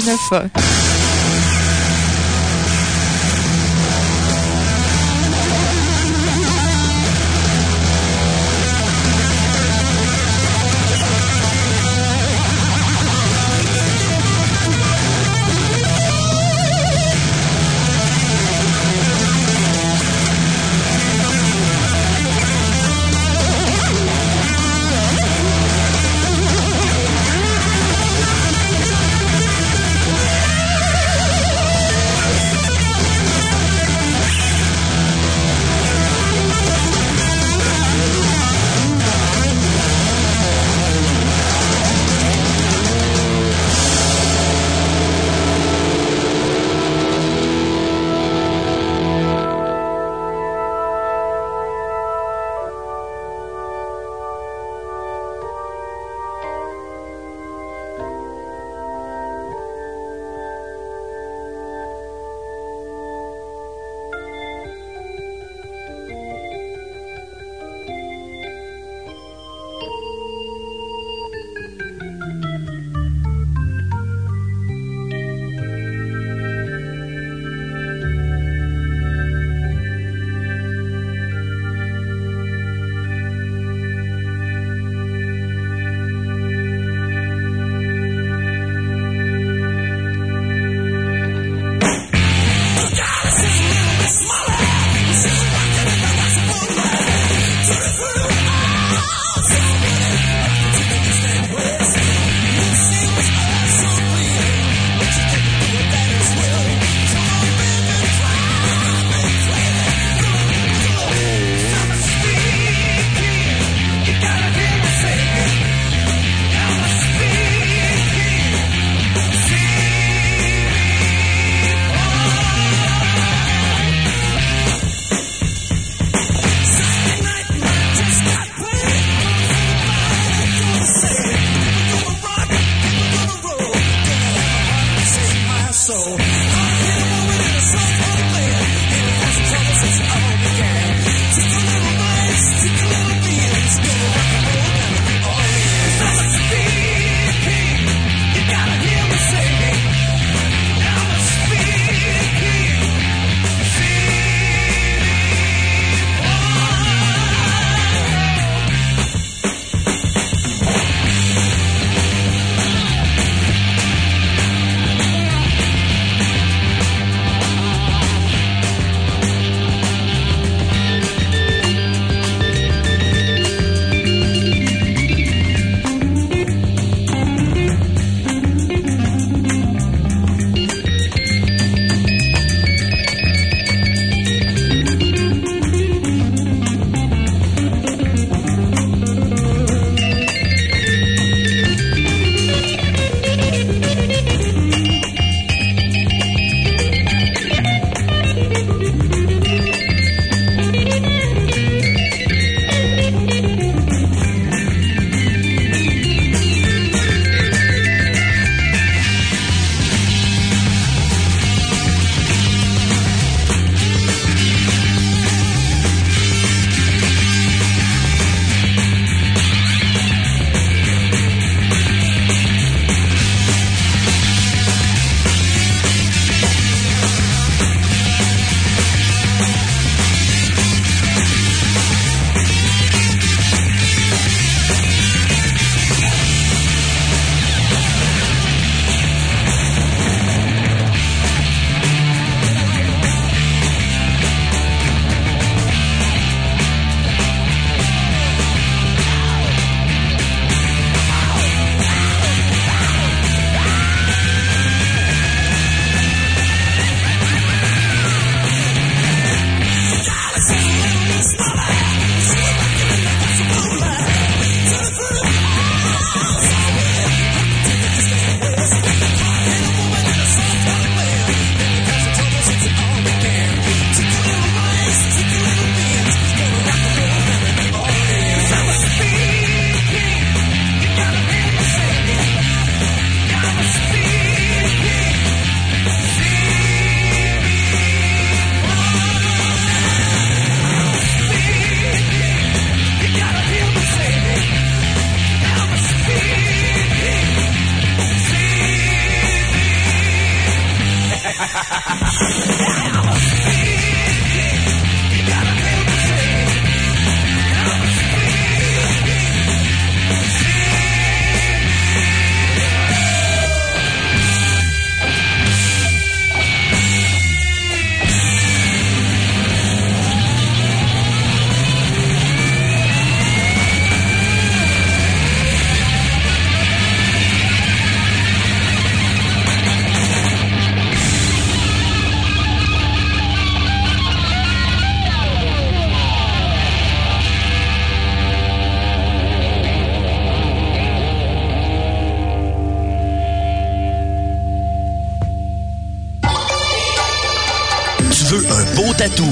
89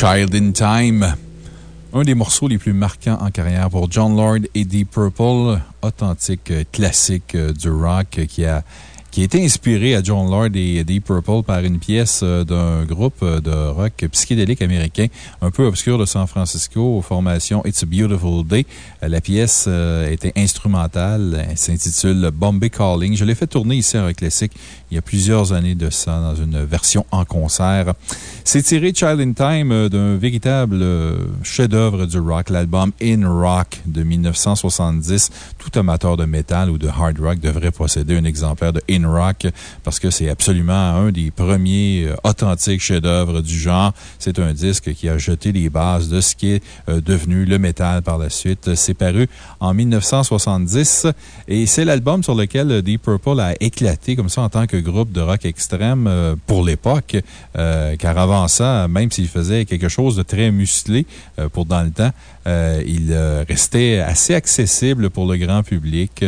Child in Time. Un des morceaux les plus marquants en carrière pour John Lord et Deep Purple, authentique euh, classique euh, du rock euh, qui a qui a été inspiré à John Lord et Deep Purple par une pièce d'un groupe de rock psychédélique américain un peu obscur de San Francisco, formation It's a Beautiful Day. La pièce était instrumentale, s'intitule Bombay Calling. Je l'ai fait tourner ici à Classic il y a plusieurs années de ça dans une version en concert. C'est tiré Child in Time d'un véritable chef-d'œuvre du rock, l'album In Rock de 1970. Tout amateur de métal ou de hard rock devrait posséder un exemplaire de In Rock parce que c'est absolument un des premiers authentiques chefs-d'œuvre du genre. C'est un disque qui a jeté les bases de ce qui est devenu le métal par la suite. C'est paru en 1970 et c'est l'album sur lequel Deep Purple a éclaté comme ça en tant que groupe de rock extrême pour l'époque, car avant ça, même s'il faisait quelque chose de très musclé pour dans le temps, il restait assez accessible pour le grand public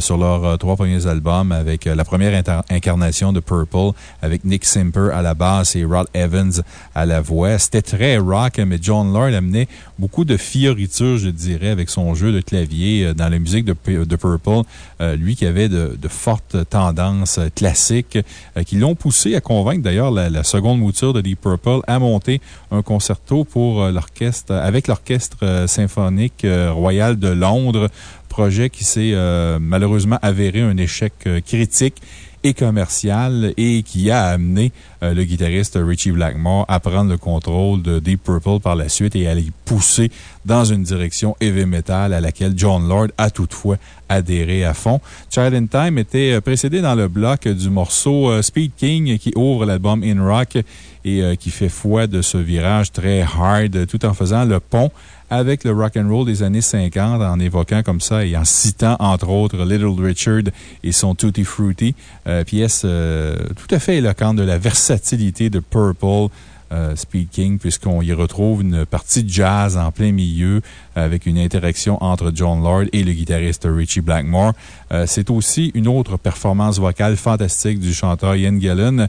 sur leurs trois premiers albums avec la première incarnation de Purple avec Nick Simper à la basse et Rod Evans à la voix. C'était très rock, mais John Lord amenait beaucoup de fioritures, je dirais, avec son jeu de clavier dans la musique de, de Purple. lui qui avait de, de fortes tendances classiques qui l'ont poussé à convaincre d'ailleurs la, la, seconde mouture de Deep Purple à monter un concerto pour l'orchestre, avec l'orchestre symphonique royal de Londres projet qui s'est euh, malheureusement avéré un échec euh, critique et commercial et qui a amené euh, le guitariste Richie Blackmore à prendre le contrôle de Deep Purple par la suite et à les pousser dans une direction heavy metal à laquelle John Lord a toutefois adhéré à fond. Child in Time était euh, précédé dans le bloc du morceau euh, Speed King qui ouvre l'album In Rock et qui fait foi de ce virage très hard tout en faisant le pont avec le rock and roll des années 50 en évoquant comme ça et en citant entre autres Little Richard et son Tutti Frutti, euh, pièce euh, tout à fait éloquente de la versatilité de Purple. Euh, Speed King, puisqu'on y retrouve une partie de jazz en plein milieu avec une interaction entre John Lord et le guitariste Richie Blackmore. c'est aussi une autre performance vocale fantastique du chanteur Ian Gillan,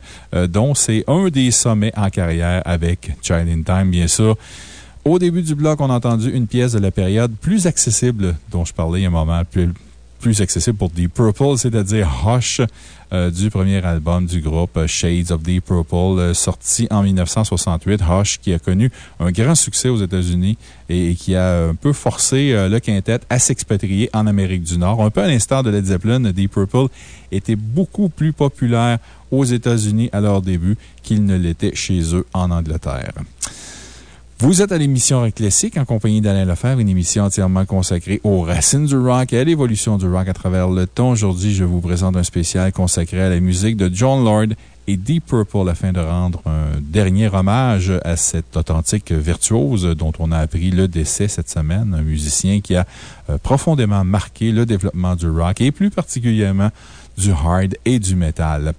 dont c'est un des sommets en carrière avec Child in Time, bien sûr. Au début du bloc, on a entendu une pièce de la période plus accessible dont je parlais il y a un moment, plus, accessible pour Deep Purple, c'est-à-dire Hush euh, du premier album du groupe euh, Shades of Deep Purple, euh, sorti en 1968. Hush qui a connu un grand succès aux États-Unis et, qui a un peu forcé le quintet à s'expatrier en Amérique du Nord. Un peu à l'instar de Led Zeppelin, Deep Purple était beaucoup plus populaire aux États-Unis à leur début qu'il ne l'était chez eux en Angleterre. Vous êtes à l'émission Rock Classique en compagnie d'Alain Lefebvre, une émission entièrement consacrée aux racines du rock et à l'évolution du rock à travers le temps. Aujourd'hui, je vous présente un spécial consacré à la musique de John Lord et Deep Purple afin de rendre un dernier hommage à cet authentique virtuose dont on a appris le décès cette semaine, un musicien qui a euh, profondément marqué le développement du rock et plus particulièrement du hard et du metal.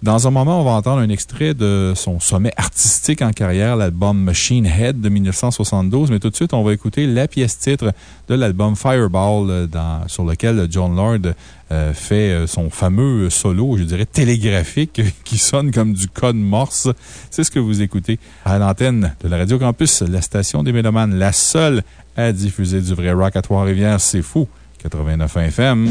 Dans un moment, on va entendre un extrait de son sommet artistique en carrière, l'album Machine Head de 1972. Mais tout de suite, on va écouter la pièce titre de l'album Fireball, euh, sur lequel John Lord euh, fait euh, son fameux solo, je dirais télégraphique, [LAUGHS] qui sonne comme du code morse. C'est ce que vous écoutez à l'antenne de la Radio Campus, la station des Mélomanes, la seule à diffuser du vrai rock à Trois-Rivières. C'est fou. 89 FM.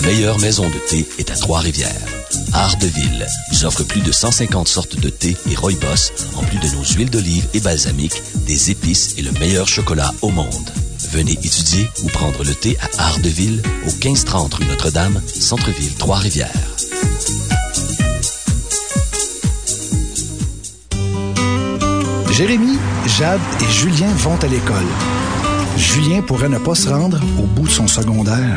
La meilleure maison de thé est à Trois-Rivières. Art de Ville vous offre plus de 150 sortes de thé et rooibos, en plus de nos huiles d'olive et balsamique, des épices et le meilleur chocolat au monde. Venez étudier ou prendre le thé à Art de Ville, au 1530 rue Notre-Dame, Centre-Ville, Trois-Rivières.
Jérémy, Jade et Julien vont à l'école. Julien pourrait ne pas se rendre au bout de son secondaire.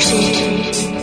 So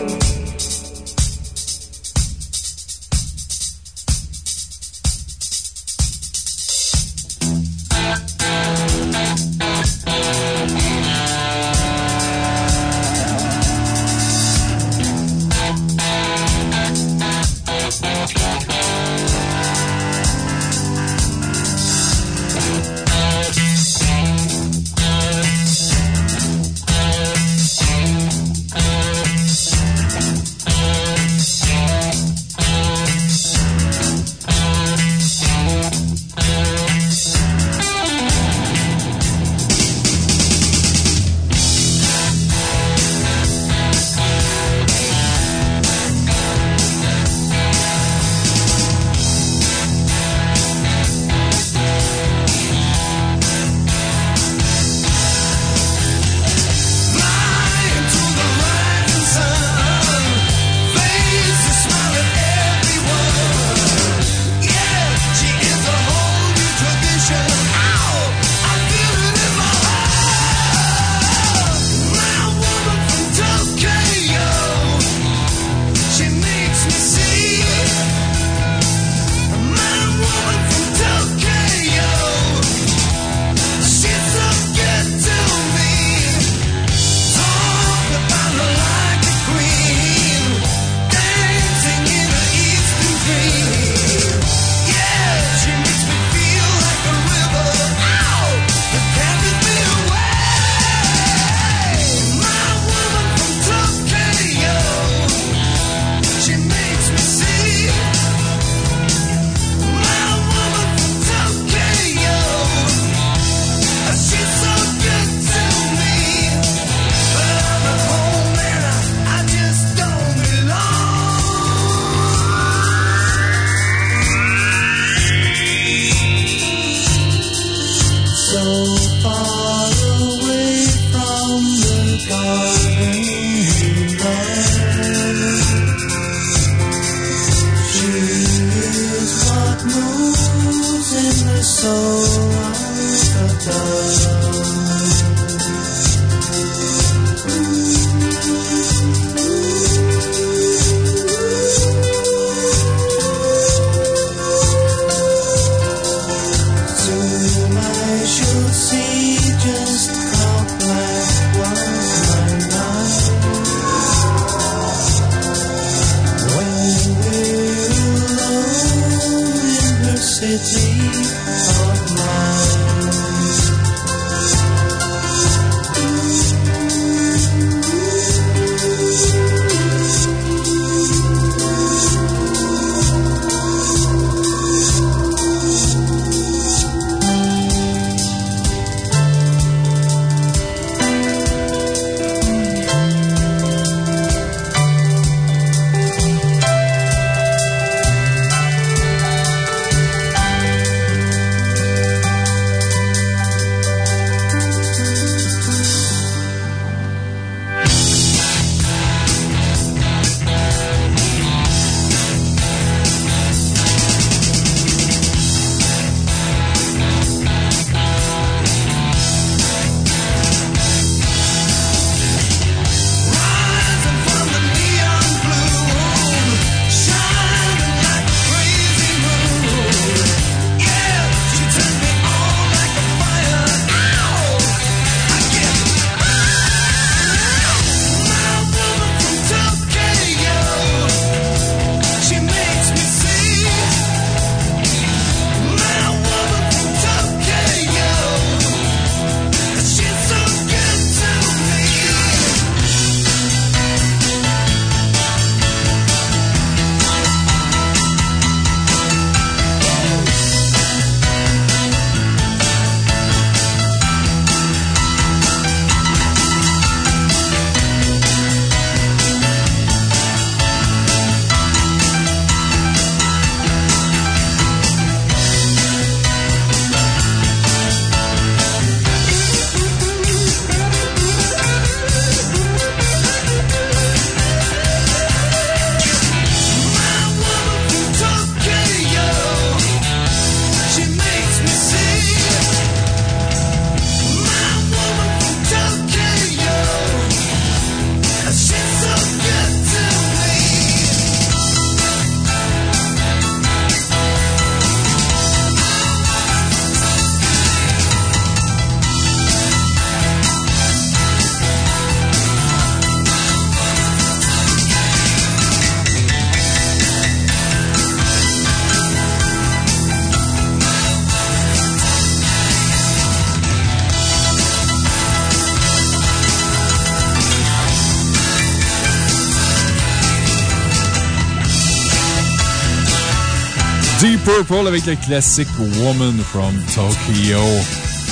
Purple avec le classique Woman from Tokyo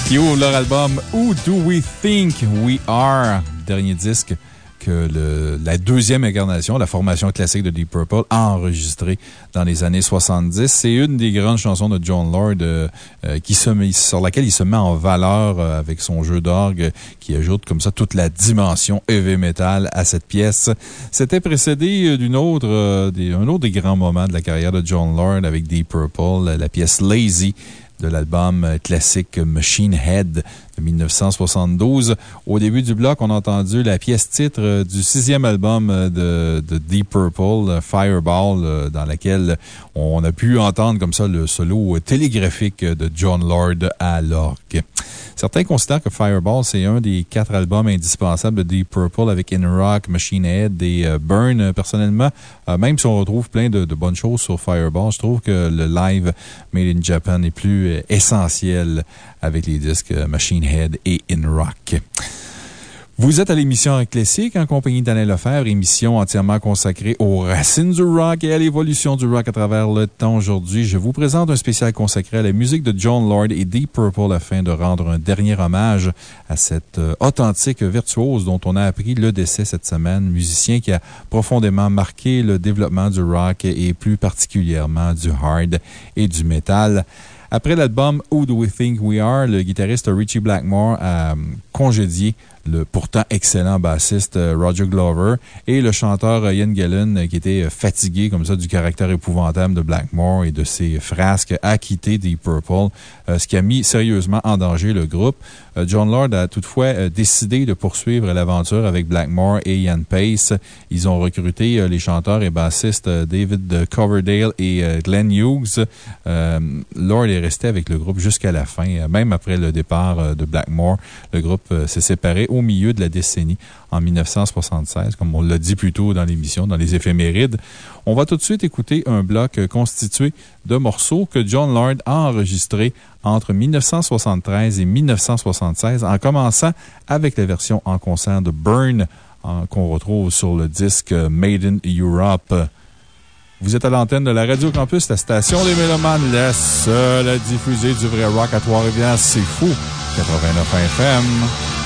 qui ouvre leur album Who Do We Think We Are? Dernier disque la deuxième incarnation, la formation classique de Deep Purple, a enregistré dans les années 70. C'est une des grandes chansons de John Lord euh, euh, qui se met, sur laquelle il se met en valeur euh, avec son jeu d'orgue qui ajoute comme ça toute la dimension heavy metal à cette pièce. C'était précédé d'une autre, des, autre des grands moments de la carrière de John Lord avec Deep Purple, la pièce Lazy de l'album classique Machine Head de 1972. Au début du bloc, on a entendu la pièce titre du sixième album de, de Deep Purple, Fireball, dans laquelle on a pu entendre comme ça le solo télégraphique de John Lord à l'orgue. Certains considèrent que Fireball, c'est un des quatre albums indispensables de Deep Purple avec In Rock, Machine Head et Burn. Personnellement, même si on retrouve plein de, de, bonnes choses sur Fireball, je trouve que le live Made in Japan est plus essentiel avec les disques Machine Head et In Rock. Vous êtes à l'émission Classique en compagnie d'Alain Lefebvre, émission entièrement consacrée aux racines du rock et à l'évolution du rock à travers le temps. Aujourd'hui, je vous présente un spécial consacré à la musique de John Lord et Deep Purple afin de rendre un dernier hommage à cette euh, authentique virtuose dont on a appris le décès cette semaine, musicien qui a profondément marqué le développement du rock et plus particulièrement du hard et du metal. Après l'album Who Do We Think We Are, le guitariste Richie Blackmore a euh, congédié le pourtant excellent bassiste euh, Roger Glover et le chanteur euh, Ian Gillen, euh, qui était fatigué comme ça du caractère épouvantable de Blackmore et de ses frasques, a quitté Deep Purple, ce qui a mis sérieusement en danger le groupe. John Lord a toutefois décidé de poursuivre l'aventure avec Blackmore et Ian Pace. Ils ont recruté les chanteurs et bassistes David Coverdale et Glenn Hughes. Lord est resté avec le groupe jusqu'à la fin. Même après le départ de Blackmore, le groupe s'est séparé au milieu de la décennie, en 1976, comme on l'a dit plus tôt dans l'émission, dans les éphémérides. On va tout de suite écouter un bloc constitué de morceaux que John Lord a enregistrés entre 1973 et 1976, en commençant avec la version en concert de Burn qu'on retrouve sur le disque Made in Europe. Vous êtes à l'antenne de la Radio Campus, la station des Mélomanes, la seule à diffuser du vrai rock à Trois-Rivières. C'est fou! 89 FM.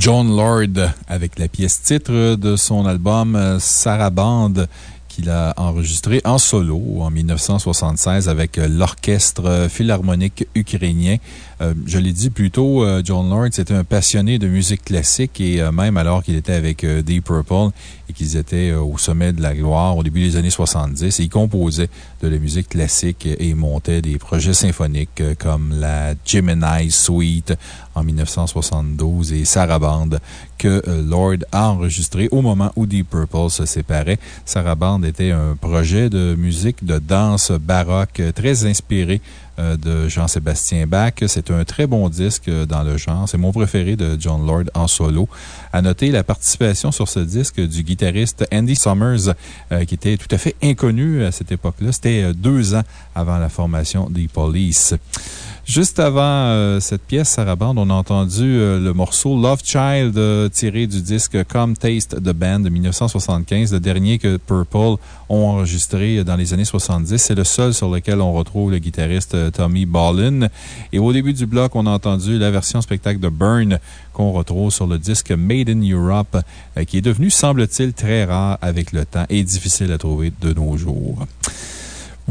John Lord avec la pièce titre de son album euh, Sarabande qu'il a enregistré en solo en 1976 avec euh, l'Orchestre philharmonique ukrainien. Euh, je l'ai dit plus tôt, John Lord, c'était un passionné de musique classique et même alors qu'il était avec Deep Purple qu'ils étaient au sommet de la gloire au début des années 70, il composait de la musique classique et montait des projets symphoniques comme la Gemini Suite en 1972 et Sarabande que euh, Lord a enregistré au moment où Deep Purple se séparait. Sarabande était un projet de musique de danse baroque très inspiré euh, de Jean-Sébastien Bach. C'est un très bon disque dans le genre. C'est mon préféré de John Lord en solo. À noter la participation sur ce disque du guitariste Andy Summers, euh, qui était tout à fait inconnu à cette époque-là. C'était deux ans avant la formation des Police. Juste avant euh, cette pièce, Sarabande, on a entendu euh, le morceau Love Child euh, tiré du disque Come Taste the Band de 1975, le dernier que Purple ont enregistré dans les années 70. C'est le seul sur lequel on retrouve le guitariste Tommy Ballin. Et au début du bloc, on a entendu la version spectacle de Burn qu'on retrouve sur le disque Made in Europe, qui est devenu, semble-t-il, très rare avec le temps et difficile à trouver de nos jours.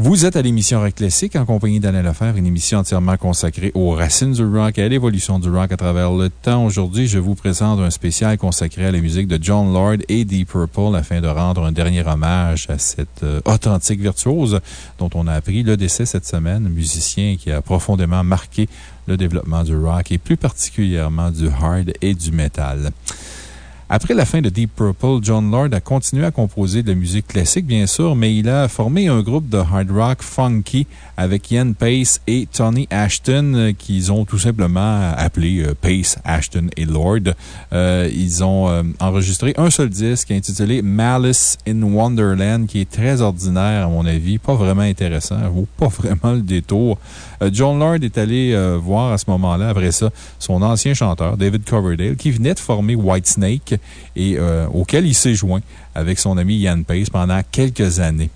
Vous êtes à l'émission Rock Classique en compagnie d'Alain Lefebvre, une émission entièrement consacrée aux racines du rock et à l'évolution du rock à travers le temps. Aujourd'hui, je vous présente un spécial consacré à la musique de John Lord et Deep Purple afin de rendre un dernier hommage à cette euh, authentique virtuose dont on a appris le décès cette semaine, musicien qui a profondément marqué le développement du rock et plus particulièrement du hard et du metal. Après la fin de Deep Purple, John Lord a continué à composer de la musique classique, bien sûr, mais il a formé un groupe de hard rock funky avec Ian Pace et Tony Ashton, euh, qu'ils ont tout simplement appelé euh, Pace, Ashton et Lord. Euh, ils ont enregistré un seul disque intitulé Malice in Wonderland, qui est très ordinaire, à mon avis, pas vraiment intéressant, vaut pas vraiment le détour. John Lord est allé voir à ce moment-là, après ça, son ancien chanteur, David Coverdale, qui venait de former Whitesnake et auquel il s'est joint avec son ami Ian Pace pendant quelques années.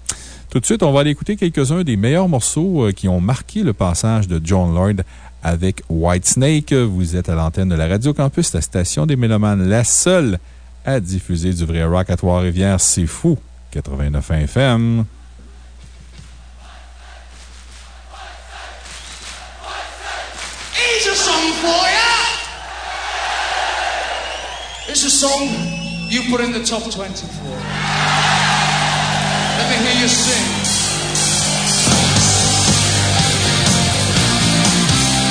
Tout de suite, on va aller écouter quelques-uns des meilleurs morceaux euh, qui ont marqué le passage de John Lord avec Whitesnake. Vous êtes à l'antenne de la Radio Campus, la station des Mélomanes, la seule à diffuser du vrai rock à Trois-Rivières. C'est fou! 89 FM.
It's a song you put in the top 24. Let me hear you sing.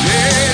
Yeah,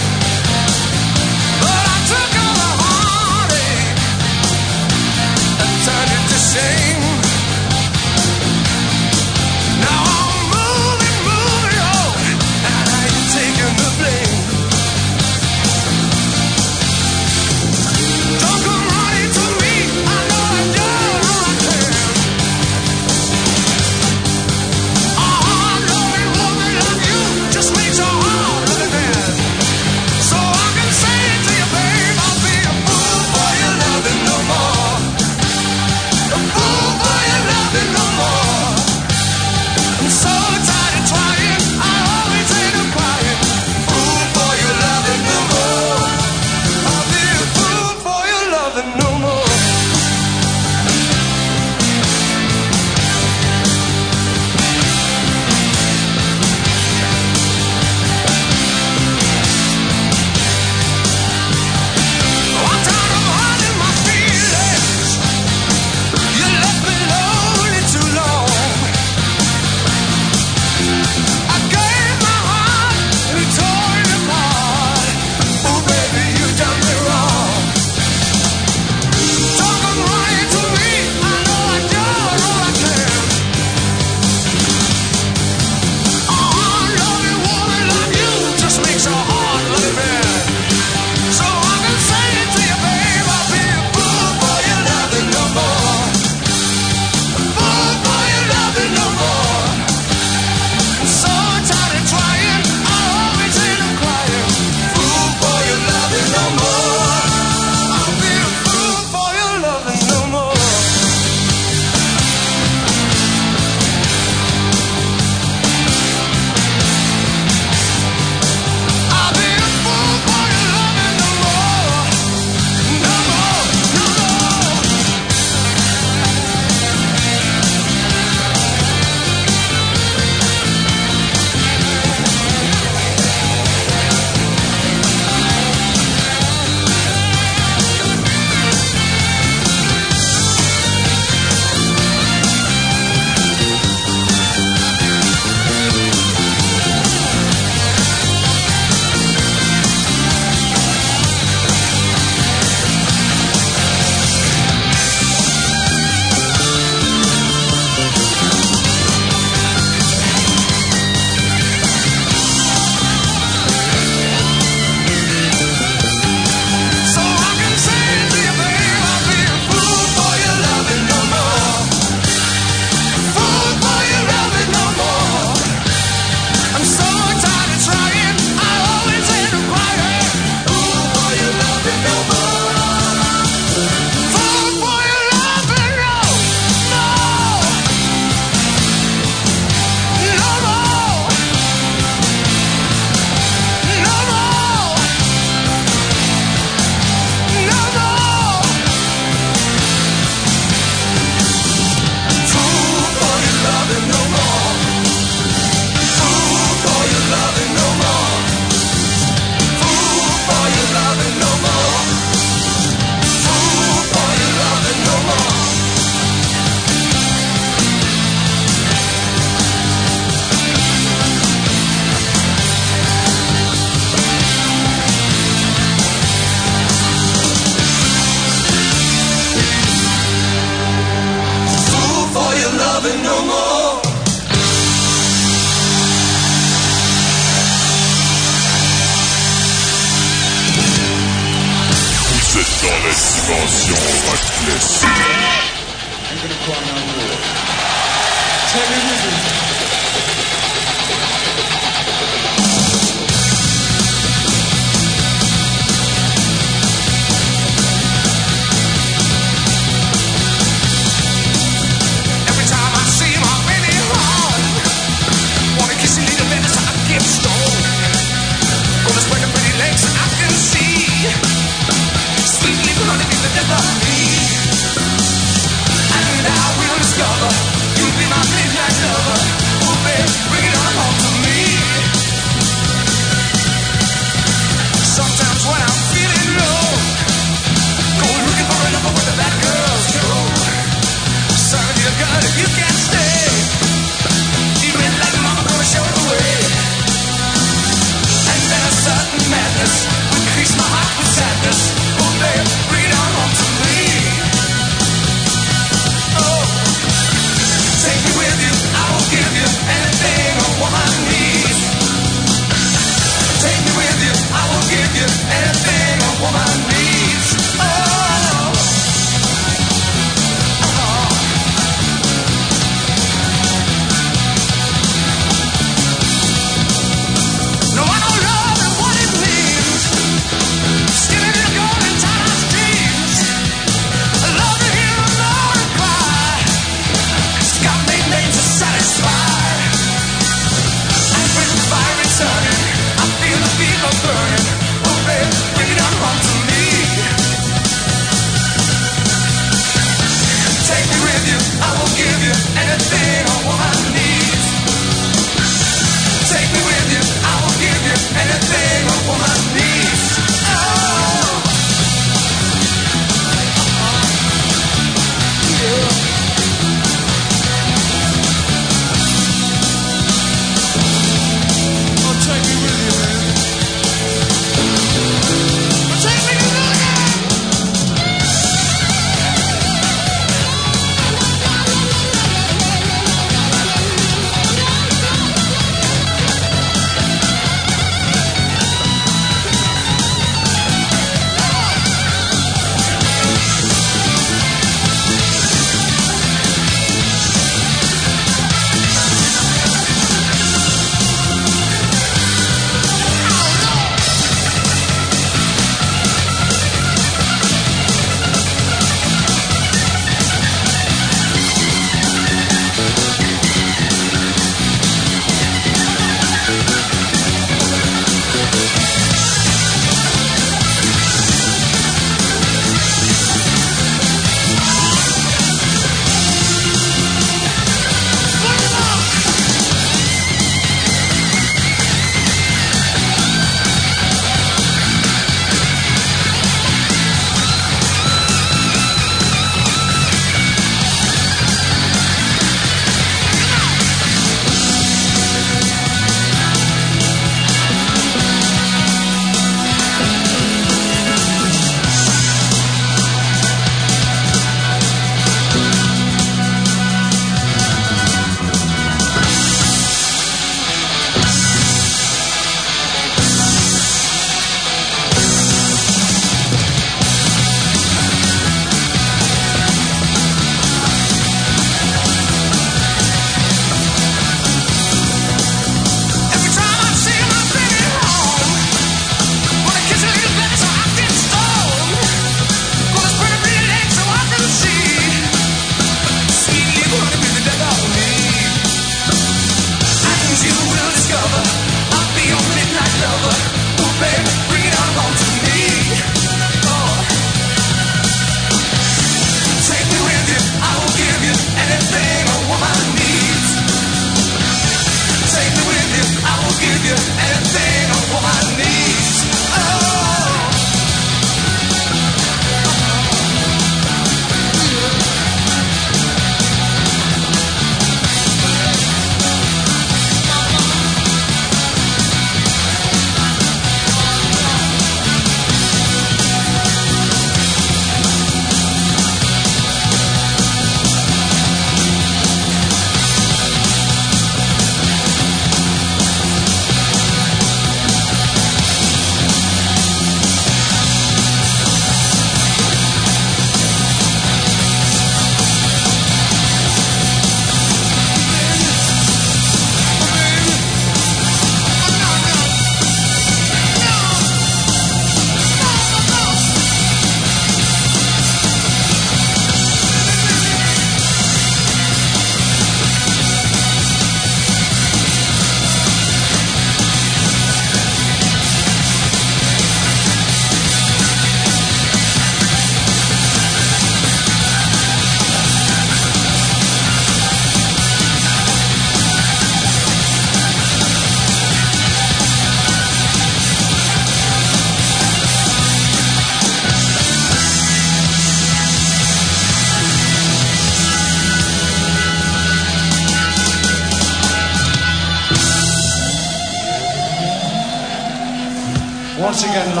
Once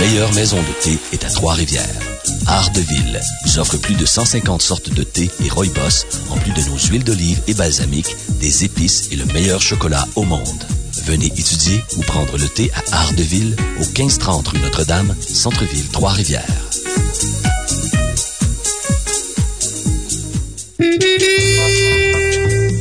meilleure maison de thé est à Trois-Rivières. Art de Ville vous offre plus de 150 sortes de thé et rooibos, en plus de nos huiles d'olive et balsamique, des épices et le meilleur chocolat au monde. Venez étudier ou prendre le thé à Art de Ville au 1530 rue Notre-Dame, Centre-Ville, Trois-Rivières.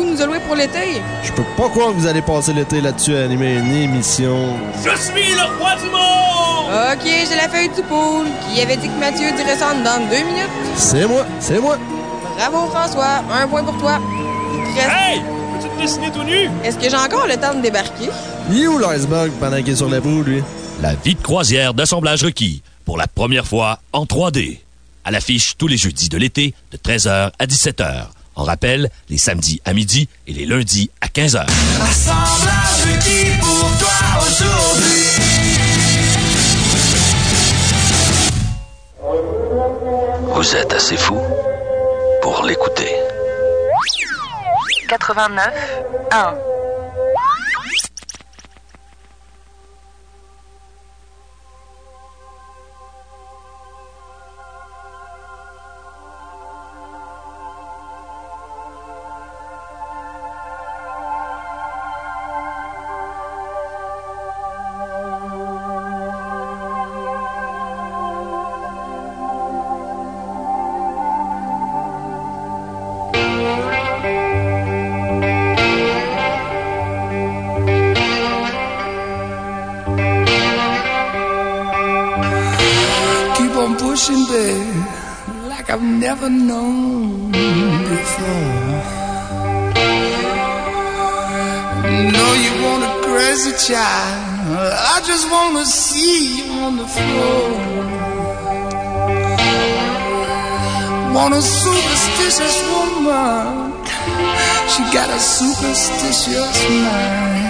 Nous a loué pour l'été.
Je peux pas croire que vous allez passer l'été là-dessus à animer une émission.
Je suis le roi du monde!
Ok, j'ai la feuille du pool. Qui avait dit que Mathieu dirait ça en dans deux minutes?
C'est moi, c'est moi.
Bravo François, un point pour toi. Reste-
Hey! Peux-tu te dessiner tout nu?
Est-ce que j'ai encore le temps de débarquer?
Il est où l'iceberg pendant qu'il est sur la boue, lui?
La vie de croisière d'assemblage requis pour la première fois en 3D. À l'affiche tous les jeudis de l'été de 13h à 17h. En rappel, les samedis à midi et les lundis à 15h.
Assemblage qui pour toi aujourd'hui.
Vous êtes assez fou pour l'écouter.
89 1
superstitious mind.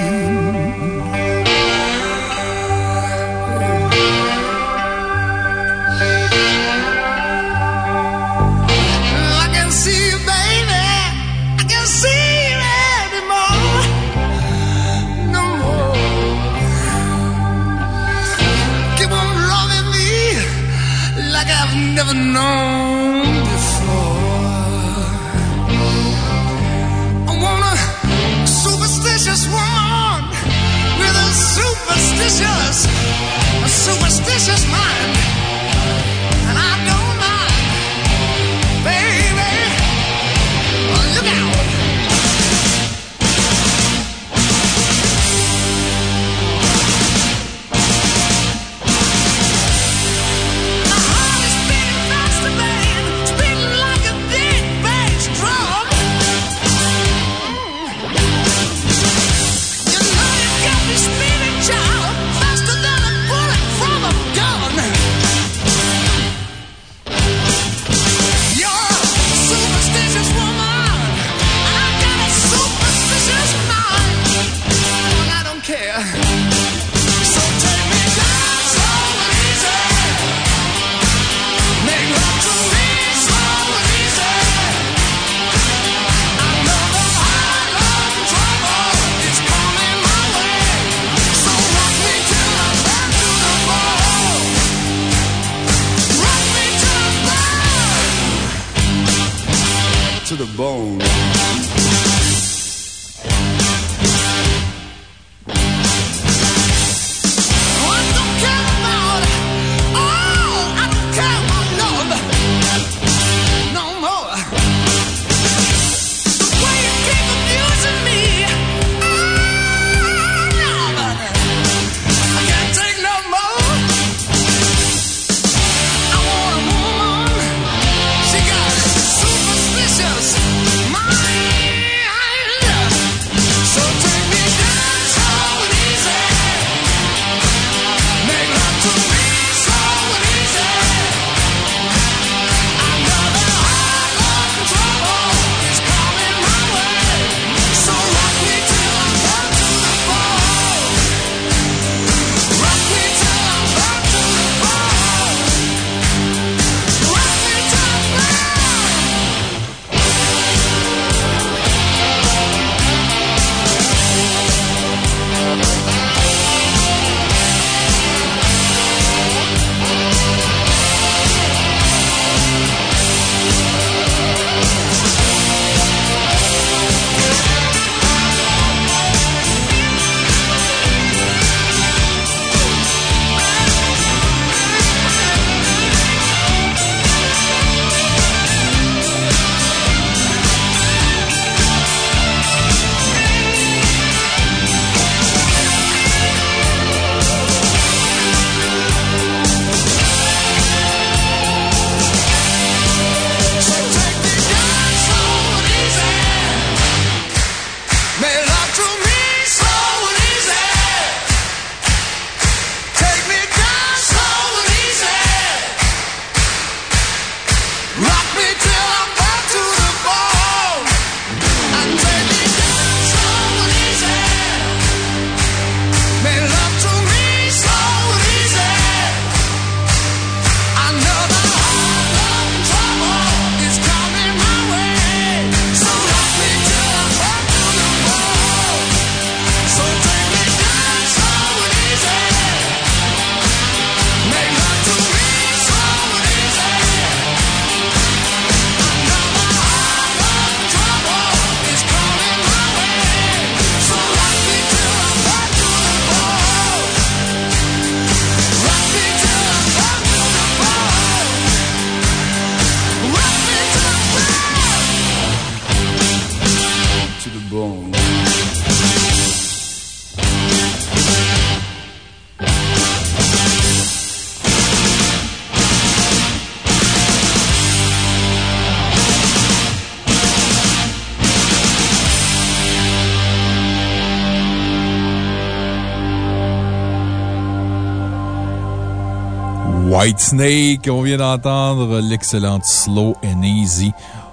Snake. On vient d'entendre l'excellente Slow and Easy.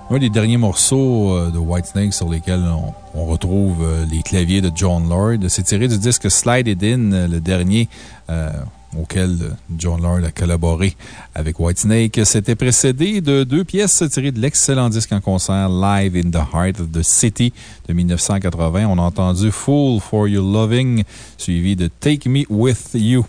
Un des derniers morceaux euh, de White Snake sur lesquels on, retrouve euh, les claviers de John Lord. C'est tiré du disque Slide It In, euh, le dernier auquel John Lord a collaboré avec Whitesnake. C'était précédé de deux pièces tirées de l'excellent disque en concert Live in the Heart of the City de 1980. On a entendu Fool for Your Loving, suivi de Take Me With You.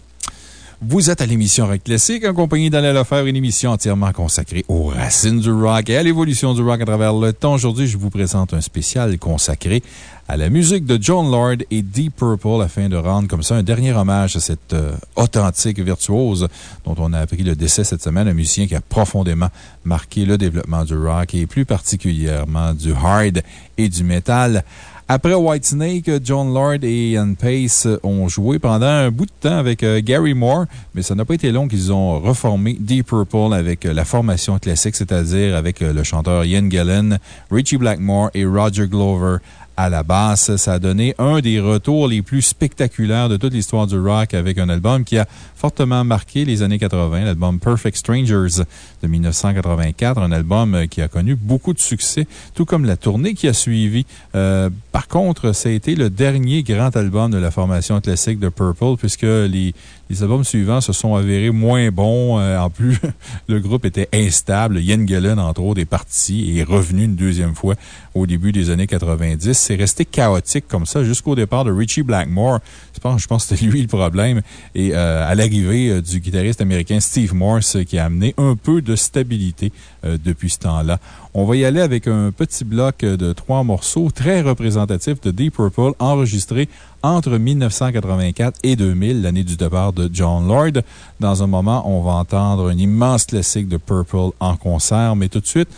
Vous êtes à l'émission Rock Classique en compagnie d'Alain Lefebvre, une émission entièrement consacrée aux racines du rock et à l'évolution du rock à travers le temps. Aujourd'hui, je vous présente un spécial consacré à la musique de John Lord et Deep Purple afin de rendre comme ça un dernier hommage à cette euh, authentique virtuose dont on a appris le décès cette semaine, un musicien qui a profondément marqué le développement du rock et plus particulièrement du hard et du metal. Après Whitesnake, John Lord et Ian Pace ont joué pendant un bout de temps avec euh, Gary Moore, mais ça n'a pas été long qu'ils ont reformé Deep Purple avec euh, la formation classique, c'est-à-dire avec euh, le chanteur Ian Gillan, Richie Blackmore et Roger Glover à la basse. Ça a donné un des retours les plus spectaculaires de toute l'histoire du rock avec un album qui a fortement marqué les années 80, l'album Perfect Strangers de 1984, un album qui a connu beaucoup de succès, tout comme la tournée qui a suivi. Euh, par contre, ça a été le dernier grand album de la formation classique de Purple, puisque les, les albums suivants se sont avérés moins bons. Euh, en plus, [LAUGHS] le groupe était instable. Ian Gillen, entre autres, est parti et est revenu une deuxième fois au début des années 90. C'est resté chaotique comme ça jusqu'au départ de Richie Blackmore. Je pense, je pense que c'était [LAUGHS] lui le problème. Et euh, à l'arrivée euh, du guitariste américain Steve Morse qui a amené un peu de stabilité depuis ce temps-là. On va y aller avec un petit bloc de trois morceaux très représentatifs de Deep Purple enregistrés entre 1984 et 2000, l'année du départ de John Lord. Dans un moment, on va entendre un immense classique de Purple en concert, mais tout de suite,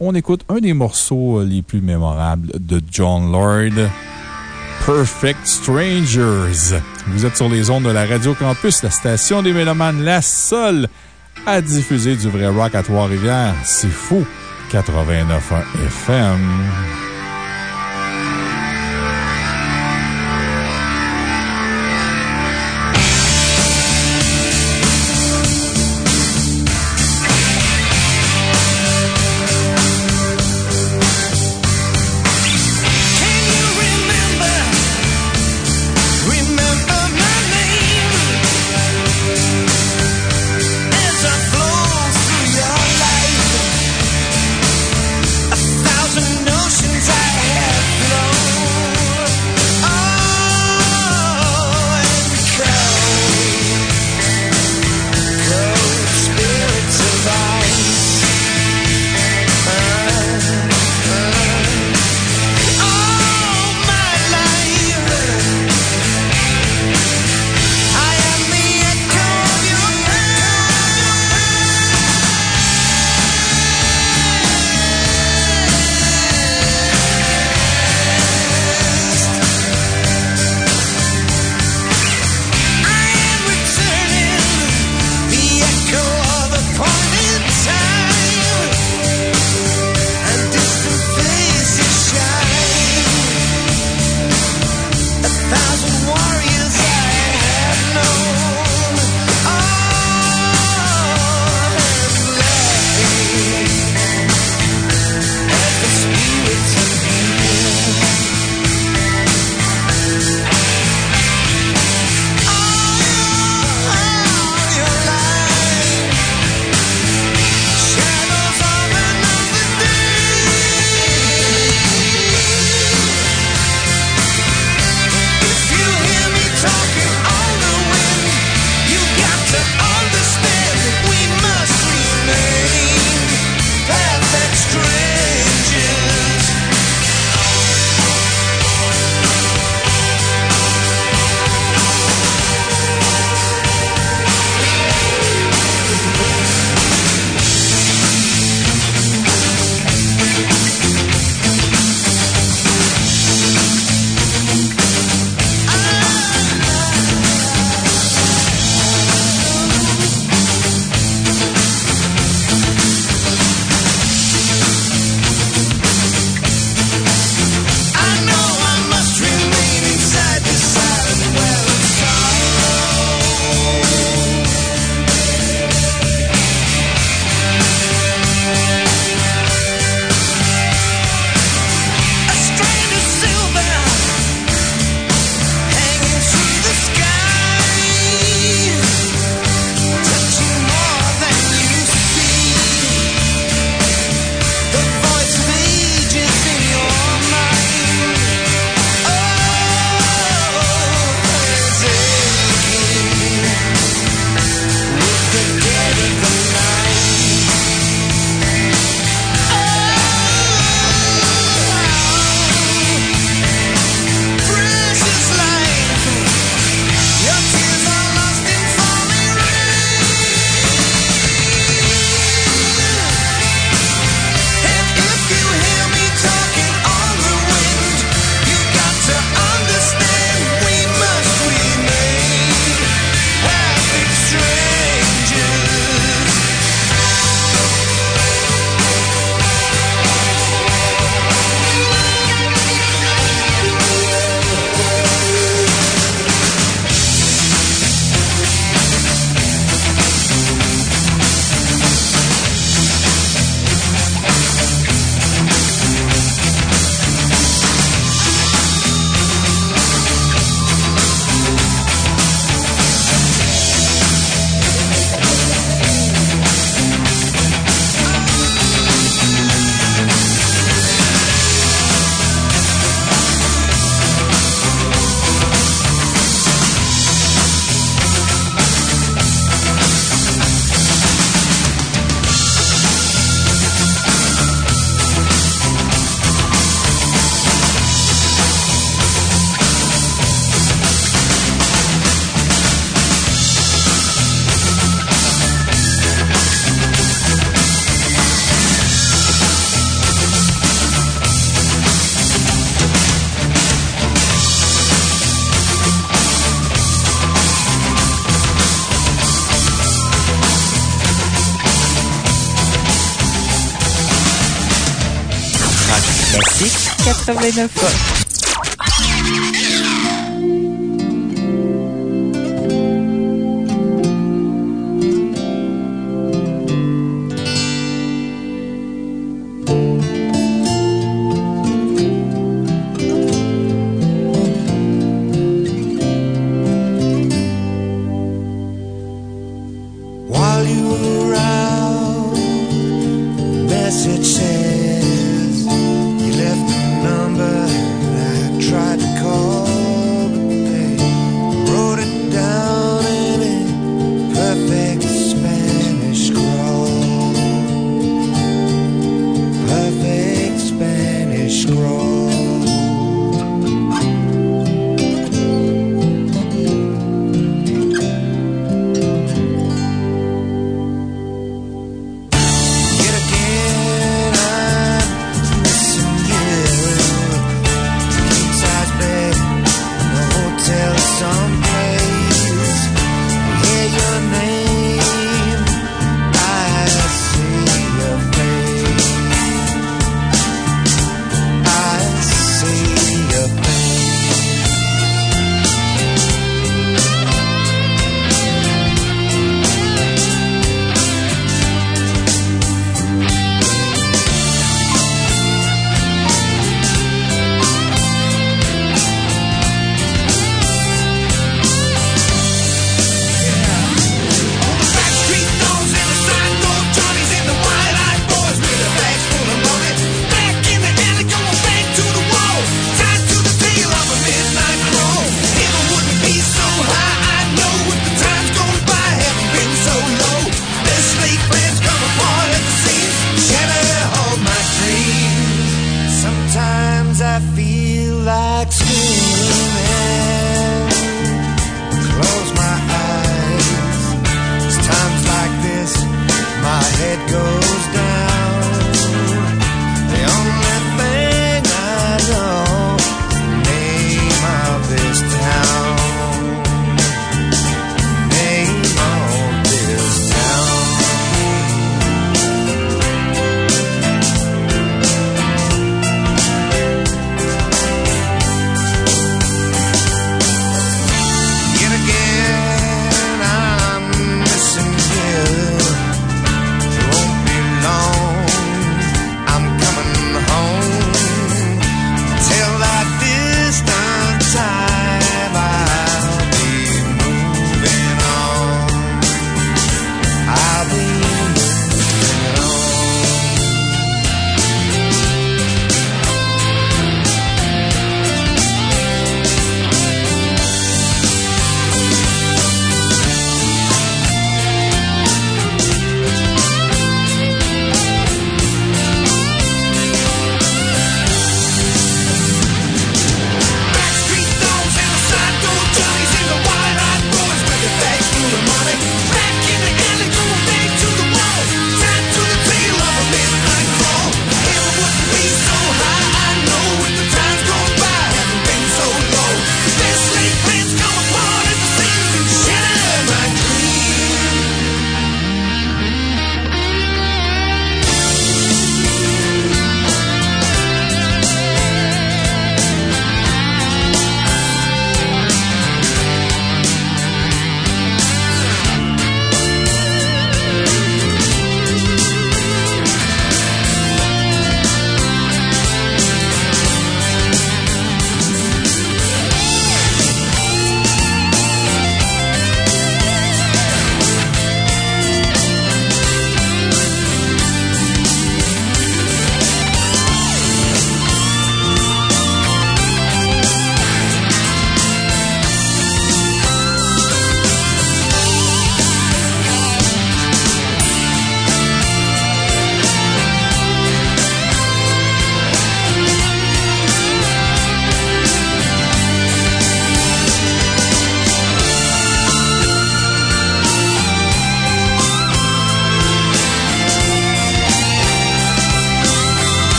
on écoute un des morceaux les plus mémorables de John Lord. Perfect Strangers. Vous êtes sur les ondes de la Radio Campus, la station des Mélomanes, la seule à diffuser du vrai rock à Trois-Rivières. C'est fou. 89 FM.
Classique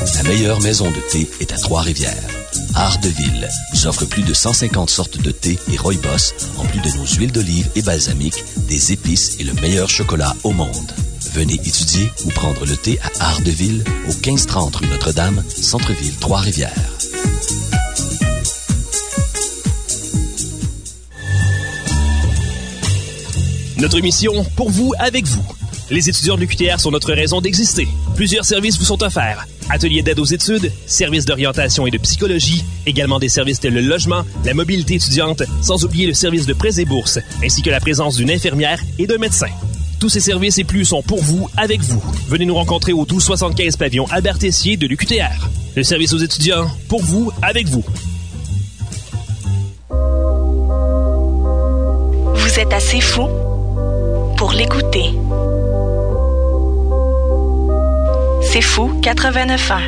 La meilleure maison de thé est à Trois-Rivières. Art de Ville nous offre plus de 150 sortes de thé et rooibos, en plus de nos huiles d'olive et balsamique, des épices et le meilleur chocolat au monde. Venez étudier ou prendre le thé à Ardeville, au 1530 rue Notre-Dame, Centre-Ville, Trois-Rivières.
Notre mission, pour vous, avec vous. Les étudiants de l'UQTR sont notre raison d'exister. Plusieurs services vous sont offerts. Ateliers d'aide aux études, services d'orientation et de psychologie, également des services tels le logement, la mobilité étudiante, sans oublier le service de prêts et bourses, ainsi que la présence d'une infirmière et d'un médecin. Tous ces services et plus sont pour vous, avec vous. Venez nous rencontrer au 1275 pavillon Albert Tessier de l'UQTR. Le service aux étudiants, pour vous, avec vous.
Vous êtes assez fou pour l'écouter. C'est fou 89 ans.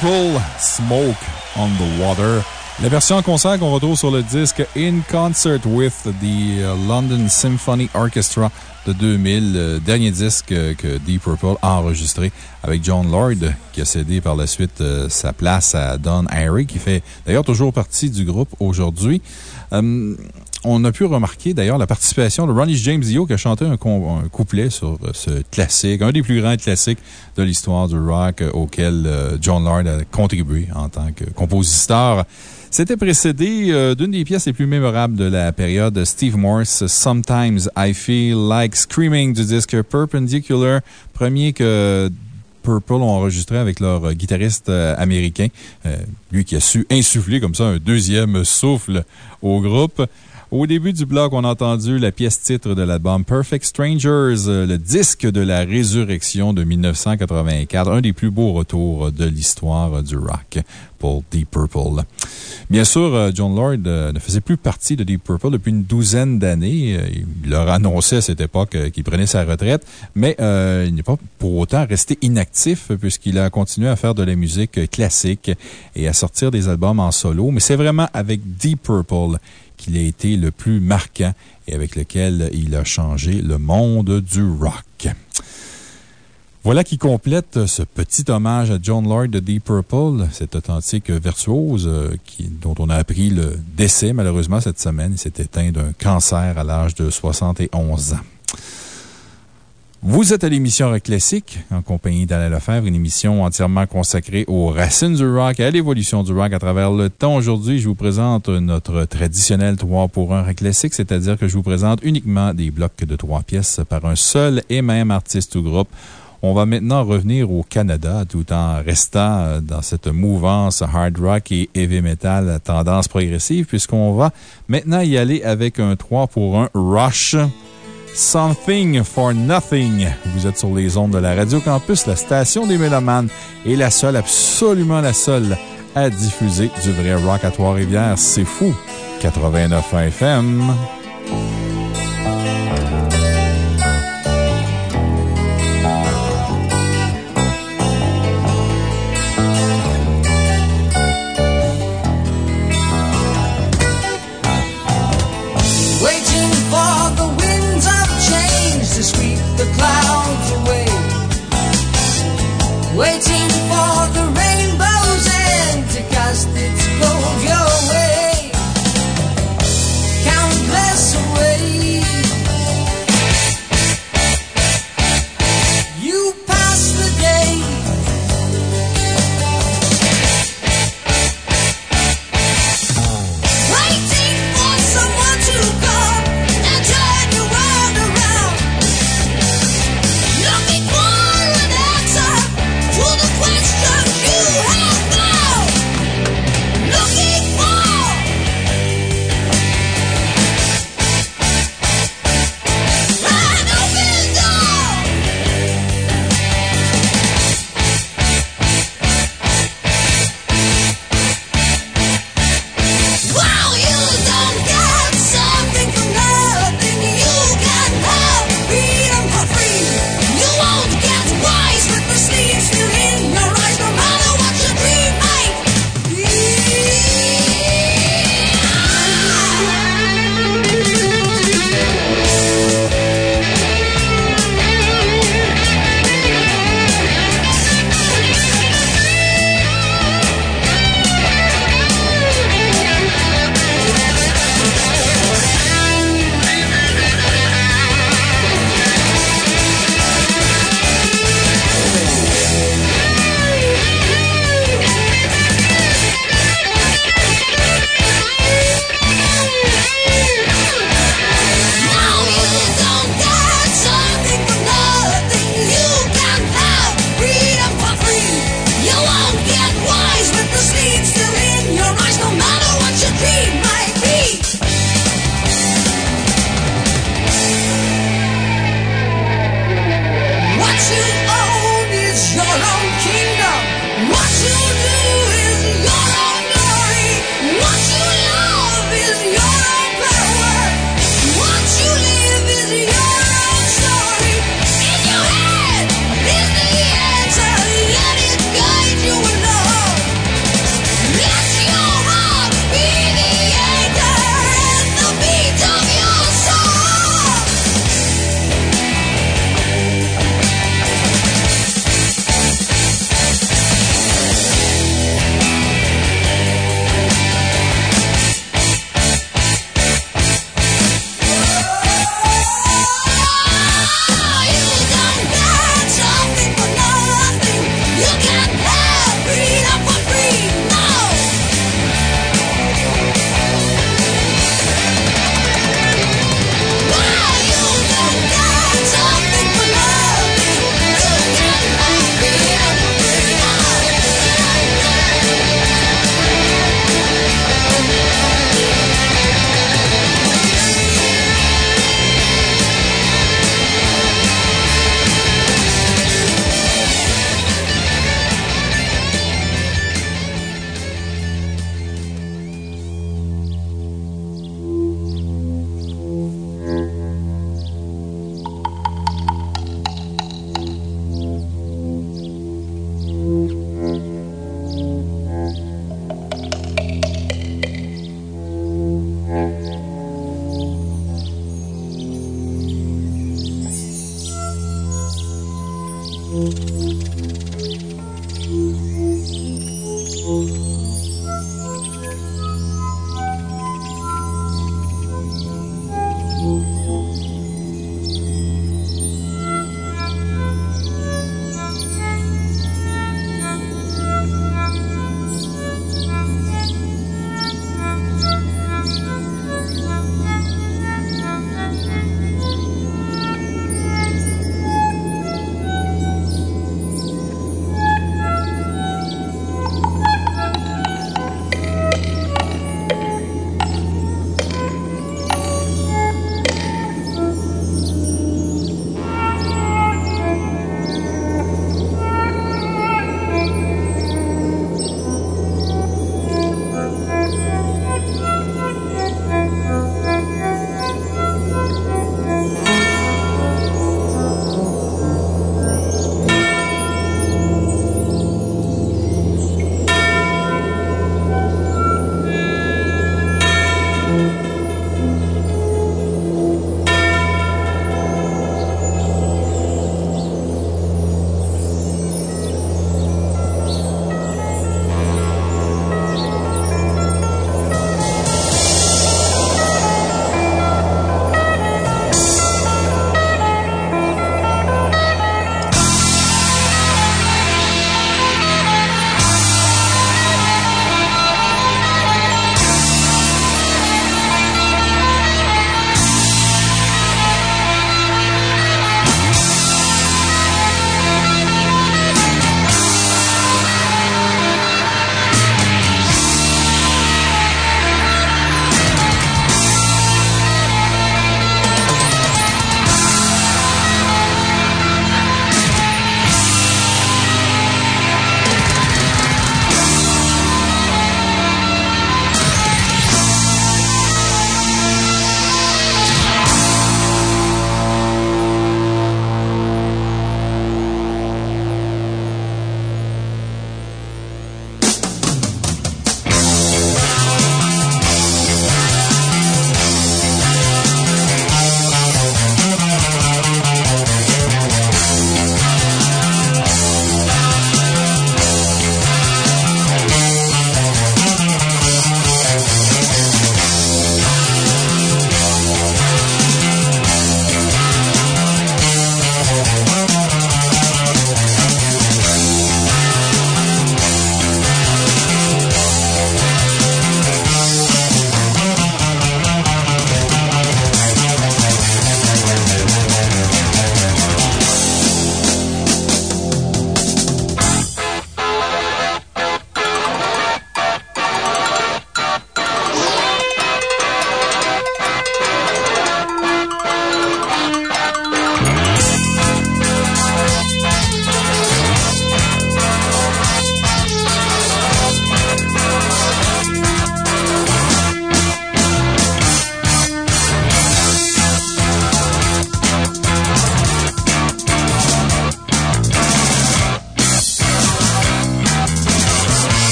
Purple, Smoke on the Water. La version en concert qu'on retrouve sur le disque In Concert with the uh, London Symphony Orchestra de 2000, euh, dernier disque euh, que Deep Purple a enregistré avec John Lord, qui a cédé par la suite euh, sa place à Don Harry, qui fait d'ailleurs toujours partie du groupe aujourd'hui. Euh, on a pu remarquer d'ailleurs la participation de Ronnie James Dio qui a chanté un, couplet sur euh, ce classique, un des plus grands classiques de l'histoire du rock euh, auquel euh, John Lord a contribué en tant que compositeur. C'était précédé d'une des pièces les plus mémorables de la période, Steve Morse, Sometimes I Feel Like Screaming du disque Perpendicular, premier que Purple ont enregistré avec leur guitariste américain, lui qui a su insuffler comme ça un deuxième souffle au groupe. Au début du bloc, on a entendu la pièce titre de l'album Perfect Strangers, euh, le disque de la résurrection de 1984, un des plus beaux retours de l'histoire du rock pour Deep Purple. Bien sûr, euh, John Lord euh, ne faisait plus partie de Deep Purple depuis une douzaine d'années. Il leur annonçait à cette époque qu'il prenait sa retraite, mais il n'est pas pour autant resté inactif puisqu'il a continué à faire de la musique classique et à sortir des albums en solo. Mais c'est vraiment avec Deep Purple qu'il a été le plus marquant et avec lequel il a changé le monde du rock. Voilà qui complète ce petit hommage à John Lord de Deep Purple, cet authentique virtuose euh, dont on a appris le décès malheureusement cette semaine. Il s'est éteint d'un cancer à l'âge de 71 ans. Vous êtes à l'émission Rock Classique, en compagnie d'Alain Lefebvre, une émission entièrement consacrée aux racines du rock et à l'évolution du rock à travers le temps. Aujourd'hui, je vous présente notre traditionnel 3 pour 1 Rock Classique, c'est-à-dire que je vous présente uniquement des blocs de 3 pièces par un seul et même artiste ou groupe. On va maintenant revenir au Canada tout en restant dans cette mouvance hard rock et heavy metal tendance progressive, puisqu'on va maintenant y aller avec un 3 pour 1 Rush. Something for Nothing. Vous êtes sur les ondes de la Radio Campus, la station des Mélomanes, et la seule, absolument la seule, à diffuser du vrai rock à Trois-Rivières. C'est fou. 89 FM.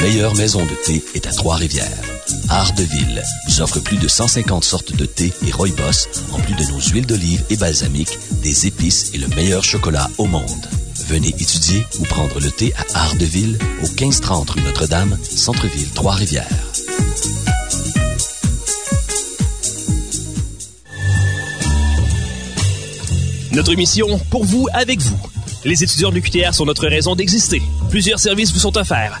Meilleure maison de thé est à Trois-Rivières. Art de Ville vous offre plus de 150 sortes de thé et rooibos, en plus de nos huiles d'olive et balsamique, des épices et le meilleur chocolat au monde. Venez étudier ou prendre le thé à Ardeville, au 1530 rue Notre-Dame, Centre-Ville, Trois-Rivières.
Notre mission, pour vous, avec vous. Les étudiants de l'UQTR sont notre raison d'exister. Plusieurs services vous sont offerts.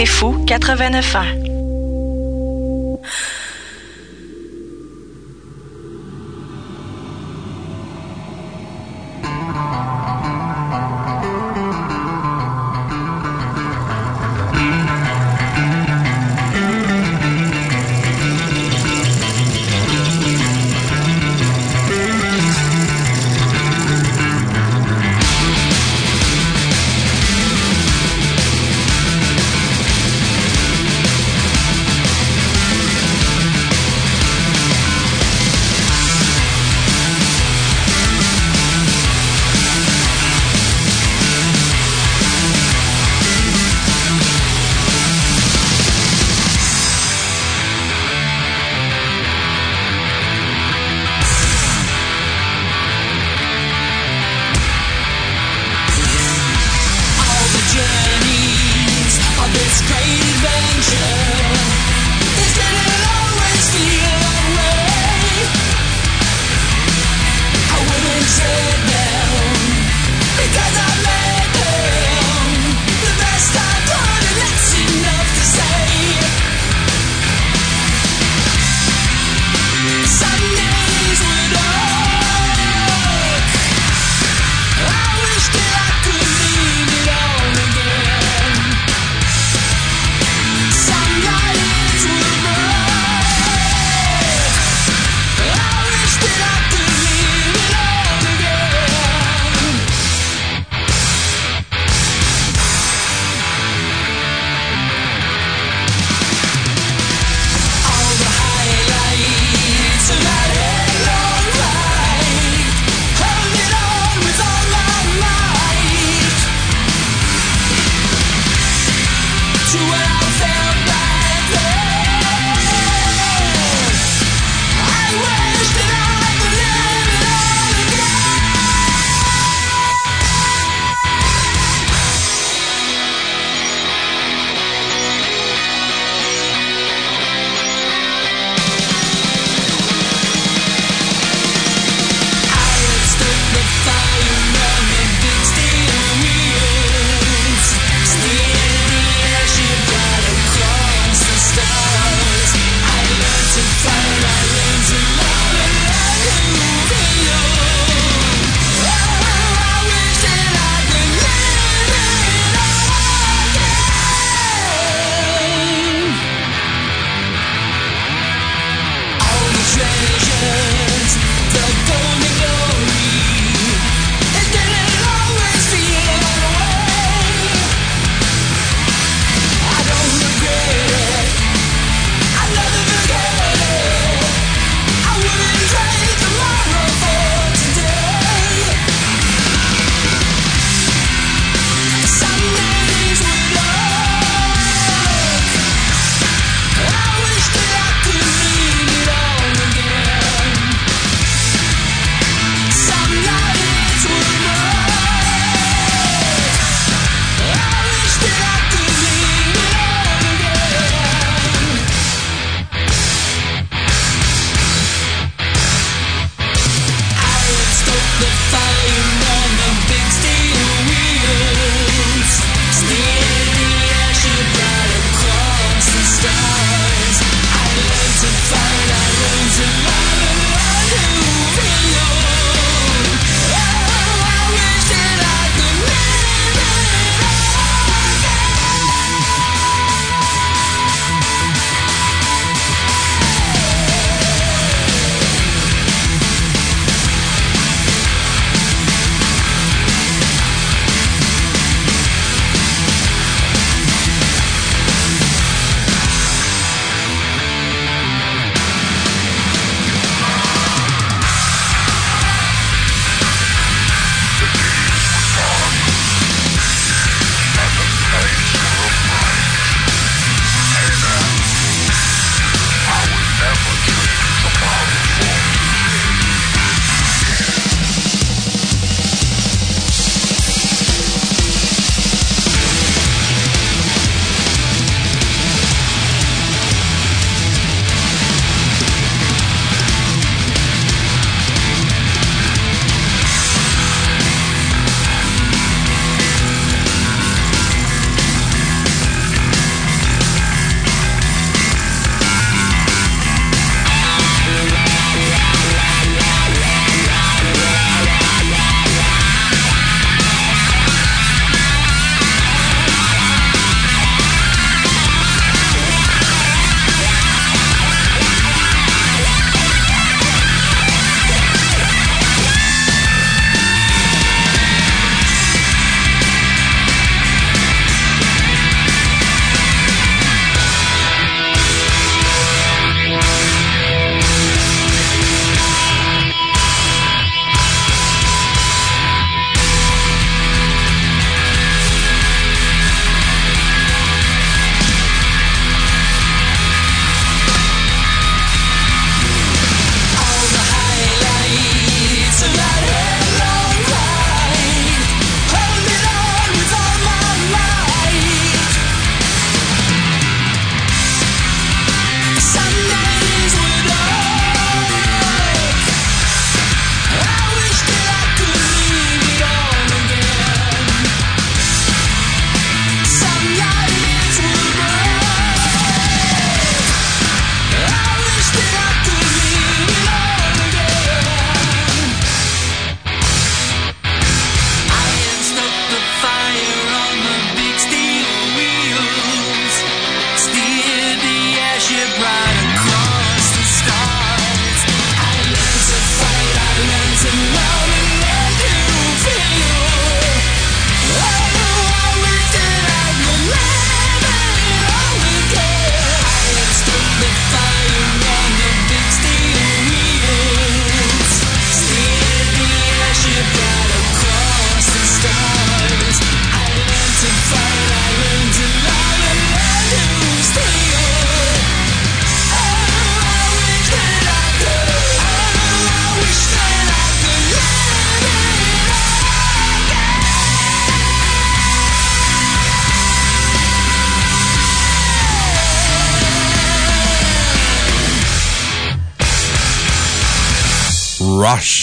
C'est fou 89 ans.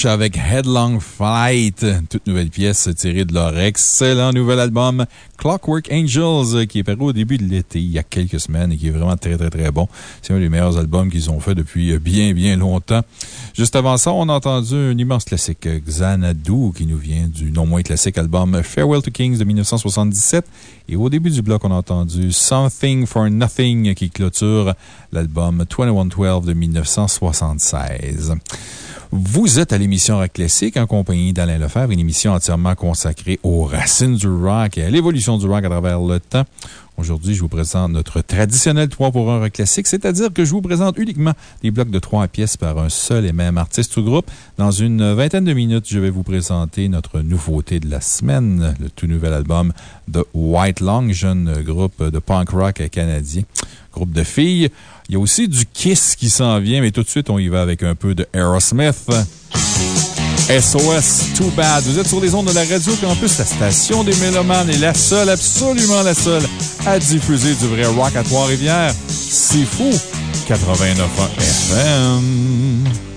Avec Headlong Flight, toute nouvelle pièce tirée de leur excellent nouvel album Clockwork Angels, qui est paru au début de l'été, il y a quelques semaines, et qui est vraiment très, très, très bon. C'est un des meilleurs albums qu'ils ont fait depuis bien, bien longtemps. Juste avant ça, on a entendu un immense classique, Xanadu, qui nous vient du non moins classique album Farewell to Kings de 1977. Et au début du bloc, on a entendu Something for Nothing, qui clôture l'album 2112 de 1976. Vous êtes à l'émission Rock Classique en compagnie d'Alain Lefebvre, une émission entièrement consacrée aux racines du rock et à l'évolution du rock à travers le temps. Aujourd'hui, je vous présente notre traditionnel 3 pour 1 rock classique, c'est-à-dire que je vous présente uniquement des blocs de 3 pièces par un seul et même artiste ou groupe. Dans une vingtaine de minutes, je vais vous présenter notre nouveauté de la semaine, le tout nouvel album de White Long, jeune groupe de punk rock canadien, groupe de filles. Il y a aussi du Kiss qui s'en vient, mais tout de suite, on y va avec un peu de Aerosmith. SOS, Too Bad. Vous êtes sur les ondes de la Radio Campus, la station des Mélomanes est la seule, absolument la seule, à diffuser du vrai rock à Trois-Rivières. C'est fou! 89 FM.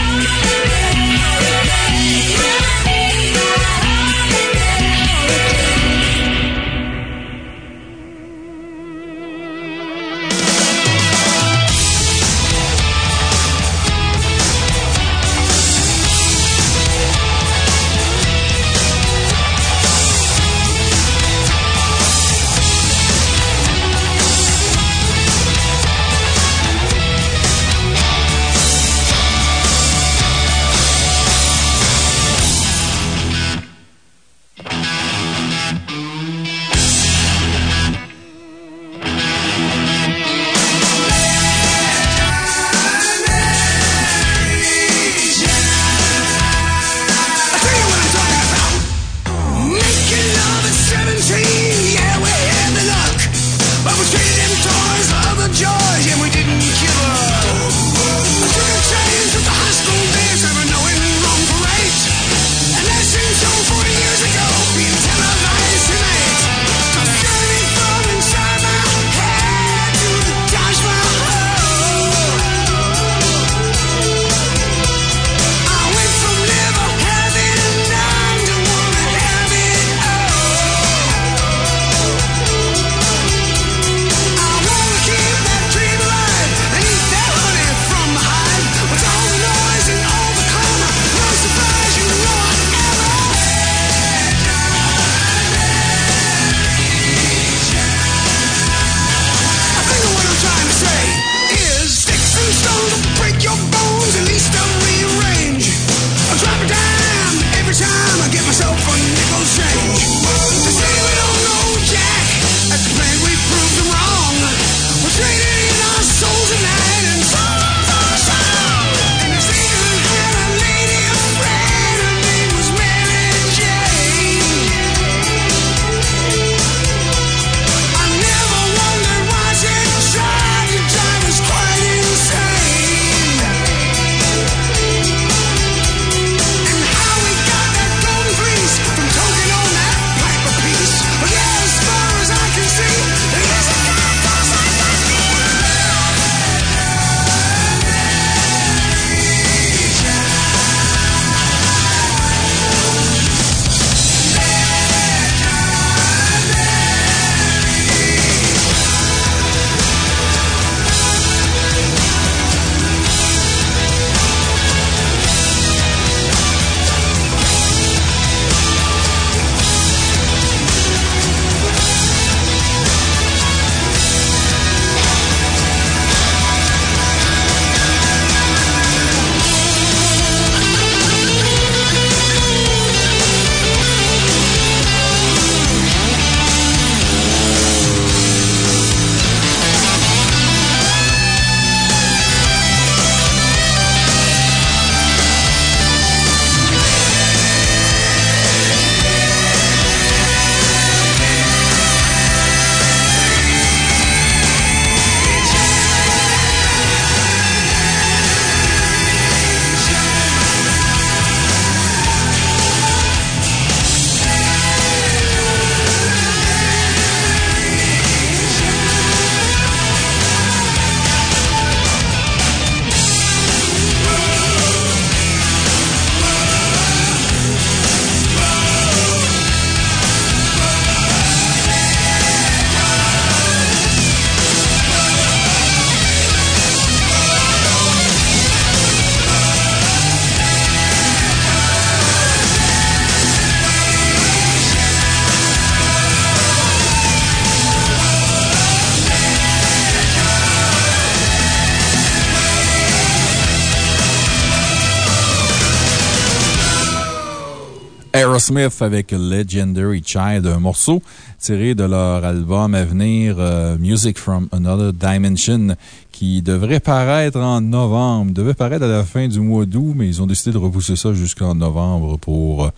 Aerosmith avec Legendary Child, un morceau tiré de leur album à venir euh, Music from Another Dimension qui devrait paraître en novembre. devait paraître à la fin du mois d'août, mais ils ont décidé de repousser ça jusqu'en novembre pour.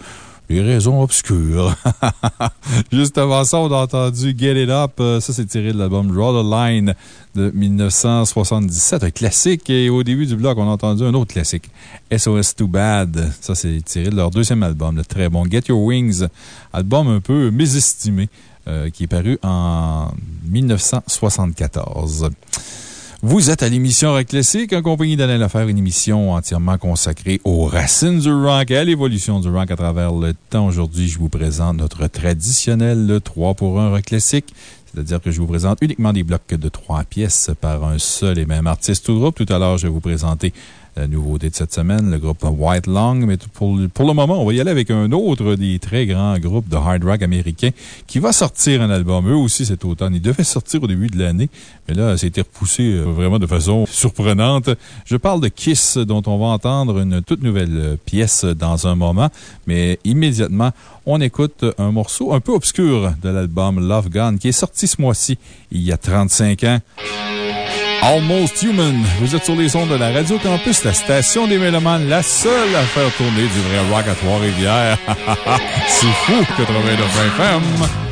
Des raisons obscures. [LAUGHS] Juste avant ça, on a entendu Get It Up. Euh, ça, c'est tiré de l'album Draw the Line de 1977, un classique. Et au début du bloc, on a entendu un autre classique, SOS Too Bad. Ça, c'est tiré de leur deuxième album, le très bon Get Your Wings, album un peu mésestimé, euh, qui est paru en 1974. Vous êtes à l'émission Rock Classique en compagnie d'Alain Lafer, une émission entièrement consacrée aux racines du rock et à l'évolution du rock à travers le temps. Aujourd'hui, je vous présente notre traditionnel 3 pour 1 Rock Classique. C'est-à-dire que je vous présente uniquement des blocs de trois pièces par un seul et même artiste ou groupe. Tout à l'heure, je vais vous présenter la nouveauté de cette semaine, le groupe White Long. Mais pour, le moment, on va y aller avec un autre des très grands groupes de hard rock américains qui va sortir un album. Eux aussi cet automne. Il devait sortir au début de l'année, mais là, ça été repoussé euh, vraiment de façon [LAUGHS] surprenante. Je parle de Kiss, dont on va entendre une toute nouvelle pièce dans un moment, mais immédiatement, on écoute un morceau un peu obscur de l'album Love Gun qui est sorti ce mois-ci, il y a 35 ans. Almost Human. Vous êtes sur les ondes de la Radio Campus, la station des Mélomanes, la seule à faire tourner du vrai rock à Trois-Rivières. [LAUGHS] C'est fou, 89 FM.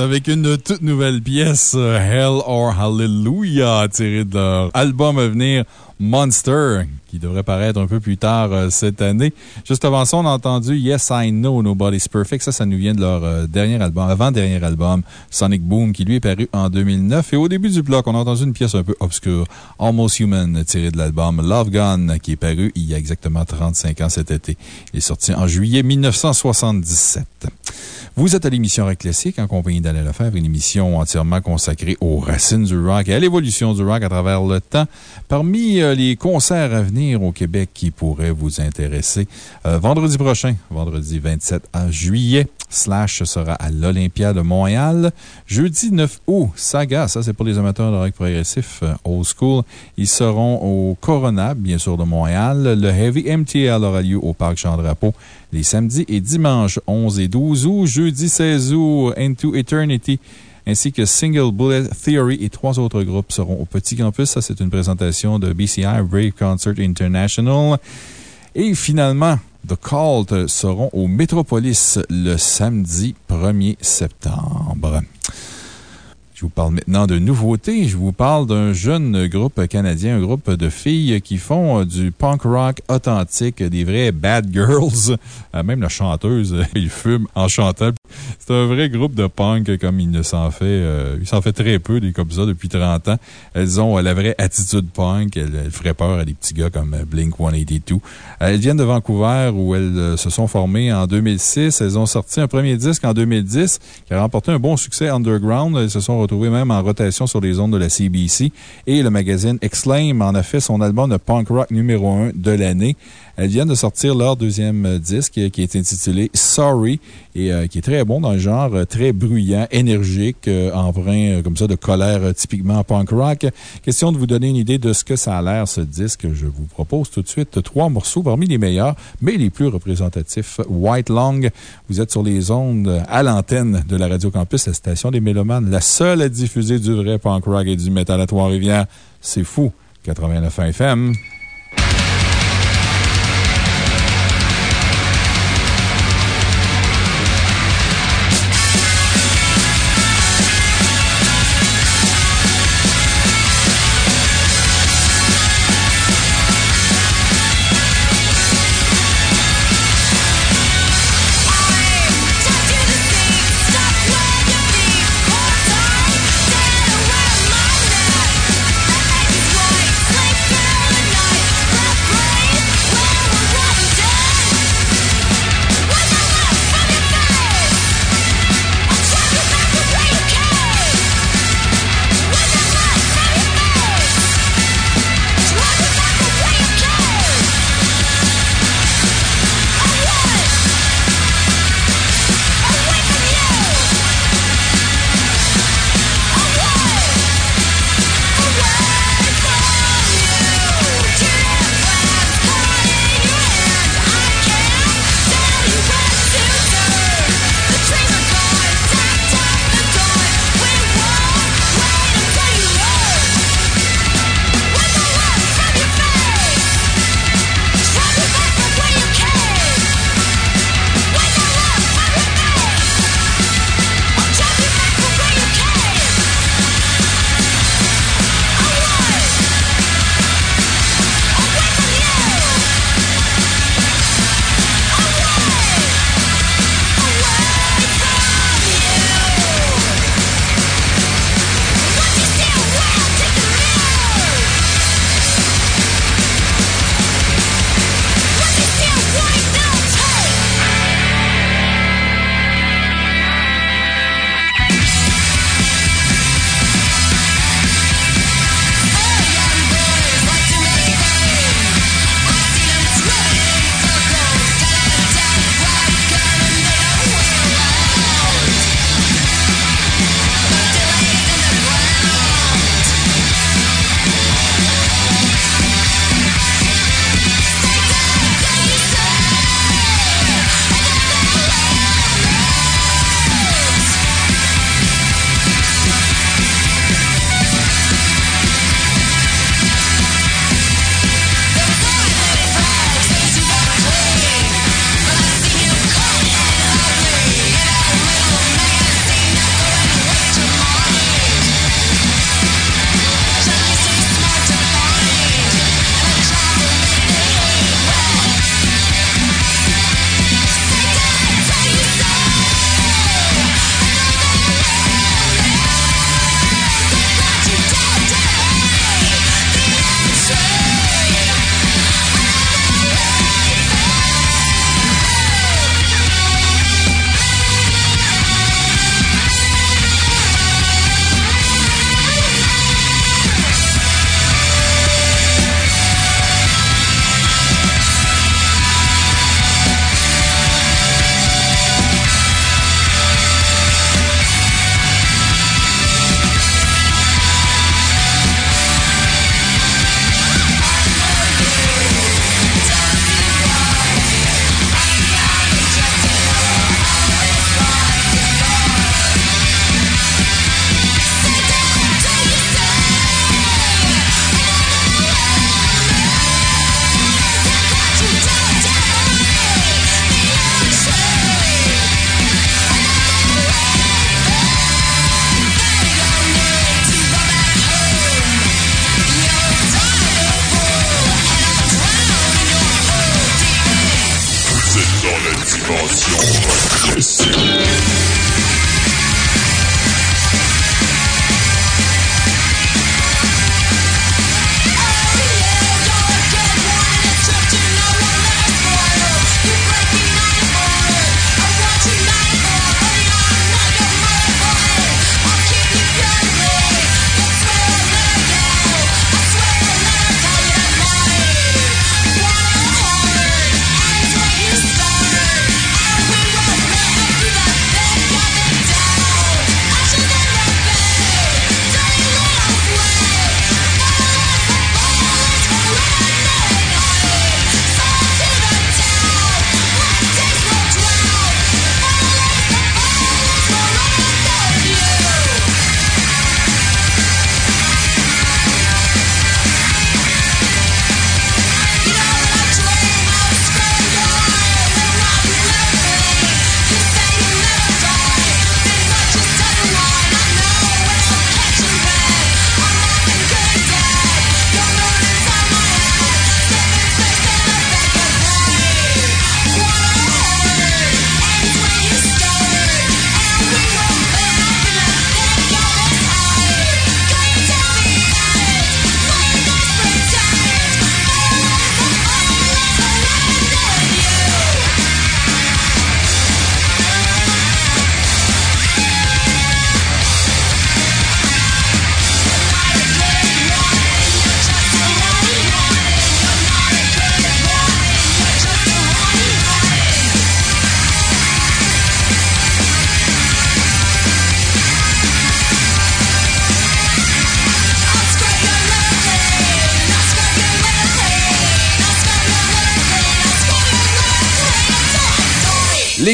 Avec une toute nouvelle pièce, Hell or Hallelujah, tirée de leur album à venir, Monster, qui devrait paraître un peu plus tard euh, cette année. Juste avant ça, on a entendu Yes, I Know Nobody's Perfect. Ça, ça nous vient de leur euh, dernier album, avant-dernier album, Sonic Boom, qui lui est paru en 2009. Et au début du bloc, on a entendu une pièce un peu obscure, Almost Human, tirée de l'album Love Gun, qui est paru il y a exactement 35 ans cet été. Il est sorti en juillet 1977. Vous êtes à l'émission Rock Classique en compagnie d'Alain Lefebvre, une émission entièrement consacrée aux racines du rock et à l'évolution du rock à travers le temps. Parmi euh, les concerts à venir au Québec qui pourraient vous intéresser, euh, vendredi prochain, vendredi 27 juillet, Slash sera à l'Olympia de Montréal. Jeudi 9 août, Saga, ça c'est pour les amateurs de rock progressif euh, old school. Ils seront au Corona, bien sûr, de Montréal. Le Heavy MTL aura lieu au Parc Jean-Drapeau les samedis et dimanches 11 et 12 août. Jeudi 16 août, Into Eternity ainsi que Single Bullet Theory et trois autres groupes seront au Petit Campus. Ça, c'est une présentation de BCI, Brave Concert International. Et finalement, The Cult seront au Metropolis le samedi 1er septembre. Je vous parle maintenant de nouveautés. Je vous parle d'un jeune groupe canadien, un groupe de filles qui font du punk rock authentique, des vrais bad girls. Euh, même la chanteuse, [LAUGHS] il fume en chantant. C'est un vrai groupe de punk comme il ne s'en fait, euh, il s'en fait très peu des comme ça depuis 30 ans. Elles ont la vraie attitude punk. Elles, feraient peur à des petits gars comme Blink 182. Elles viennent de Vancouver où elles se sont formées en 2006. Elles ont sorti un premier disque en 2010 qui a remporté un bon succès underground. Elles se sont retrouvé même en rotation sur les ondes de la CBC. Et le magazine Exclaim en a fait son album de punk rock numéro 1 de l'année. Elles viennent de sortir leur deuxième euh, disque euh, qui est intitulé Sorry et euh, qui est très bon dans le genre, très bruyant, énergique, en vrai, comme ça, de colère typiquement punk rock. Question de vous donner une idée de ce que ça a l'air, ce disque. Je vous propose tout de suite trois morceaux parmi les meilleurs, mais les plus représentatifs. White Long, vous êtes sur les ondes à l'antenne de la Radio Campus, la station des Mélomanes, la seule à diffuser du vrai punk rock et du métal à Trois-Rivières. C'est fou. 89 FM.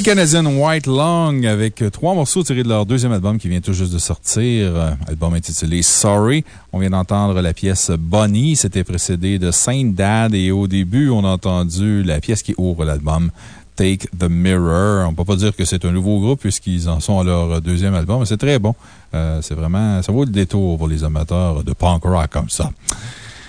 Les Canadiens White Long avec trois morceaux tirés de leur deuxième album qui vient tout juste de sortir, euh, album intitulé Sorry. On vient d'entendre la pièce Bonnie, c'était précédé de Saint Dad et au début, on a entendu la pièce qui ouvre l'album. Take the Mirror. On ne peut pas dire que c'est un nouveau groupe puisqu'ils en sont à leur deuxième album, mais c'est très bon. Euh, c'est vraiment, ça vaut le détour pour les amateurs de punk rock comme ça.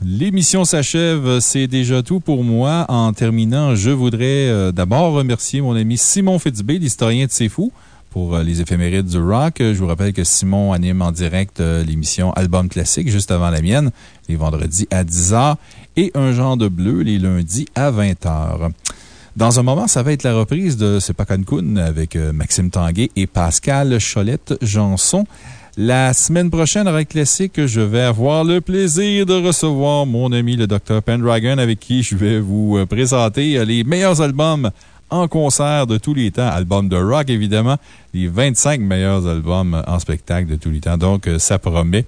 L'émission s'achève. C'est déjà tout pour moi. En terminant, je voudrais euh, d'abord remercier mon ami Simon Fitzbé, l'historien de C'est Fou, pour euh, les éphémérides du rock. Je vous rappelle que Simon anime en direct euh, l'émission Album Classique juste avant la mienne, les vendredis à 10h, et Un genre de bleu les lundis à 20h. Dans un moment, ça va être la reprise de C'est pas Cancun avec Maxime Tanguay et Pascal Cholette-Janson. La semaine prochaine, avec Classique, je vais avoir le plaisir de recevoir mon ami le Dr. Pendragon avec qui je vais vous euh, présenter les meilleurs albums en concert de tous les temps. Albums de rock, évidemment. Les 25 meilleurs albums en spectacle de tous les temps. Donc, euh, ça promet.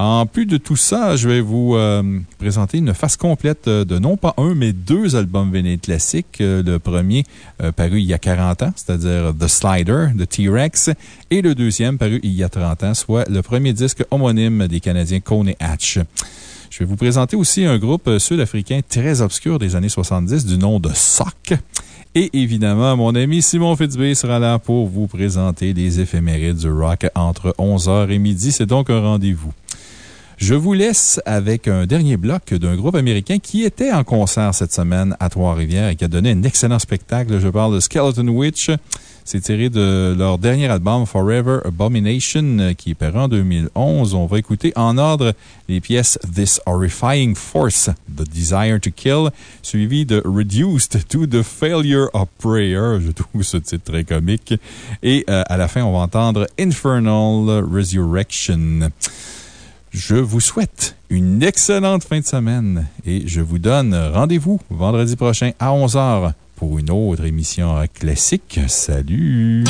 En plus de tout ça, je vais vous euh, présenter une face complète de non pas un, mais deux albums vénéles classiques. le premier, paru il y a 40 ans, c'est-à-dire The Slider de T-Rex, et le deuxième, paru il y a 30 ans, soit le premier disque homonyme des Canadiens Cone Hatch. Je vais vous présenter aussi un groupe sud-africain très obscur des années 70 du nom de Sock. Et évidemment, mon ami Simon Fitzbé sera là pour vous présenter les éphémérides du rock entre 11h et midi. C'est donc un rendez-vous. Je vous laisse avec un dernier bloc d'un groupe américain qui était en concert cette semaine à Trois-Rivières et qui a donné un excellent spectacle. Je parle de Skeleton Witch. C'est tiré de leur dernier album, Forever Abomination, qui est paru en 2011. On va écouter en ordre les pièces This Horrifying Force, The Desire to Kill, suivi de Reduced to the Failure of Prayer. Je trouve ce titre très comique. Et euh, à la fin, on va entendre Infernal Resurrection. Je vous souhaite une excellente fin de semaine et je vous donne rendez-vous vendredi prochain à 11h pour une autre émission classique. Salut!